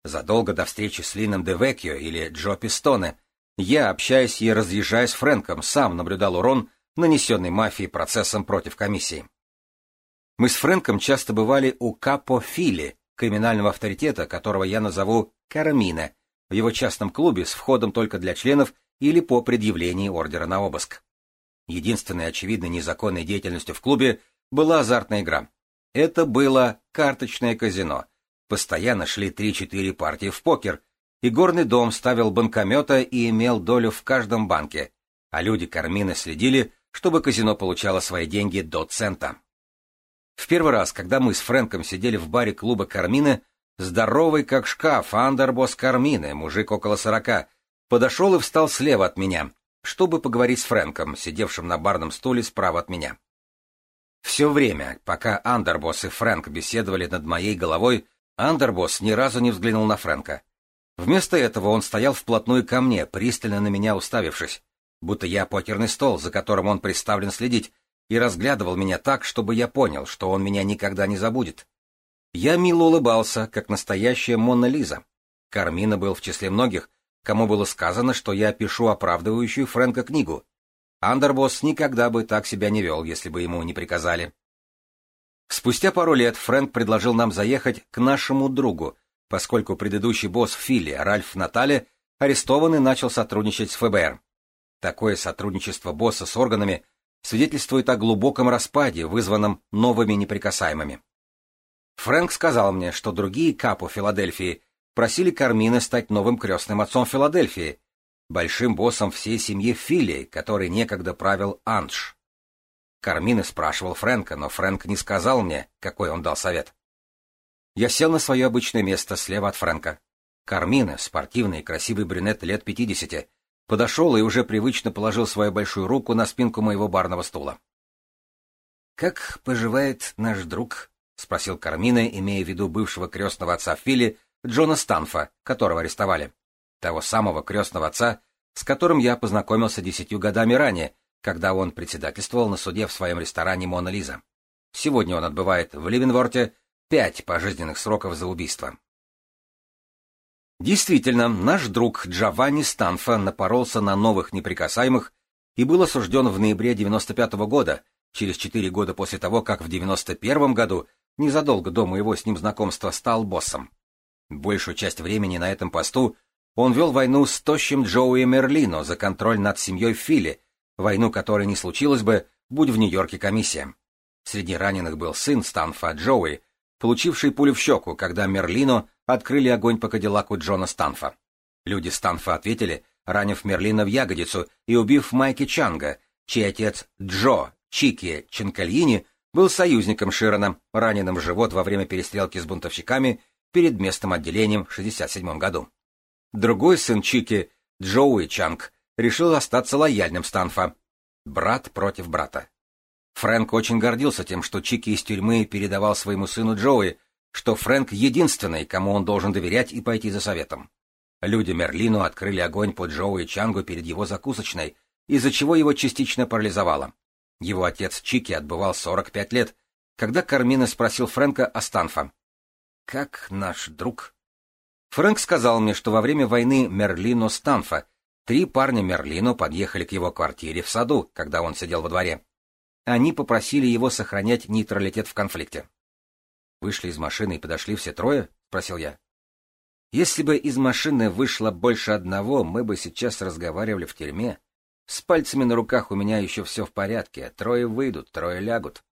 Задолго до встречи с Лином де Векью или Джо Пистоне – я общаясь и разъезжаю с Фрэнком, сам наблюдал урон, нанесенный мафией процессом против комиссии. Мы с Фрэнком часто бывали у Капо Фили, криминального авторитета, которого я назову Карамина, в его частном клубе с входом только для членов или по предъявлении ордера на обыск. Единственной очевидной незаконной деятельностью в клубе была азартная игра. Это было карточное казино. Постоянно шли 3-4 партии в покер, и горный дом ставил банкомета и имел долю в каждом банке, а люди Кармина следили, чтобы казино получало свои деньги до цента. В первый раз, когда мы с Фрэнком сидели в баре клуба Кармина, здоровый как шкаф Андербос Кармины, мужик около сорока, подошел и встал слева от меня, чтобы поговорить с Фрэнком, сидевшим на барном стуле справа от меня. Все время, пока Андербос и Фрэнк беседовали над моей головой, Андербос ни разу не взглянул на Фрэнка. Вместо этого он стоял вплотную ко мне, пристально на меня уставившись, будто я покерный стол, за которым он представлен следить, и разглядывал меня так, чтобы я понял, что он меня никогда не забудет. Я мило улыбался, как настоящая Мона Лиза. Кармина был в числе многих, кому было сказано, что я пишу оправдывающую Фрэнка книгу. Андербосс никогда бы так себя не вел, если бы ему не приказали. Спустя пару лет Фрэнк предложил нам заехать к нашему другу, Поскольку предыдущий босс Филли, Ральф Натале, арестован и начал сотрудничать с ФБР. Такое сотрудничество босса с органами свидетельствует о глубоком распаде, вызванном новыми неприкасаемыми. Фрэнк сказал мне, что другие капу Филадельфии просили Кармина стать новым крестным отцом Филадельфии, большим боссом всей семьи Филли, который некогда правил Анш. Кармина спрашивал Фрэнка, но Фрэнк не сказал мне, какой он дал совет. Я сел на свое обычное место слева от Фрэнка. Кармина, спортивный, красивый брюнет лет пятидесяти, подошел и уже привычно положил свою большую руку на спинку моего барного стула. «Как поживает наш друг?» — спросил Кармина, имея в виду бывшего крестного отца Фили, Джона Станфа, которого арестовали. Того самого крестного отца, с которым я познакомился десятью годами ранее, когда он председательствовал на суде в своем ресторане «Мона Лиза». Сегодня он отбывает в Ливенворте пять пожизненных сроков за убийство. Действительно, наш друг Джованни Станфа напоролся на новых неприкасаемых и был осужден в ноябре 95 -го года, через четыре года после того, как в 91 году, незадолго до моего с ним знакомства, стал боссом. Большую часть времени на этом посту он вел войну с тощим Джоуи Мерлино за контроль над семьей Фили, войну которой не случилось бы, будь в Нью-Йорке комиссия. Среди раненых был сын Станфа Джоуи, получивший пулю в щеку, когда Мерлину открыли огонь по кадиллаку Джона Станфа. Люди Станфа ответили, ранив Мерлина в ягодицу и убив Майки Чанга, чей отец Джо Чики Ченкальини был союзником Широна, раненым в живот во время перестрелки с бунтовщиками перед местным отделением в 1967 году. Другой сын Чики, Джоуи Чанг, решил остаться лояльным Станфа. Брат против брата. Фрэнк очень гордился тем, что Чики из тюрьмы передавал своему сыну Джоуи, что Фрэнк единственный, кому он должен доверять и пойти за советом. Люди Мерлину открыли огонь по Джоуи Чангу перед его закусочной, из-за чего его частично парализовало. Его отец Чики отбывал 45 лет, когда Кармина спросил Фрэнка о Станфа. «Как наш друг?» Фрэнк сказал мне, что во время войны Мерлино Станфа три парня Мерлино подъехали к его квартире в саду, когда он сидел во дворе они попросили его сохранять нейтралитет в конфликте. «Вышли из машины и подошли все трое?» — спросил я. «Если бы из машины вышло больше одного, мы бы сейчас разговаривали в тюрьме. С пальцами на руках у меня еще все в порядке. Трое выйдут, трое лягут».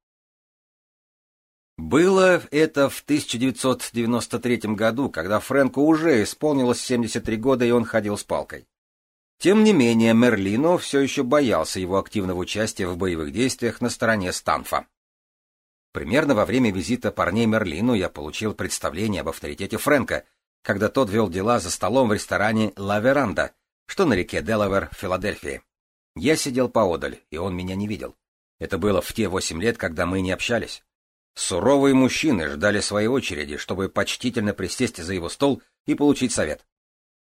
Было это в 1993 году, когда Фрэнку уже исполнилось 73 года, и он ходил с палкой. Тем не менее, Мерлино все еще боялся его активного участия в боевых действиях на стороне Станфа. Примерно во время визита парней Мерлину я получил представление об авторитете Фрэнка, когда тот вел дела за столом в ресторане «Ла Веранда», что на реке Делавер, Филадельфии. Я сидел поодаль, и он меня не видел. Это было в те восемь лет, когда мы не общались. Суровые мужчины ждали своей очереди, чтобы почтительно присесть за его стол и получить совет.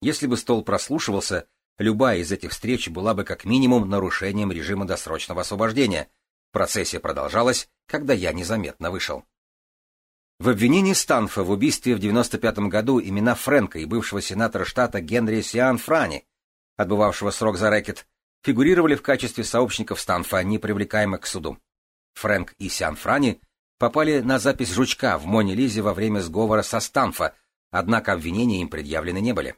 Если бы стол прослушивался, Любая из этих встреч была бы как минимум нарушением режима досрочного освобождения. Процессия продолжалась, когда я незаметно вышел. В обвинении Станфа в убийстве в 1995 году имена Фрэнка и бывшего сенатора штата Генри Сиан Франи, отбывавшего срок за рэкет, фигурировали в качестве сообщников Станфа, не привлекаемых к суду. Фрэнк и Сиан Франи попали на запись Жучка в Моне Лизе во время сговора со Станфа, однако обвинения им предъявлены не были.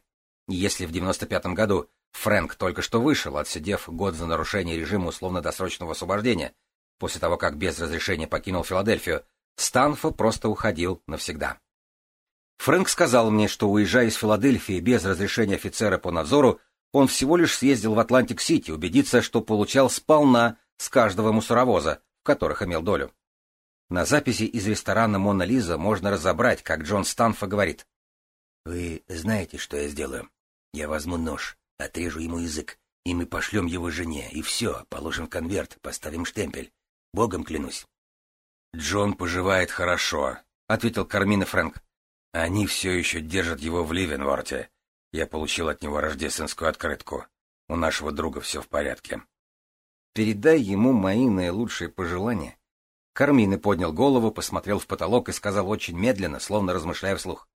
Если в 1995 году Фрэнк только что вышел, отсидев год за нарушение режима условно-досрочного освобождения, после того, как без разрешения покинул Филадельфию, Станфа просто уходил навсегда. Фрэнк сказал мне, что, уезжая из Филадельфии без разрешения офицера по надзору, он всего лишь съездил в Атлантик-Сити убедиться, что получал сполна с каждого мусоровоза, в которых имел долю. На записи из ресторана «Мона Лиза» можно разобрать, как Джон Станфа говорит. «Вы знаете, что я сделаю? Я возьму нож, Отрежу ему язык, и мы пошлем его жене, и все, положим конверт, поставим штемпель. Богом клянусь. Джон поживает хорошо, ответил Кармина Фрэнк. Они все еще держат его в Ливенворте. Я получил от него рождественскую открытку. У нашего друга все в порядке. Передай ему мои наилучшие пожелания. Кармина поднял голову, посмотрел в потолок и сказал очень медленно, словно размышляя вслух.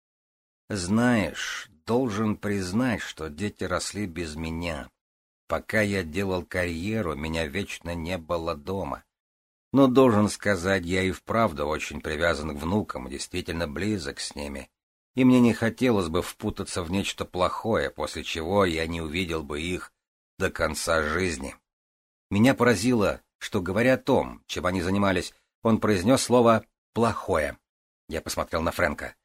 Знаешь, должен признать, что дети росли без меня. Пока я делал карьеру, меня вечно не было дома. Но должен сказать, я и вправду очень привязан к внукам, действительно близок с ними. И мне не хотелось бы впутаться в нечто плохое, после чего я не увидел бы их до конца жизни. Меня поразило, что, говоря о том, чем они занимались, он произнес слово «плохое». Я посмотрел на Фрэнка.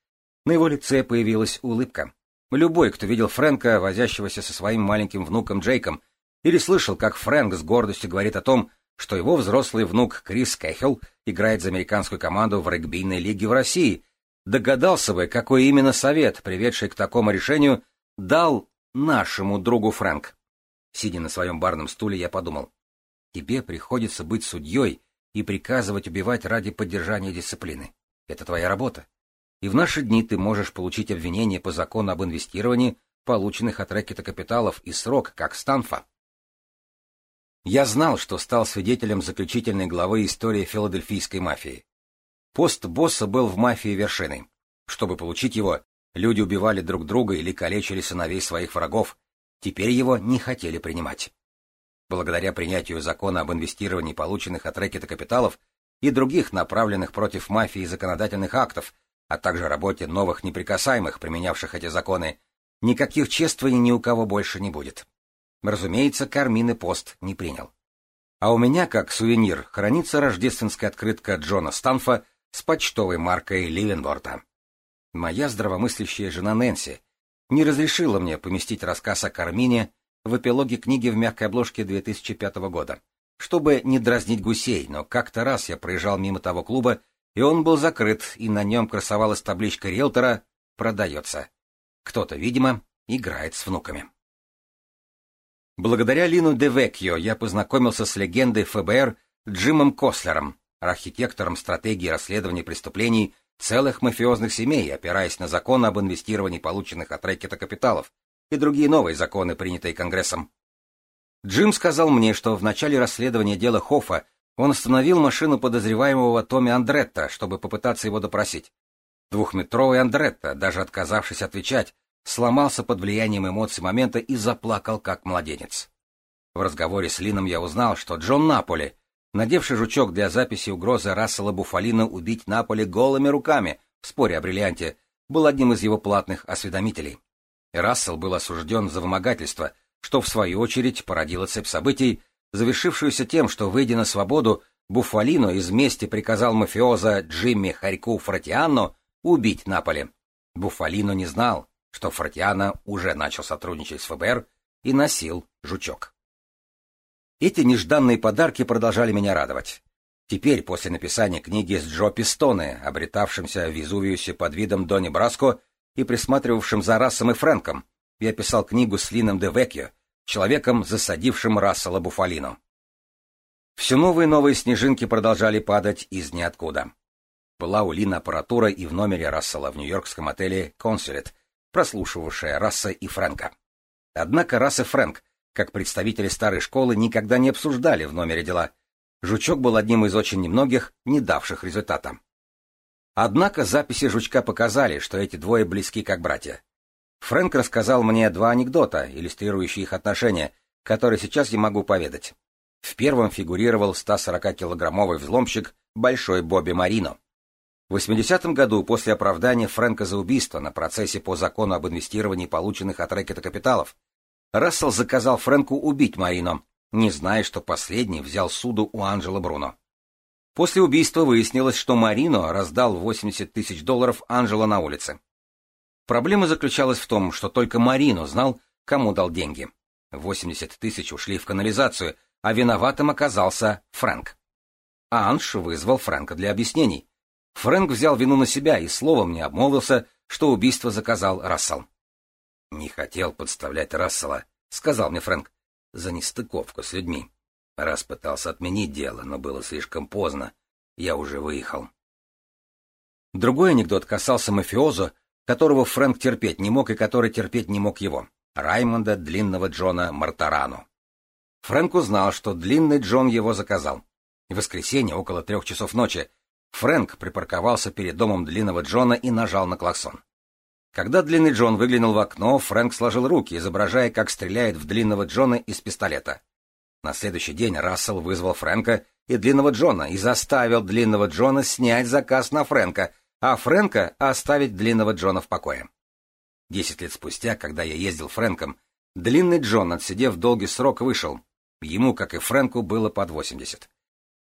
На его лице появилась улыбка. Но любой, кто видел Фрэнка, возящегося со своим маленьким внуком Джейком, или слышал, как Фрэнк с гордостью говорит о том, что его взрослый внук Крис Кэхилл играет за американскую команду в регбийной лиге в России, догадался бы, какой именно совет, приведший к такому решению, дал нашему другу Фрэнк. Сидя на своем барном стуле, я подумал, тебе приходится быть судьей и приказывать убивать ради поддержания дисциплины. Это твоя работа и в наши дни ты можешь получить обвинение по закону об инвестировании полученных от рэкета капиталов и срок, как Станфа. Я знал, что стал свидетелем заключительной главы истории филадельфийской мафии. Пост босса был в мафии вершиной. Чтобы получить его, люди убивали друг друга или калечили сыновей своих врагов. Теперь его не хотели принимать. Благодаря принятию закона об инвестировании полученных от рэкета капиталов и других направленных против мафии законодательных актов, а также работе новых неприкасаемых, применявших эти законы, никаких чествований ни у кого больше не будет. Разумеется, Кармин и пост не принял. А у меня, как сувенир, хранится рождественская открытка Джона Станфа с почтовой маркой Ливенборта. Моя здравомыслящая жена Нэнси не разрешила мне поместить рассказ о Кармине в эпилоге книги в мягкой обложке 2005 года, чтобы не дразнить гусей, но как-то раз я проезжал мимо того клуба, и он был закрыт, и на нем красовалась табличка риэлтора «Продается». Кто-то, видимо, играет с внуками. Благодаря Лину Девекьо я познакомился с легендой ФБР Джимом Кослером, архитектором стратегии расследования преступлений целых мафиозных семей, опираясь на закон об инвестировании полученных от рэкета капиталов и другие новые законы, принятые Конгрессом. Джим сказал мне, что в начале расследования дела Хоффа он остановил машину подозреваемого Томми Андретта, чтобы попытаться его допросить. Двухметровый Андретта, даже отказавшись отвечать, сломался под влиянием эмоций момента и заплакал, как младенец. В разговоре с Лином я узнал, что Джон Наполи, надевший жучок для записи угрозы Рассела Буфалина убить Наполи голыми руками в споре о бриллианте, был одним из его платных осведомителей. Рассел был осужден за вымогательство, что в свою очередь породило цепь событий, завершившуюся тем, что, выйдя на свободу, Буфалино из мести приказал мафиоза Джимми Харьку Фратиано убить Наполе. Буфалино не знал, что Фратиано уже начал сотрудничать с ФБР и носил жучок. Эти нежданные подарки продолжали меня радовать. Теперь, после написания книги с Джо Пистоне, обретавшимся в Везувиусе под видом Донни Браско и присматривавшим за Рассом и Фрэнком, я писал книгу с Лином де Векью человеком, засадившим Рассела Буфалино. Все новые и новые снежинки продолжали падать из ниоткуда. Была у Лин аппаратура и в номере Рассела в нью-йоркском отеле «Консулет», прослушивавшая Расса и Фрэнка. Однако Расс и Фрэнк, как представители старой школы, никогда не обсуждали в номере дела. Жучок был одним из очень немногих, не давших результата. Однако записи Жучка показали, что эти двое близки как братья. Фрэнк рассказал мне два анекдота, иллюстрирующие их отношения, которые сейчас я могу поведать. В первом фигурировал 140-килограммовый взломщик Большой Бобби Марино. В 80-м году, после оправдания Фрэнка за убийство на процессе по закону об инвестировании полученных от рэкета капиталов, Рассел заказал Фрэнку убить Марино, не зная, что последний взял суду у Анджела Бруно. После убийства выяснилось, что Марино раздал 80 тысяч долларов Анджела на улице. Проблема заключалась в том, что только Марино знал, кому дал деньги. 80 тысяч ушли в канализацию, а виноватым оказался Фрэнк. Анш вызвал Фрэнка для объяснений. Фрэнк взял вину на себя и словом не обмолвился, что убийство заказал Рассел. «Не хотел подставлять Рассела», — сказал мне Фрэнк, — «за нестыковку с людьми. Раз пытался отменить дело, но было слишком поздно. Я уже выехал». Другой анекдот касался мафиоза, которого Фрэнк терпеть не мог и который терпеть не мог его, Раймонда Длинного Джона Мартарану. Фрэнк узнал, что Длинный Джон его заказал. В воскресенье около трех часов ночи Фрэнк припарковался перед домом Длинного Джона и нажал на клаксон. Когда Длинный Джон выглянул в окно, Фрэнк сложил руки, изображая, как стреляет в Длинного Джона из пистолета. На следующий день Рассел вызвал Фрэнка и Длинного Джона и заставил Длинного Джона снять заказ на Фрэнка — а Фрэнка оставить длинного Джона в покое. Десять лет спустя, когда я ездил Фрэнком, длинный Джон, отсидев долгий срок, вышел. Ему, как и Фрэнку, было под восемьдесят.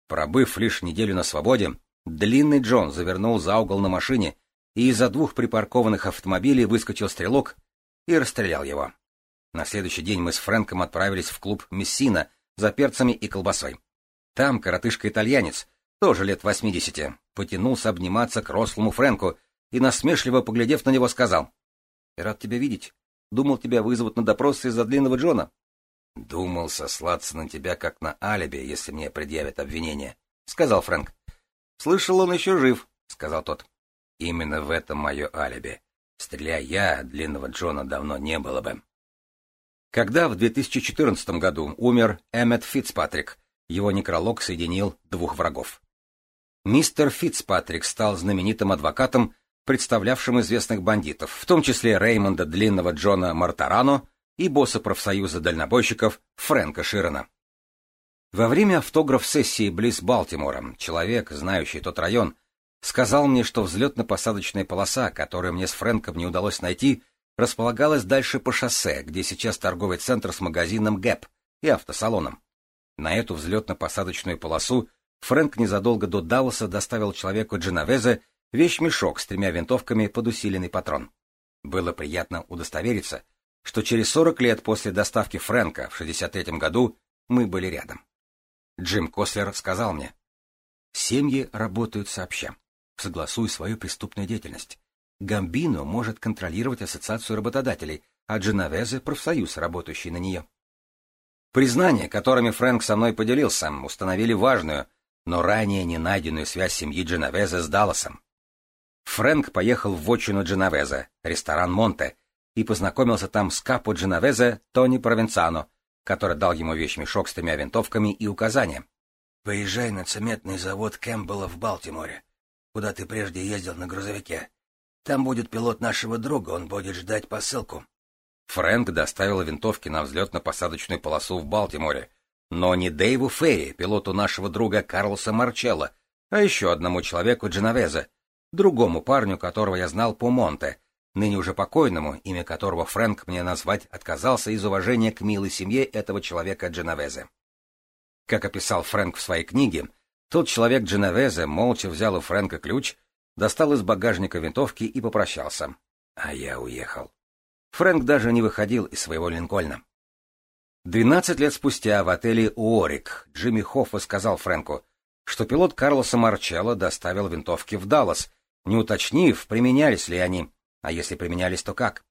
Пробыв лишь неделю на свободе, длинный Джон завернул за угол на машине, и из-за двух припаркованных автомобилей выскочил стрелок и расстрелял его. На следующий день мы с Фрэнком отправились в клуб «Мессина» за перцами и колбасой. Там коротышка-итальянец, тоже лет 80, потянулся обниматься к рослому Фрэнку и, насмешливо поглядев на него, сказал. — Рад тебя видеть. Думал, тебя вызовут на допрос из-за длинного Джона. — Думал сослаться на тебя, как на алиби, если мне предъявят обвинение, — сказал Фрэнк. — Слышал, он еще жив, — сказал тот. — Именно в этом мое алиби. Стреляя я, длинного Джона давно не было бы. Когда в 2014 году умер Эммет Фицпатрик, его некролог соединил двух врагов мистер Фицпатрик стал знаменитым адвокатом, представлявшим известных бандитов, в том числе Реймонда Длинного Джона Мартарано и босса профсоюза дальнобойщиков Фрэнка Широна. Во время автограф-сессии близ Балтимора человек, знающий тот район, сказал мне, что взлетно-посадочная полоса, которую мне с Фрэнком не удалось найти, располагалась дальше по шоссе, где сейчас торговый центр с магазином ГЭП и автосалоном. На эту взлетно-посадочную полосу Фрэнк незадолго до Далласа доставил человеку Дженовезе вещмешок с тремя винтовками под усиленный патрон. Было приятно удостовериться, что через 40 лет после доставки Фрэнка в 63 году мы были рядом. Джим Кослер сказал мне, «Семьи работают сообща, согласуя свою преступную деятельность. Гамбино может контролировать ассоциацию работодателей, а Дженовезе — профсоюз, работающий на нее». Признания, которыми Фрэнк со мной поделился, установили важную, но ранее не найденную связь семьи Дженовезе с Далласом. Фрэнк поехал в отчину Дженовезе, ресторан Монте, и познакомился там с капо Дженовезе Тони Провенцано, который дал ему вещмешок с тремя винтовками и указания. «Поезжай на цементный завод Кэмпбелла в Балтиморе, куда ты прежде ездил на грузовике. Там будет пилот нашего друга, он будет ждать посылку». Фрэнк доставил винтовки на взлетно-посадочную полосу в Балтиморе, но не Дэйву Ферри, пилоту нашего друга Карлса Марчелло, а еще одному человеку Дженовезе, другому парню, которого я знал по Монте, ныне уже покойному, имя которого Фрэнк мне назвать отказался из уважения к милой семье этого человека Дженовезе. Как описал Фрэнк в своей книге, тот человек Дженовезе молча взял у Фрэнка ключ, достал из багажника винтовки и попрощался. А я уехал. Фрэнк даже не выходил из своего Линкольна. 12 лет спустя в отеле «Уорик» Джимми Хоффа сказал Фрэнку, что пилот Карлоса Марчелло доставил винтовки в Даллас, не уточнив, применялись ли они, а если применялись, то как.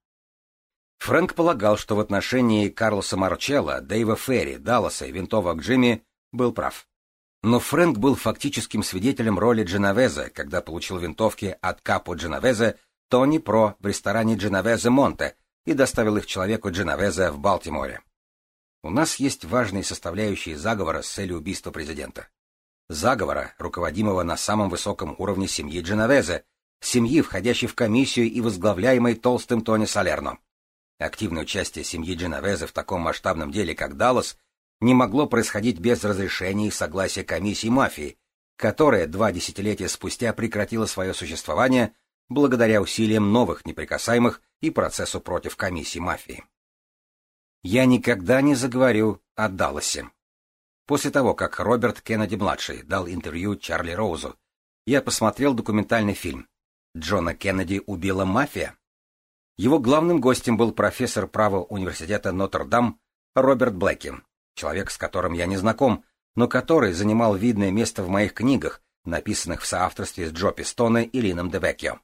Фрэнк полагал, что в отношении Карлоса Марчелло, Дэйва Ферри, Далласа и винтовок Джимми был прав. Но Фрэнк был фактическим свидетелем роли Дженовезе, когда получил винтовки от капо Дженовезе Тони Про в ресторане Дженовезе Монте и доставил их человеку Дженовезе в Балтиморе. У нас есть важные составляющие заговора с целью убийства президента. Заговора, руководимого на самом высоком уровне семьи Дженовезе, семьи, входящей в комиссию и возглавляемой толстым Тони Салерно. Активное участие семьи Дженовезе в таком масштабном деле, как Даллас, не могло происходить без разрешения и согласия комиссии мафии, которая два десятилетия спустя прекратила свое существование благодаря усилиям новых неприкасаемых и процессу против комиссии мафии. Я никогда не заговорю о Далласе. После того, как Роберт Кеннеди-младший дал интервью Чарли Роузу, я посмотрел документальный фильм «Джона Кеннеди убила мафия». Его главным гостем был профессор права университета Нотр-Дам Роберт Блэки, человек, с которым я не знаком, но который занимал видное место в моих книгах, написанных в соавторстве с Джо Пистоне и Лином Дебеккио.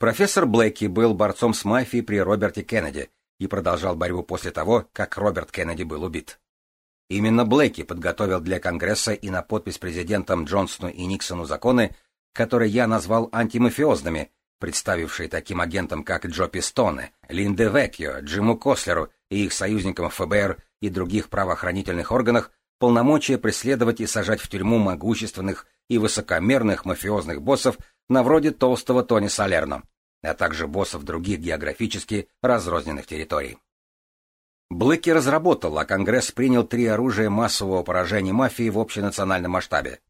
Профессор Блэки был борцом с мафией при Роберте Кеннеди – и продолжал борьбу после того, как Роберт Кеннеди был убит. Именно Блейки подготовил для Конгресса и на подпись президентам Джонсону и Никсону законы, которые я назвал антимафиозными, представившие таким агентам, как Джо Пистоне, Линде Веккио, Джиму Кослеру и их союзникам ФБР и других правоохранительных органах полномочия преследовать и сажать в тюрьму могущественных и высокомерных мафиозных боссов на вроде толстого Тони Салерно, а также боссов других географически разрозненных территорий. Блэки разработал, а Конгресс принял три оружия массового поражения мафии в общенациональном масштабе.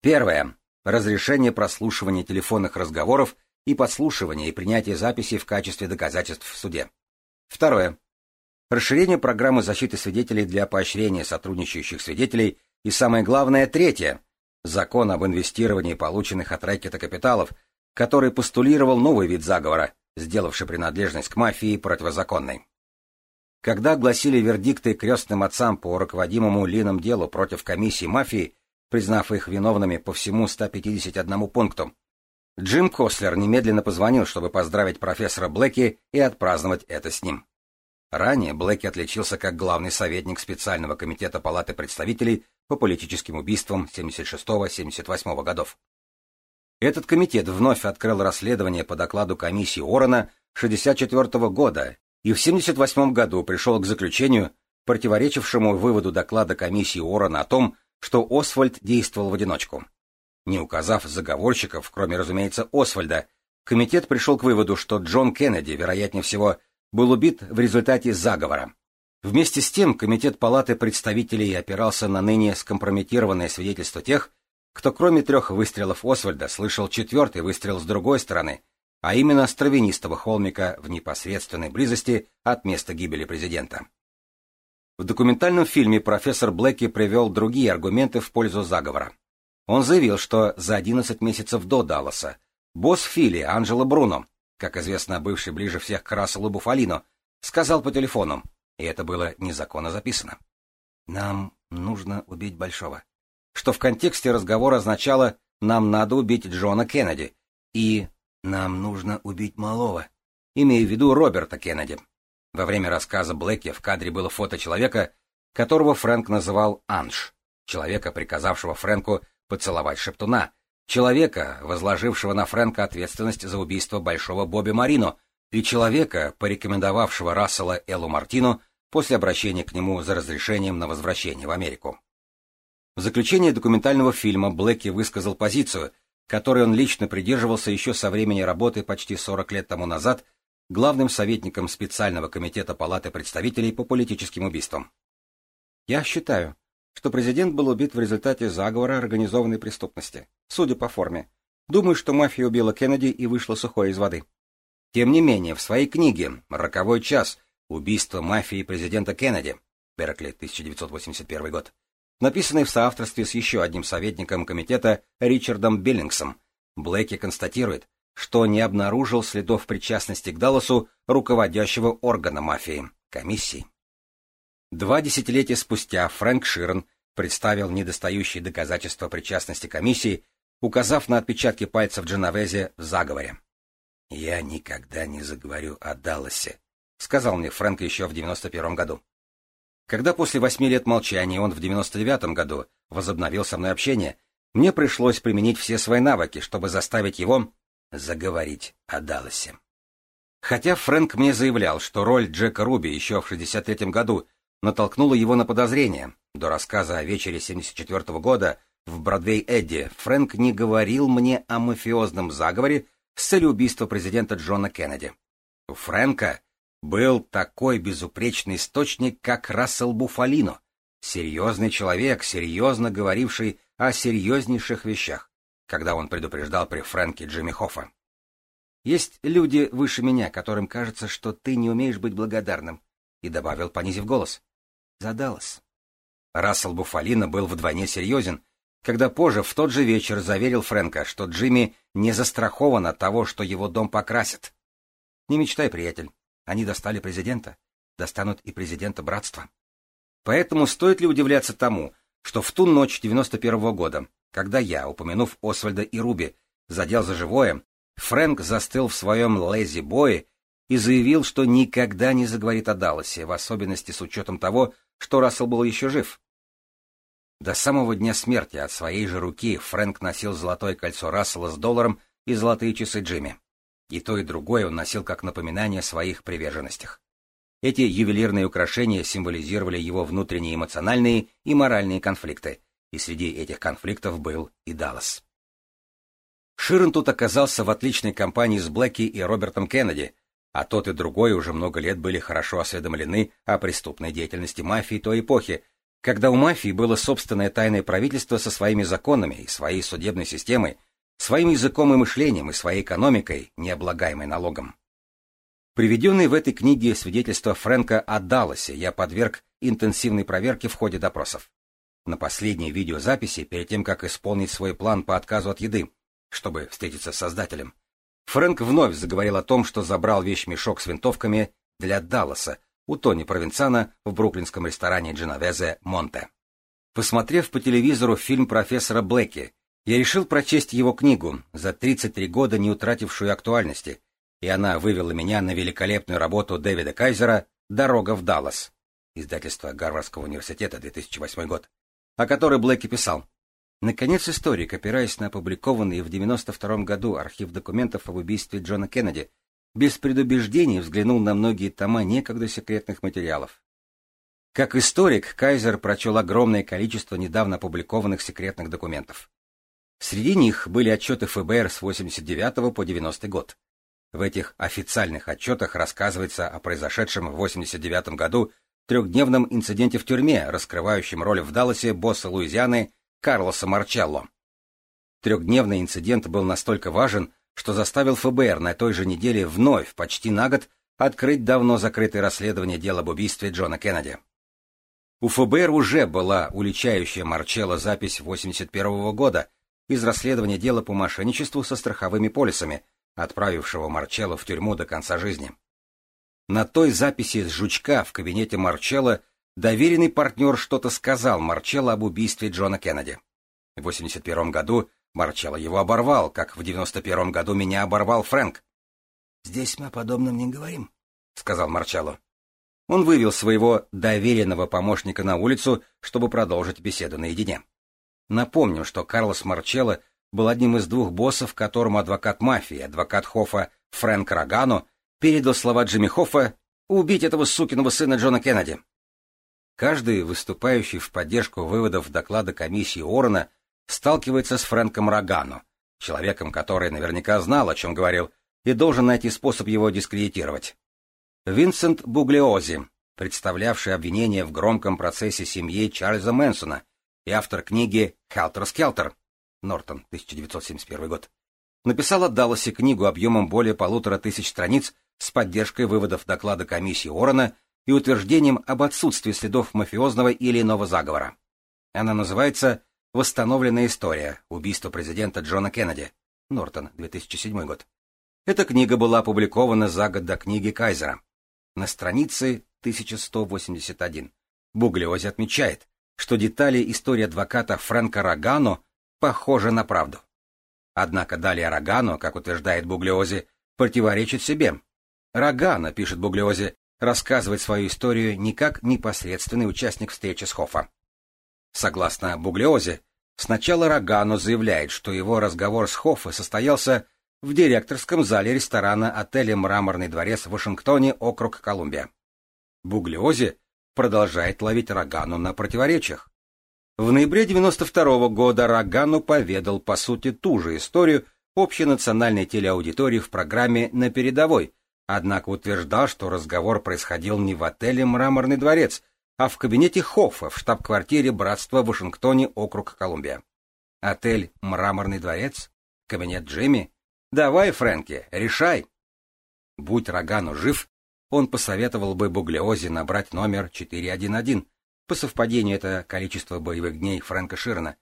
Первое. Разрешение прослушивания телефонных разговоров и подслушивания и принятия записей в качестве доказательств в суде. Второе. Расширение программы защиты свидетелей для поощрения сотрудничающих свидетелей. И самое главное, третье. Закон об инвестировании полученных от рэкета капиталов – который постулировал новый вид заговора, сделавший принадлежность к мафии противозаконной. Когда гласили вердикты крестным отцам по руководимому Лином делу против комиссии мафии, признав их виновными по всему 151 пункту, Джим Кослер немедленно позвонил, чтобы поздравить профессора Блэки и отпраздновать это с ним. Ранее Блэки отличился как главный советник специального комитета Палаты представителей по политическим убийствам 76-78 годов. Этот комитет вновь открыл расследование по докладу комиссии Орона 1964 года и в 1978 году пришел к заключению, противоречившему выводу доклада комиссии Орона о том, что Освальд действовал в одиночку. Не указав заговорщиков, кроме, разумеется, Освальда, комитет пришел к выводу, что Джон Кеннеди, вероятнее всего, был убит в результате заговора. Вместе с тем, Комитет Палаты представителей опирался на ныне скомпрометированное свидетельство тех, кто кроме трех выстрелов Освальда слышал четвертый выстрел с другой стороны, а именно с травянистого холмика в непосредственной близости от места гибели президента. В документальном фильме профессор Блэки привел другие аргументы в пользу заговора. Он заявил, что за 11 месяцев до Далласа босс Фили Анджело Бруно, как известно, бывший ближе всех к Расселу Буфалину, сказал по телефону, и это было незаконно записано. «Нам нужно убить Большого что в контексте разговора означало «нам надо убить Джона Кеннеди» и «нам нужно убить малого», имея в виду Роберта Кеннеди. Во время рассказа Блэки в кадре было фото человека, которого Фрэнк называл Анж, человека, приказавшего Фрэнку поцеловать Шептуна, человека, возложившего на Фрэнка ответственность за убийство Большого Бобби Марино, и человека, порекомендовавшего Рассела Элу Мартину после обращения к нему за разрешением на возвращение в Америку. В заключение документального фильма Блэки высказал позицию, которой он лично придерживался еще со времени работы почти 40 лет тому назад главным советником специального комитета Палаты представителей по политическим убийствам. «Я считаю, что президент был убит в результате заговора организованной преступности, судя по форме. Думаю, что мафия убила Кеннеди и вышла сухой из воды. Тем не менее, в своей книге «Роковой час. Убийство мафии президента Кеннеди» Беркли, 1981 год, написанный в соавторстве с еще одним советником комитета Ричардом Биллингсом. Блэки констатирует, что не обнаружил следов причастности к Далласу руководящего органа мафии – комиссии. Два десятилетия спустя Фрэнк Ширн представил недостающие доказательства причастности комиссии, указав на отпечатки пальцев Дженовезе в заговоре. «Я никогда не заговорю о Далласе», — сказал мне Фрэнк еще в 91 году. Когда после восьми лет молчания он в 99-м году возобновил со мной общение, мне пришлось применить все свои навыки, чтобы заставить его заговорить о Далласе. Хотя Фрэнк мне заявлял, что роль Джека Руби еще в 63-м году натолкнула его на подозрение, до рассказа о вечере 74 -го года в Бродвей Эдди Фрэнк не говорил мне о мафиозном заговоре с целью убийства президента Джона Кеннеди. У Фрэнка был такой безупречный источник, как Рассел Буфалино, серьезный человек, серьезно говоривший о серьезнейших вещах, когда он предупреждал при Фрэнке Джимми Хоффа. «Есть люди выше меня, которым кажется, что ты не умеешь быть благодарным», и добавил, понизив голос. «Задалось». Рассел Буфалино был вдвойне серьезен, когда позже в тот же вечер заверил Фрэнка, что Джимми не застрахован от того, что его дом покрасят. «Не мечтай, приятель». Они достали президента, достанут и президента братства. Поэтому стоит ли удивляться тому, что в ту ночь 91 -го года, когда я, упомянув Освальда и Руби, задел за живое, Фрэнк застыл в своем лэзи-бое и заявил, что никогда не заговорит о Далласе, в особенности с учетом того, что Рассел был еще жив. До самого дня смерти от своей же руки Фрэнк носил золотое кольцо Рассела с долларом и золотые часы Джимми. И то, и другое он носил как напоминание о своих приверженностях. Эти ювелирные украшения символизировали его внутренние эмоциональные и моральные конфликты, и среди этих конфликтов был и Даллас. Ширен тут оказался в отличной компании с Блэки и Робертом Кеннеди, а тот и другой уже много лет были хорошо осведомлены о преступной деятельности мафии той эпохи, когда у мафии было собственное тайное правительство со своими законами и своей судебной системой, своим языком и мышлением и своей экономикой, не облагаемой налогом. Приведенные в этой книге свидетельства Фрэнка о Далласе я подверг интенсивной проверке в ходе допросов. На последней видеозаписи, перед тем, как исполнить свой план по отказу от еды, чтобы встретиться с создателем, Фрэнк вновь заговорил о том, что забрал вещь, мешок с винтовками для Далласа у Тони Провинцана в бруклинском ресторане Дженовезе Монте. Посмотрев по телевизору фильм профессора Блэки я решил прочесть его книгу, за 33 года не утратившую актуальности, и она вывела меня на великолепную работу Дэвида Кайзера «Дорога в Даллас», издательство Гарвардского университета, 2008 год, о которой Блэки писал. Наконец, историк, опираясь на опубликованный в 1992 году архив документов об убийстве Джона Кеннеди, без предубеждений взглянул на многие тома некогда секретных материалов. Как историк, Кайзер прочел огромное количество недавно опубликованных секретных документов. Среди них были отчеты ФБР с 89 по 90 год. В этих официальных отчетах рассказывается о произошедшем в 89 году трехдневном инциденте в тюрьме, раскрывающем роль в Далласе босса Луизианы Карлоса Марчелло. Трехдневный инцидент был настолько важен, что заставил ФБР на той же неделе вновь, почти на год, открыть давно закрытое расследование дела об убийстве Джона Кеннеди. У ФБР уже была уличающая Марчелло запись 81 года, из расследования дела по мошенничеству со страховыми полисами, отправившего Марчелло в тюрьму до конца жизни. На той записи из жучка в кабинете Марчелло доверенный партнер что-то сказал Марчелло об убийстве Джона Кеннеди. В 1981 году Марчелло его оборвал, как в 1991 году меня оборвал Фрэнк. «Здесь мы о подобном не говорим», — сказал Марчелло. Он вывел своего доверенного помощника на улицу, чтобы продолжить беседу наедине. Напомним, что Карлос Марчелло был одним из двух боссов, которому адвокат мафии, адвокат Хоффа Фрэнк Рогано, передал слова Джимми Хоффа «Убить этого сукиного сына Джона Кеннеди». Каждый, выступающий в поддержку выводов доклада комиссии Орена, сталкивается с Фрэнком Рогано, человеком, который наверняка знал, о чем говорил, и должен найти способ его дискредитировать. Винсент Буглиози, представлявший обвинение в громком процессе семьи Чарльза Мэнсона, и автор книги Хелтер Скелтер» Нортон, 1971 год, написал Далласе книгу объемом более полутора тысяч страниц с поддержкой выводов доклада комиссии Орона и утверждением об отсутствии следов мафиозного или иного заговора. Она называется «Восстановленная история. Убийство президента Джона Кеннеди». Нортон, 2007 год. Эта книга была опубликована за год до книги Кайзера. На странице 1181. Буглиози отмечает, что детали истории адвоката Фрэнка Рогано похожи на правду. Однако далее Рогано, как утверждает Буглиози, противоречит себе. Рогано, пишет Буглиози, рассказывает свою историю не как непосредственный участник встречи с Хофа. Согласно Буглиози, сначала Рогано заявляет, что его разговор с Хоффе состоялся в директорском зале ресторана отеля «Мраморный дворец» в Вашингтоне, округ Колумбия. Буглиози продолжает ловить Рогану на противоречиях. В ноябре 92 -го года Рогану поведал, по сути, ту же историю общенациональной телеаудитории в программе «На передовой», однако утверждал, что разговор происходил не в отеле «Мраморный дворец», а в кабинете Хоффа в штаб-квартире Братства в Вашингтоне, округ Колумбия. Отель «Мраморный дворец»? Кабинет Джимми? Давай, Фрэнки, решай! Будь Рогану жив, он посоветовал бы Буглеози набрать номер 411, по совпадению это количество боевых дней Фрэнка Ширна.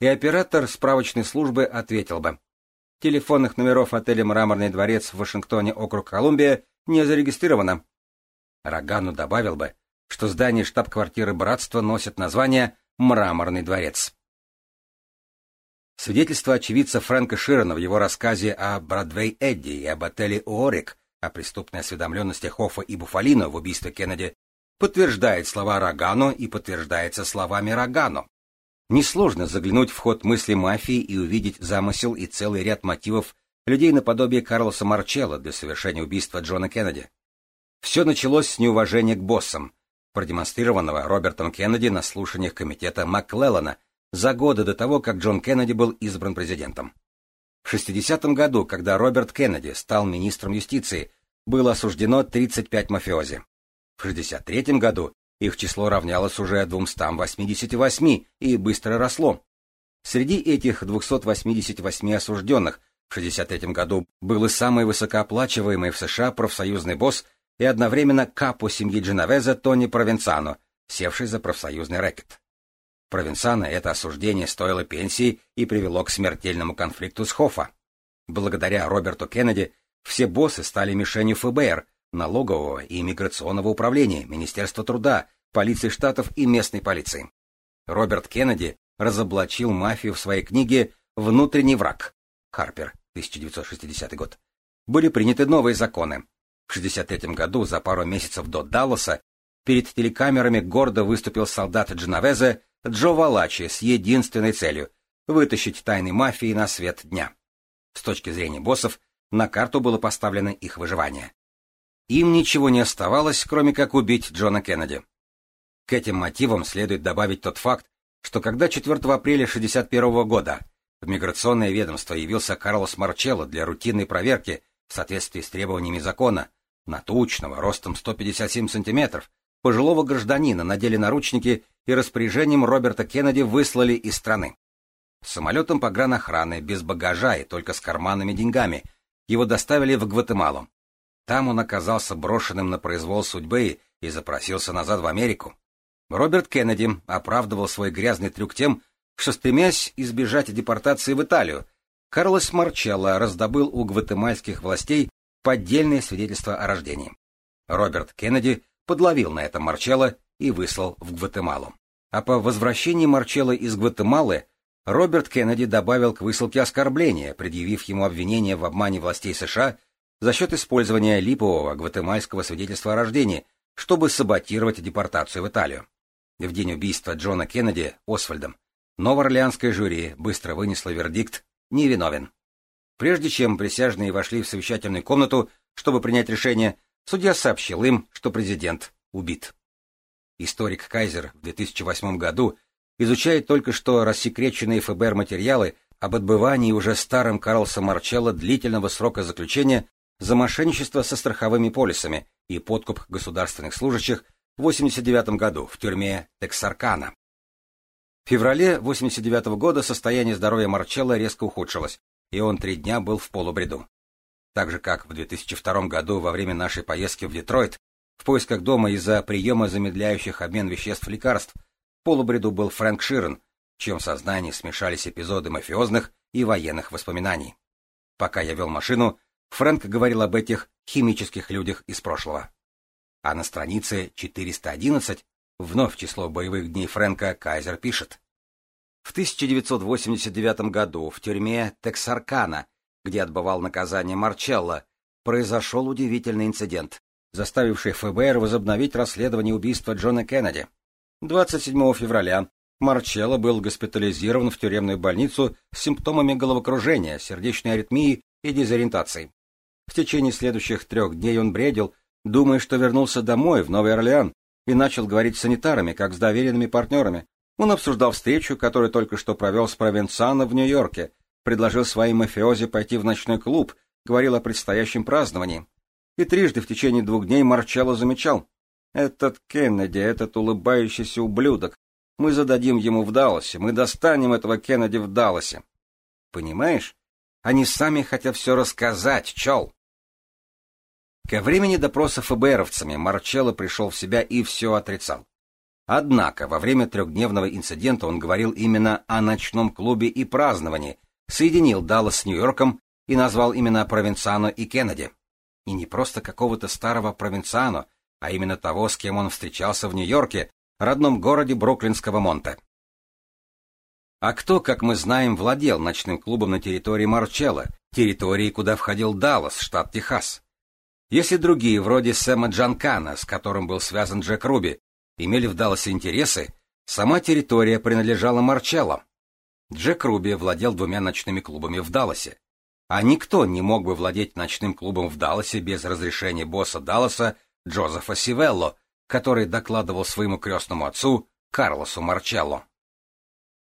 и оператор справочной службы ответил бы. Телефонных номеров отеля «Мраморный дворец» в Вашингтоне, округ Колумбия, не зарегистрировано. Рогану добавил бы, что здание штаб-квартиры братства носит название «Мраморный дворец». Свидетельство очевидца Фрэнка Ширена в его рассказе о Бродвей Эдди и об отеле «Уорик» а преступная осведомленность Хоффа и Буфалино в убийстве Кеннеди подтверждает слова Рогано и подтверждается словами Рогано. Несложно заглянуть в ход мысли мафии и увидеть замысел и целый ряд мотивов людей наподобие Карлоса Марчелло для совершения убийства Джона Кеннеди. Все началось с неуважения к боссам, продемонстрированного Робертом Кеннеди на слушаниях комитета Макклеллана за годы до того, как Джон Кеннеди был избран президентом. В 60 году, когда Роберт Кеннеди стал министром юстиции, было осуждено 35 мафиози. В 63 году их число равнялось уже 288 и быстро росло. Среди этих 288 осужденных в 63 году был и самый высокооплачиваемый в США профсоюзный босс и одновременно капо семьи Дженовеза Тони Провенцано, севший за профсоюзный рэкет. Провинсана это осуждение стоило пенсии и привело к смертельному конфликту с Хофа. Благодаря Роберту Кеннеди все боссы стали мишенью ФБР, налогового и миграционного управления, Министерства труда, полиции штатов и местной полиции. Роберт Кеннеди разоблачил мафию в своей книге «Внутренний враг» Харпер, 1960 год. Были приняты новые законы. В 1963 году, за пару месяцев до Далласа, перед телекамерами гордо выступил солдат Дженовезе Джо Валачи с единственной целью — вытащить тайны мафии на свет дня. С точки зрения боссов, на карту было поставлено их выживание. Им ничего не оставалось, кроме как убить Джона Кеннеди. К этим мотивам следует добавить тот факт, что когда 4 апреля 1961 года в миграционное ведомство явился Карлос Марчелло для рутинной проверки в соответствии с требованиями закона, натучного, ростом 157 сантиметров, пожилого гражданина надели наручники и распоряжением Роберта Кеннеди выслали из страны. Самолетом погранохраны, без багажа и только с карманными деньгами, его доставили в Гватемалу. Там он оказался брошенным на произвол судьбы и запросился назад в Америку. Роберт Кеннеди оправдывал свой грязный трюк тем, что, стремясь избежать депортации в Италию, Карлос Марчелло раздобыл у гватемальских властей поддельное свидетельство о рождении. Роберт Кеннеди подловил на это Марчелло и выслал в Гватемалу. А по возвращении Марчелло из Гватемалы Роберт Кеннеди добавил к высылке оскорбления, предъявив ему обвинение в обмане властей США за счет использования липового гватемальского свидетельства о рождении, чтобы саботировать депортацию в Италию. В день убийства Джона Кеннеди Освальдом новоорлеанское жюри быстро вынесло вердикт «невиновен». Прежде чем присяжные вошли в совещательную комнату, чтобы принять решение, Судья сообщил им, что президент убит. Историк Кайзер в 2008 году изучает только что рассекреченные ФБР материалы об отбывании уже старым Карлса Марчелло длительного срока заключения за мошенничество со страховыми полисами и подкуп государственных служащих в 1989 году в тюрьме Тексаркана. В феврале 1989 года состояние здоровья Марчелло резко ухудшилось, и он три дня был в полубреду так же как в 2002 году во время нашей поездки в Детройт, в поисках дома из-за приема замедляющих обмен веществ лекарств, в полубреду был Фрэнк Ширен, в чьем сознании смешались эпизоды мафиозных и военных воспоминаний. Пока я вел машину, Фрэнк говорил об этих химических людях из прошлого. А на странице 411, вновь число боевых дней Фрэнка, Кайзер пишет. В 1989 году в тюрьме Тексаркана – где отбывал наказание Марчелло, произошел удивительный инцидент, заставивший ФБР возобновить расследование убийства Джона Кеннеди. 27 февраля Марчелло был госпитализирован в тюремную больницу с симптомами головокружения, сердечной аритмии и дезориентации. В течение следующих трех дней он бредил, думая, что вернулся домой, в Новый Орлеан, и начал говорить с санитарами, как с доверенными партнерами. Он обсуждал встречу, которую только что провел с Провенсано в Нью-Йорке, предложил своим мафиози пойти в ночной клуб, говорил о предстоящем праздновании. И трижды в течение двух дней Марчелло замечал. «Этот Кеннеди, этот улыбающийся ублюдок. Мы зададим ему в Далласе, мы достанем этого Кеннеди в Далласе». Понимаешь? Они сами хотят все рассказать, чел. Ко времени допроса ФБРовцами Марчелло пришел в себя и все отрицал. Однако во время трехдневного инцидента он говорил именно о ночном клубе и праздновании, соединил Даллас с Нью-Йорком и назвал имена Провенцано и Кеннеди. И не просто какого-то старого Провенцано, а именно того, с кем он встречался в Нью-Йорке, родном городе Бруклинского монте. А кто, как мы знаем, владел ночным клубом на территории Марчелла, территории, куда входил Даллас, штат Техас? Если другие, вроде Сэма Джанкана, с которым был связан Джек Руби, имели в Далласе интересы, сама территория принадлежала Марчелло. Джек Руби владел двумя ночными клубами в Далласе, а никто не мог бы владеть ночным клубом в Далласе без разрешения босса Далласа Джозефа Сивелло, который докладывал своему крестному отцу Карлосу Марчелло.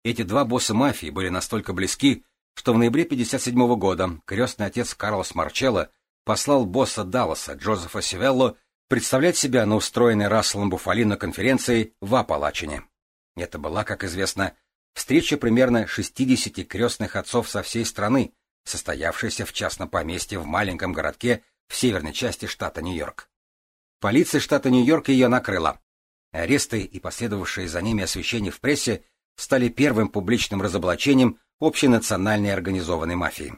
Эти два босса мафии были настолько близки, что в ноябре 1957 года крестный отец Карлос Марчелло послал босса Далласа Джозефа Сивелло представлять себя на устроенной Расселом Буфалино конференции в Апалачине. Это была, как известно, встреча примерно 60 крестных отцов со всей страны, состоявшаяся в частном поместье в маленьком городке в северной части штата Нью-Йорк. Полиция штата Нью-Йорк ее накрыла. Аресты и последовавшие за ними освещение в прессе стали первым публичным разоблачением общенациональной организованной мафии.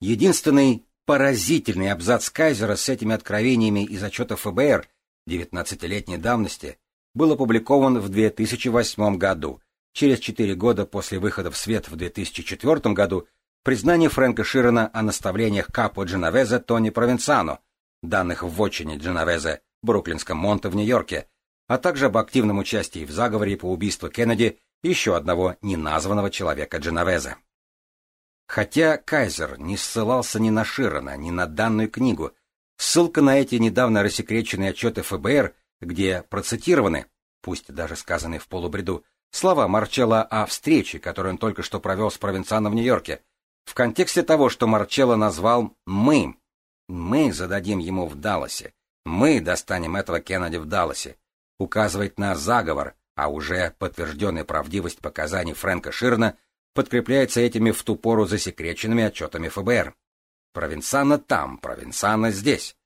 Единственный поразительный абзац Кайзера с этими откровениями из отчета ФБР 19-летней давности был опубликован в 2008 году – Через четыре года после выхода в свет в 2004 году признание Фрэнка Ширена о наставлениях Капо Дженовезе Тони Провенсано, данных в отчине Дженовезе, Бруклинском Монте в Нью-Йорке, а также об активном участии в заговоре по убийству Кеннеди еще одного неназванного человека Дженовезе. Хотя Кайзер не ссылался ни на Широна, ни на данную книгу, ссылка на эти недавно рассекреченные отчеты ФБР, где процитированы, пусть даже сказаны в полубреду, слова Марчелла о встрече, которую он только что провел с провинцианом в Нью-Йорке, в контексте того, что Марчелло назвал «мы». «Мы зададим ему в Далласе», «мы достанем этого Кеннеди в Далласе», указывает на заговор, а уже подтвержденная правдивость показаний Фрэнка Ширна подкрепляется этими в ту пору засекреченными отчетами ФБР. Провинсана там, Провинсана здесь.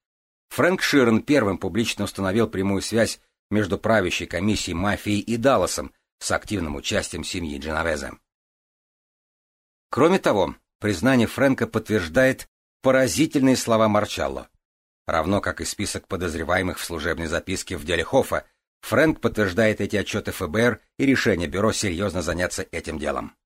Фрэнк Ширн первым публично установил прямую связь между правящей комиссией мафии и Далласом, с активным участием семьи Дженовезе. Кроме того, признание Фрэнка подтверждает поразительные слова Марчалло. Равно как и список подозреваемых в служебной записке в деле Хофа, Фрэнк подтверждает эти отчеты ФБР и решение бюро серьезно заняться этим делом.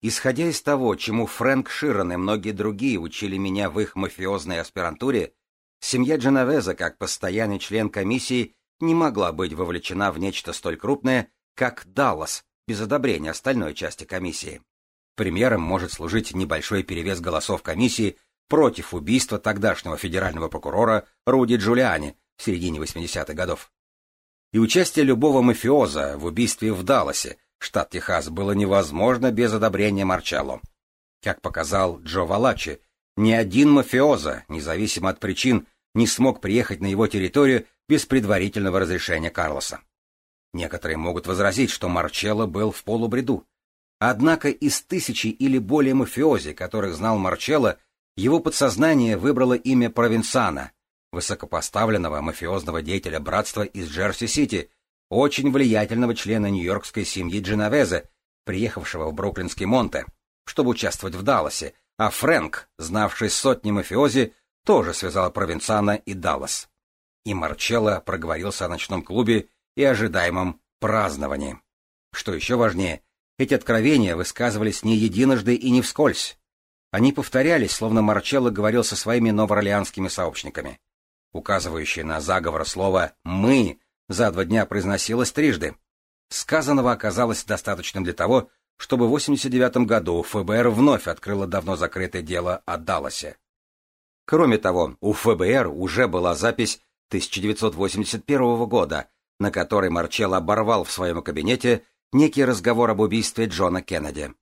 Исходя из того, чему Фрэнк Широн и многие другие учили меня в их мафиозной аспирантуре, семья Дженовеза, как постоянный член комиссии, не могла быть вовлечена в нечто столь крупное, как Даллас, без одобрения остальной части комиссии. Примером может служить небольшой перевес голосов комиссии против убийства тогдашнего федерального прокурора Руди Джулиани в середине 80-х годов. И участие любого мафиоза в убийстве в Далласе, штат Техас, было невозможно без одобрения Марчелло. Как показал Джо Валачи, ни один мафиоза, независимо от причин, не смог приехать на его территорию без предварительного разрешения Карлоса. Некоторые могут возразить, что Марчелло был в полубреду. Однако из тысячи или более мафиози, которых знал Марчелло, его подсознание выбрало имя Провинсана, высокопоставленного мафиозного деятеля братства из Джерси-Сити, очень влиятельного члена нью-йоркской семьи Дженовезе, приехавшего в бруклинский Монте, чтобы участвовать в Далласе, а Фрэнк, знавший сотни мафиози, тоже связал Провинсана и Даллас. И Марчелло проговорился о ночном клубе и ожидаемом праздновании. Что еще важнее, эти откровения высказывались не единожды и не вскользь. Они повторялись, словно Марчелло говорил со своими новоорлеанскими сообщниками. Указывающее на заговор слово «мы» за два дня произносилось трижды. Сказанного оказалось достаточным для того, чтобы в 89 году ФБР вновь открыло давно закрытое дело о Далласе. Кроме того, у ФБР уже была запись 1981 года, на который Марчелло оборвал в своем кабинете некий разговор об убийстве Джона Кеннеди.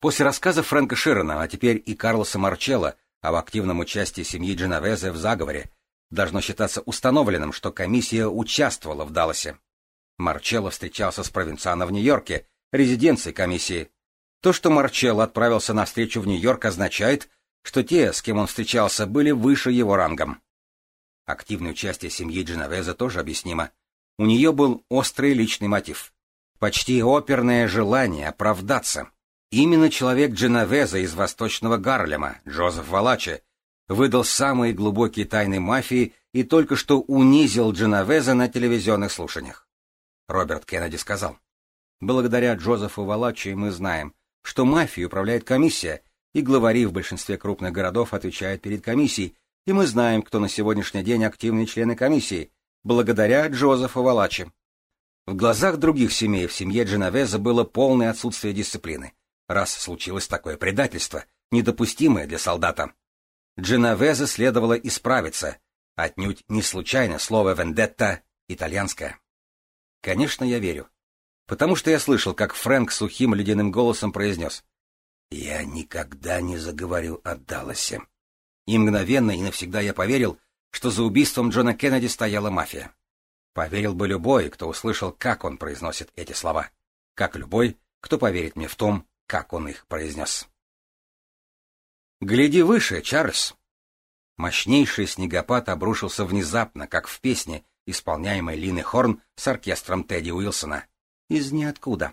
После рассказа Фрэнка Широна, а теперь и Карлоса Марчелло об активном участии семьи Дженовезе в заговоре, должно считаться установленным, что комиссия участвовала в Далласе. Марчелло встречался с провинциано в Нью-Йорке, резиденции комиссии. То, что Марчелло отправился на встречу в Нью-Йорк, означает, что те, с кем он встречался, были выше его рангом. Активное участие семьи Дженовезе тоже объяснимо. У нее был острый личный мотив. Почти оперное желание оправдаться. Именно человек Дженовеза из Восточного Гарлема, Джозеф Валачи, выдал самые глубокие тайны мафии и только что унизил Дженовеза на телевизионных слушаниях. Роберт Кеннеди сказал, «Благодаря Джозефу Валачи мы знаем, что мафией управляет комиссия, и главари в большинстве крупных городов отвечают перед комиссией, и мы знаем, кто на сегодняшний день активные члены комиссии, благодаря Джозефу Валачи. В глазах других семей в семье Дженовеза было полное отсутствие дисциплины, раз случилось такое предательство, недопустимое для солдата. Дженовезе следовало исправиться, отнюдь не случайно слово «вендетта» итальянское. Конечно, я верю. Потому что я слышал, как Фрэнк сухим ледяным голосом произнес «Я никогда не заговорю о Далласе». И мгновенно и навсегда я поверил, что за убийством Джона Кеннеди стояла мафия. Поверил бы любой, кто услышал, как он произносит эти слова. Как любой, кто поверит мне в том, как он их произнес. «Гляди выше, Чарльз!» Мощнейший снегопад обрушился внезапно, как в песне, исполняемой Линой Хорн с оркестром Тедди Уилсона. Из ниоткуда.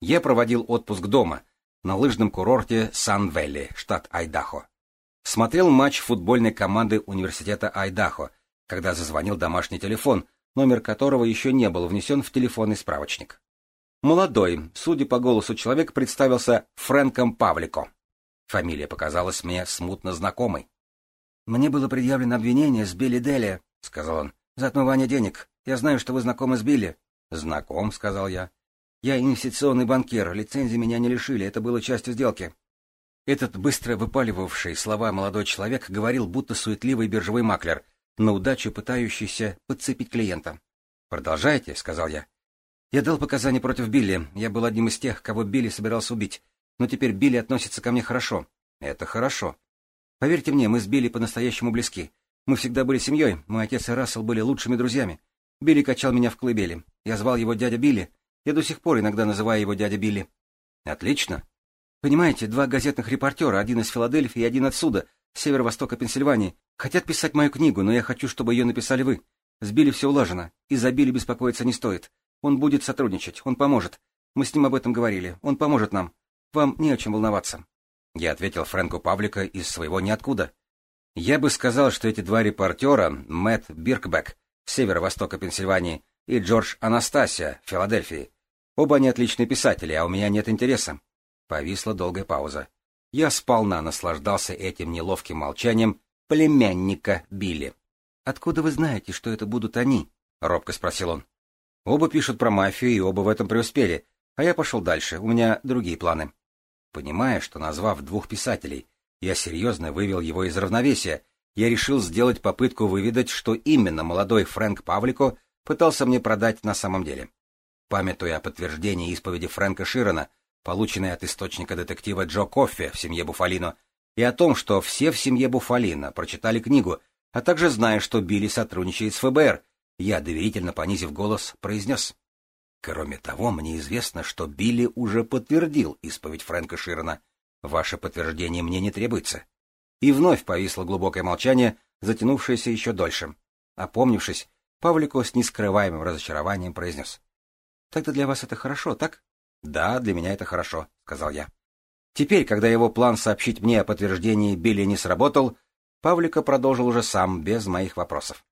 Я проводил отпуск дома, на лыжном курорте Сан-Велли, штат Айдахо смотрел матч футбольной команды университета Айдахо, когда зазвонил домашний телефон, номер которого еще не был внесен в телефонный справочник. Молодой, судя по голосу, человек представился Фрэнком Павлико. Фамилия показалась мне смутно знакомой. «Мне было предъявлено обвинение с Билли Делли», — сказал он, — «за отмывание денег. Я знаю, что вы знакомы с Билли». «Знаком», — сказал я. «Я инвестиционный банкир, лицензии меня не лишили, это было частью сделки». Этот быстро выпаливавший слова молодой человек говорил, будто суетливый биржевой маклер, на удачу пытающийся подцепить клиента. «Продолжайте», — сказал я. Я дал показания против Билли. Я был одним из тех, кого Билли собирался убить. Но теперь Билли относится ко мне хорошо. Это хорошо. Поверьте мне, мы с Билли по-настоящему близки. Мы всегда были семьей. Мой отец и Рассел были лучшими друзьями. Билли качал меня в колыбели. Я звал его дядя Билли. Я до сих пор иногда называю его дядя Билли. Отлично. Понимаете, два газетных репортера, один из Филадельфии и один отсюда, северо-востока Пенсильвании, хотят писать мою книгу, но я хочу, чтобы ее написали вы. Сбили все улажено. и за Билли беспокоиться не стоит. Он будет сотрудничать, он поможет. Мы с ним об этом говорили, он поможет нам. Вам не о чем волноваться. Я ответил Фрэнку Павлика из своего ниоткуда. Я бы сказал, что эти два репортера, Мэтт Биркбек, северо-востока Пенсильвании, и Джордж Анастасия, Филадельфии. Оба они отличные писатели, а у меня нет интереса. Повисла долгая пауза. Я сполна наслаждался этим неловким молчанием племянника Билли. «Откуда вы знаете, что это будут они?» — робко спросил он. «Оба пишут про мафию, и оба в этом преуспели. А я пошел дальше, у меня другие планы». Понимая, что, назвав двух писателей, я серьезно вывел его из равновесия, я решил сделать попытку выведать, что именно молодой Фрэнк Павлико пытался мне продать на самом деле. Памятуя о подтверждении исповеди Фрэнка Широна, полученные от источника детектива Джо Коффи в семье Буфалино, и о том, что все в семье Буфалино прочитали книгу, а также зная, что Билли сотрудничает с ФБР, я, доверительно понизив голос, произнес. Кроме того, мне известно, что Билли уже подтвердил исповедь Фрэнка Широна. Ваше подтверждение мне не требуется. И вновь повисло глубокое молчание, затянувшееся еще дольше. Опомнившись, Павлико с нескрываемым разочарованием произнес. — Тогда для вас это хорошо, так? «Да, для меня это хорошо», — сказал я. Теперь, когда его план сообщить мне о подтверждении Билли не сработал, Павлика продолжил уже сам, без моих вопросов.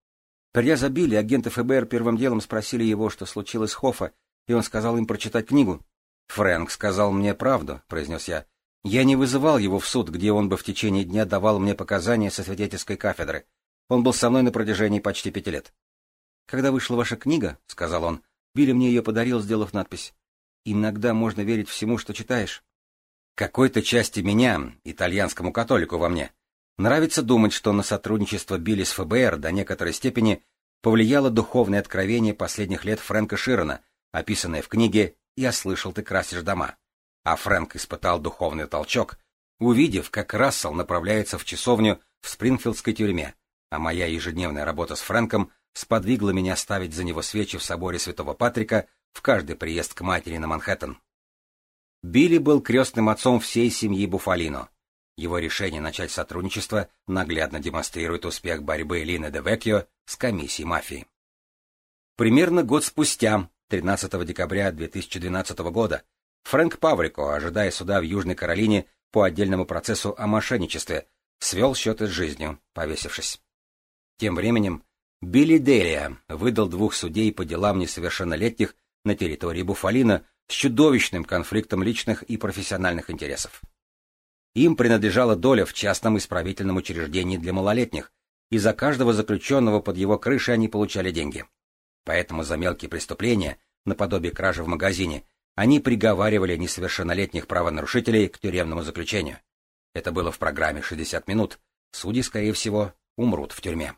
Придя за Билли, агенты ФБР первым делом спросили его, что случилось с Хоффа, и он сказал им прочитать книгу. «Фрэнк сказал мне правду», — произнес я. «Я не вызывал его в суд, где он бы в течение дня давал мне показания со свидетельской кафедры. Он был со мной на протяжении почти пяти лет». «Когда вышла ваша книга», — сказал он, — Билли мне ее подарил, сделав надпись. Иногда можно верить всему, что читаешь. Какой-то части меня, итальянскому католику во мне, нравится думать, что на сотрудничество Билли с ФБР до некоторой степени повлияло духовное откровение последних лет Фрэнка Широна, описанное в книге «Я слышал, ты красишь дома». А Фрэнк испытал духовный толчок, увидев, как Рассел направляется в часовню в Спрингфилдской тюрьме, а моя ежедневная работа с Фрэнком сподвигла меня ставить за него свечи в соборе Святого Патрика в каждый приезд к матери на Манхэттен. Билли был крестным отцом всей семьи Буфалино. Его решение начать сотрудничество наглядно демонстрирует успех борьбы Лины де Веккио с комиссией мафии. Примерно год спустя, 13 декабря 2012 года, Фрэнк Паврико, ожидая суда в Южной Каролине по отдельному процессу о мошенничестве, свел счеты с жизнью, повесившись. Тем временем Билли Делия выдал двух судей по делам несовершеннолетних на территории Буфалина с чудовищным конфликтом личных и профессиональных интересов. Им принадлежала доля в частном исправительном учреждении для малолетних, и за каждого заключенного под его крышей они получали деньги. Поэтому за мелкие преступления, наподобие кражи в магазине, они приговаривали несовершеннолетних правонарушителей к тюремному заключению. Это было в программе 60 минут. Судьи, скорее всего, умрут в тюрьме.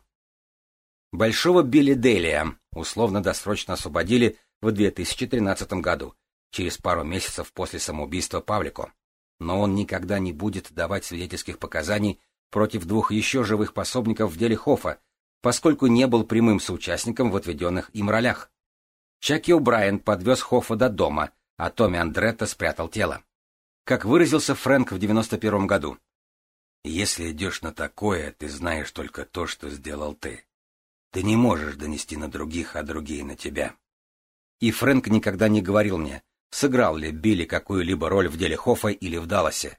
Большого Билли Делия условно-досрочно освободили в 2013 году, через пару месяцев после самоубийства Павлико. Но он никогда не будет давать свидетельских показаний против двух еще живых пособников в деле Хофа, поскольку не был прямым соучастником в отведенных им ролях. Чаки Брайан подвез Хофа до дома, а Томми Андретто спрятал тело. Как выразился Фрэнк в 91 году, «Если идешь на такое, ты знаешь только то, что сделал ты. Ты не можешь донести на других, а другие на тебя». И Фрэнк никогда не говорил мне, сыграл ли Билли какую-либо роль в деле Хоффа или в Далласе.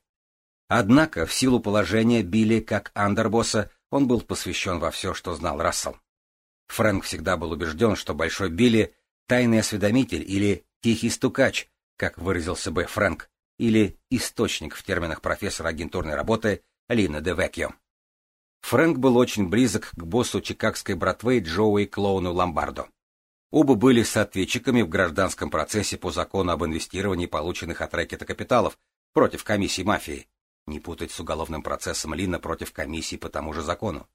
Однако, в силу положения Билли как андербосса, он был посвящен во все, что знал Рассел. Фрэнк всегда был убежден, что Большой Билли — тайный осведомитель или тихий стукач, как выразился бы Фрэнк, или источник в терминах профессора агентурной работы Лина де Векьо. Фрэнк был очень близок к боссу чикагской братвы Джоуи Клоуну Ломбардо. Оба были с в гражданском процессе по закону об инвестировании полученных от рэкета капиталов против комиссии мафии. Не путать с уголовным процессом Лина против комиссии по тому же закону.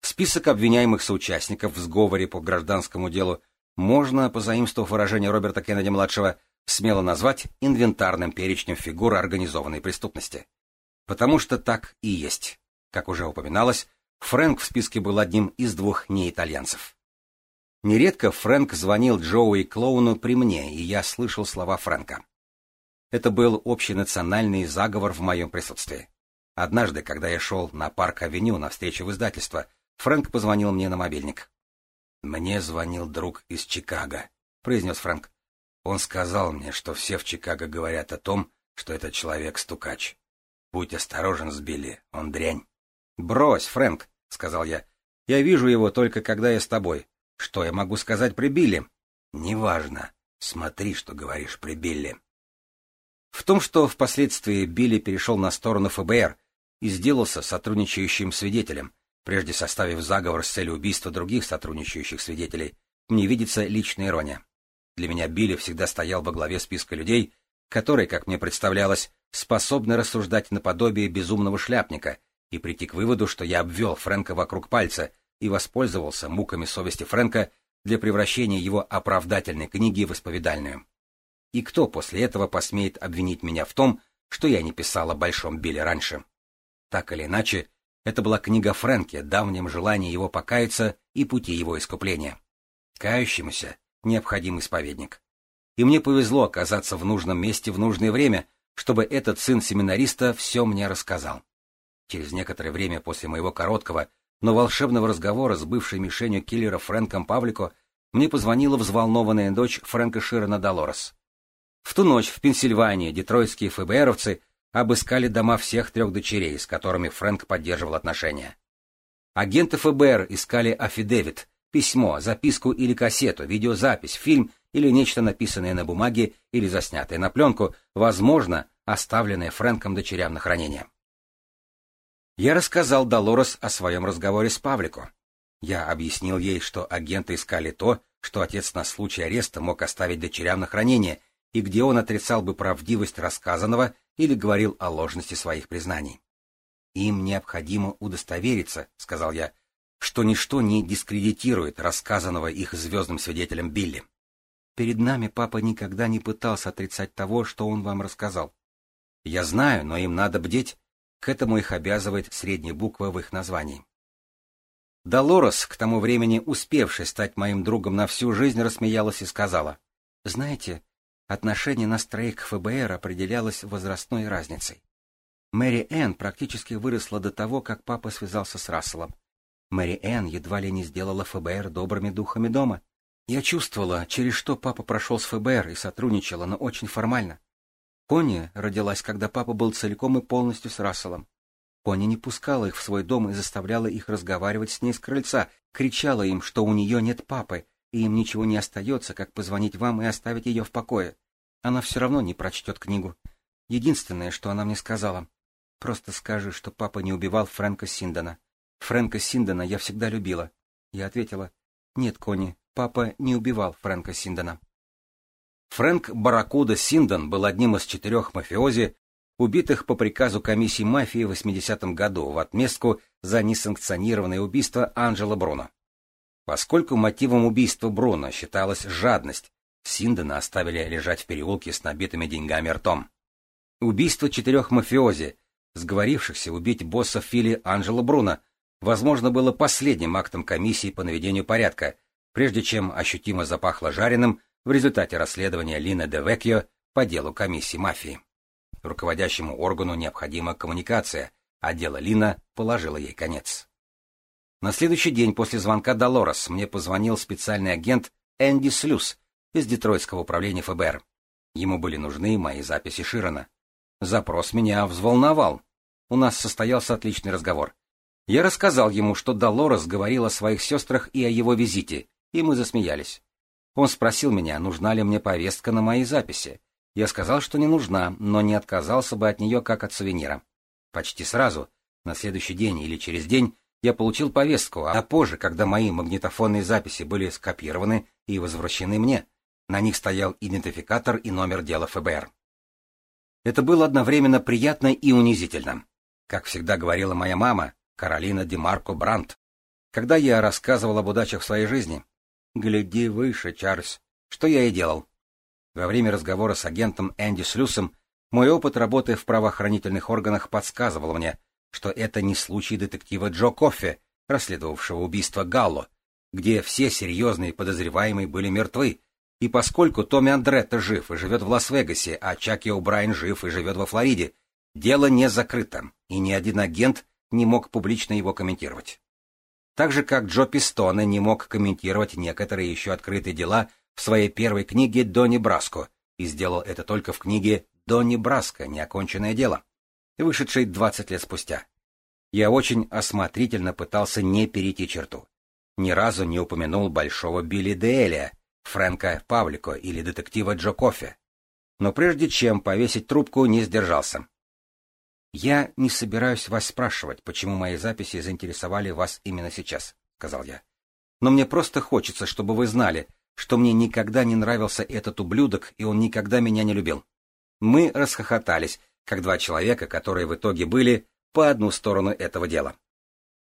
Список обвиняемых соучастников в сговоре по гражданскому делу можно, позаимствовав выражение Роберта Кеннеди-младшего, смело назвать инвентарным перечнем фигур организованной преступности. Потому что так и есть. Как уже упоминалось, Фрэнк в списке был одним из двух неитальянцев. Нередко Фрэнк звонил Джоуи Клоуну при мне, и я слышал слова Фрэнка. Это был общенациональный заговор в моем присутствии. Однажды, когда я шел на парк-авеню на встречу в издательство, Фрэнк позвонил мне на мобильник. «Мне звонил друг из Чикаго», — произнес Фрэнк. «Он сказал мне, что все в Чикаго говорят о том, что этот человек стукач. Будь осторожен с Билли, он дрянь». «Брось, Фрэнк», — сказал я. «Я вижу его только, когда я с тобой. Что я могу сказать при Билли? Неважно. Смотри, что говоришь при Билли. В том, что впоследствии Билли перешел на сторону ФБР и сделался сотрудничающим свидетелем, прежде составив заговор с целью убийства других сотрудничающих свидетелей, мне видится личная ирония. Для меня Билли всегда стоял во главе списка людей, которые, как мне представлялось, способны рассуждать наподобие безумного шляпника и прийти к выводу, что я обвел Фрэнка вокруг пальца — и воспользовался муками совести Фрэнка для превращения его оправдательной книги в исповедальную. И кто после этого посмеет обвинить меня в том, что я не писал о Большом Билле раньше? Так или иначе, это была книга Фрэнке, давнем желании его покаяться и пути его искупления. Кающемуся необходим исповедник. И мне повезло оказаться в нужном месте в нужное время, чтобы этот сын семинариста все мне рассказал. Через некоторое время после моего короткого, но волшебного разговора с бывшей мишенью киллера Фрэнком Павлико мне позвонила взволнованная дочь Фрэнка Широна Долорес. В ту ночь в Пенсильвании детройтские ФБРовцы обыскали дома всех трех дочерей, с которыми Фрэнк поддерживал отношения. Агенты ФБР искали афидевит, письмо, записку или кассету, видеозапись, фильм или нечто написанное на бумаге или заснятое на пленку, возможно, оставленное Фрэнком дочерям на хранение. Я рассказал Долорес о своем разговоре с Павлико. Я объяснил ей, что агенты искали то, что отец на случай ареста мог оставить дочерям на хранение, и где он отрицал бы правдивость рассказанного или говорил о ложности своих признаний. «Им необходимо удостовериться», — сказал я, — «что ничто не дискредитирует рассказанного их звездным свидетелем Билли. Перед нами папа никогда не пытался отрицать того, что он вам рассказал. Я знаю, но им надо бдеть, к этому их обязывает средняя буква в их названии. Долорес, к тому времени успевший стать моим другом на всю жизнь, рассмеялась и сказала, «Знаете, отношение нас троих к ФБР определялось возрастной разницей. Мэри Энн практически выросла до того, как папа связался с Расселом. Мэри Энн едва ли не сделала ФБР добрыми духами дома. Я чувствовала, через что папа прошел с ФБР и сотрудничала, но очень формально. Коня родилась, когда папа был целиком и полностью с Расселом. Коня не пускала их в свой дом и заставляла их разговаривать с ней с крыльца, кричала им, что у нее нет папы, и им ничего не остается, как позвонить вам и оставить ее в покое. Она все равно не прочтет книгу. Единственное, что она мне сказала, просто скажи, что папа не убивал Фрэнка Синдона. Фрэнка Синдона я всегда любила. Я ответила, нет, Кони, папа не убивал Фрэнка Синдона. Фрэнк Баракуда Синдон был одним из четырех мафиози, убитых по приказу комиссии мафии в 80-м году в отместку за несанкционированное убийство Анджела Бруно. Поскольку мотивом убийства Бруно считалась жадность, Синдона оставили лежать в переулке с набитыми деньгами ртом. Убийство четырех мафиози, сговорившихся убить босса Фили Анджела Бруно, возможно, было последним актом комиссии по наведению порядка, прежде чем ощутимо запахло жареным в результате расследования Лина Девекио по делу комиссии мафии. Руководящему органу необходима коммуникация, а дело Лина положило ей конец. На следующий день после звонка Долорес мне позвонил специальный агент Энди Слюс из Детройтского управления ФБР. Ему были нужны мои записи Широна. Запрос меня взволновал. У нас состоялся отличный разговор. Я рассказал ему, что Долорес говорил о своих сестрах и о его визите, и мы засмеялись. Он спросил меня, нужна ли мне повестка на мои записи. Я сказал, что не нужна, но не отказался бы от нее как от сувенира. Почти сразу, на следующий день или через день, я получил повестку, а позже, когда мои магнитофонные записи были скопированы и возвращены мне, на них стоял идентификатор и номер дела ФБР. Это было одновременно приятно и унизительно. Как всегда говорила моя мама, Каролина Демарко Брандт, когда я рассказывал об удачах в своей жизни, Гляди выше, Чарльз. Что я и делал. Во время разговора с агентом Энди Слюсом мой опыт работы в правоохранительных органах подсказывал мне, что это не случай детектива Джо Коффе, расследовавшего убийство Галло, где все серьезные подозреваемые были мертвы, и поскольку Томми Андретто жив и живет в Лас-Вегасе, а Чаки О'Брайен жив и живет во Флориде, дело не закрыто, и ни один агент не мог публично его комментировать так же как Джо Пистона не мог комментировать некоторые еще открытые дела в своей первой книге «Донни Браско» и сделал это только в книге «Донни Браско. Неоконченное дело», вышедшей 20 лет спустя. Я очень осмотрительно пытался не перейти черту. Ни разу не упомянул большого Билли Деэля, Фрэнка Павлико или детектива Джо Кофе. Но прежде чем повесить трубку, не сдержался. Я не собираюсь вас спрашивать, почему мои записи заинтересовали вас именно сейчас, сказал я. Но мне просто хочется, чтобы вы знали, что мне никогда не нравился этот ублюдок, и он никогда меня не любил. Мы расхохотались, как два человека, которые в итоге были по одну сторону этого дела.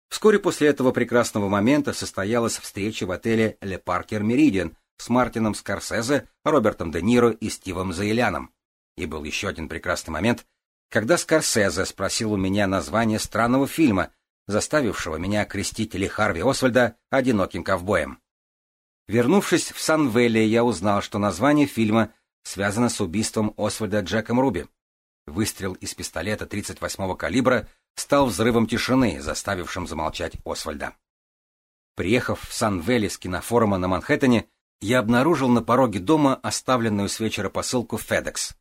Вскоре после этого прекрасного момента состоялась встреча в отеле «Ле Паркер Меридиан» с Мартином Скорсезе, Робертом Де Ниро и Стивом Заиляном. И был еще один прекрасный момент — когда Скорсезе спросил у меня название странного фильма, заставившего меня крестить Ли Харви Освальда одиноким ковбоем. Вернувшись в Сан-Велли, я узнал, что название фильма связано с убийством Освальда Джеком Руби. Выстрел из пистолета 38-го калибра стал взрывом тишины, заставившим замолчать Освальда. Приехав в Сан-Велли с кинофорума на Манхэттене, я обнаружил на пороге дома оставленную с вечера посылку FedEx.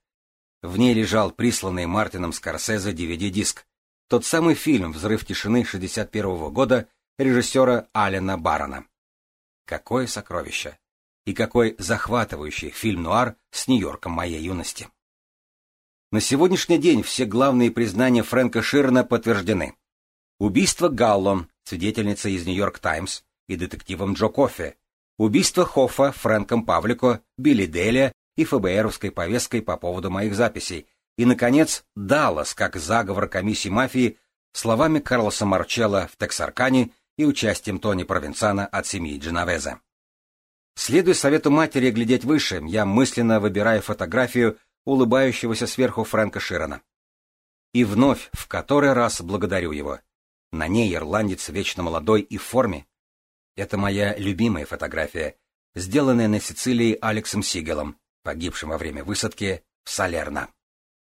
В ней лежал присланный Мартином Скорсезе DVD-диск, тот самый фильм «Взрыв тишины» 61 года режиссера Алена Барона. Какое сокровище! И какой захватывающий фильм-нуар с Нью-Йорком моей юности! На сегодняшний день все главные признания Фрэнка Ширна подтверждены. Убийство Галлон, свидетельница из Нью-Йорк Таймс, и детективом Джо Коффи. Убийство Хоффа Фрэнком Павлико, Билли Деля и ФБРовской повесткой по поводу моих записей, и, наконец, Даллас как заговор комиссии мафии словами Карлоса Марчелла в Тексаркане и участием Тони Провинцана от семьи Дженовеза. Следуя совету матери глядеть выше, я мысленно выбираю фотографию улыбающегося сверху Фрэнка Широна. И вновь, в который раз благодарю его. На ней ирландец вечно молодой и в форме. Это моя любимая фотография, сделанная на Сицилии Алексом Сигелом, погибшим во время высадки в Салерно.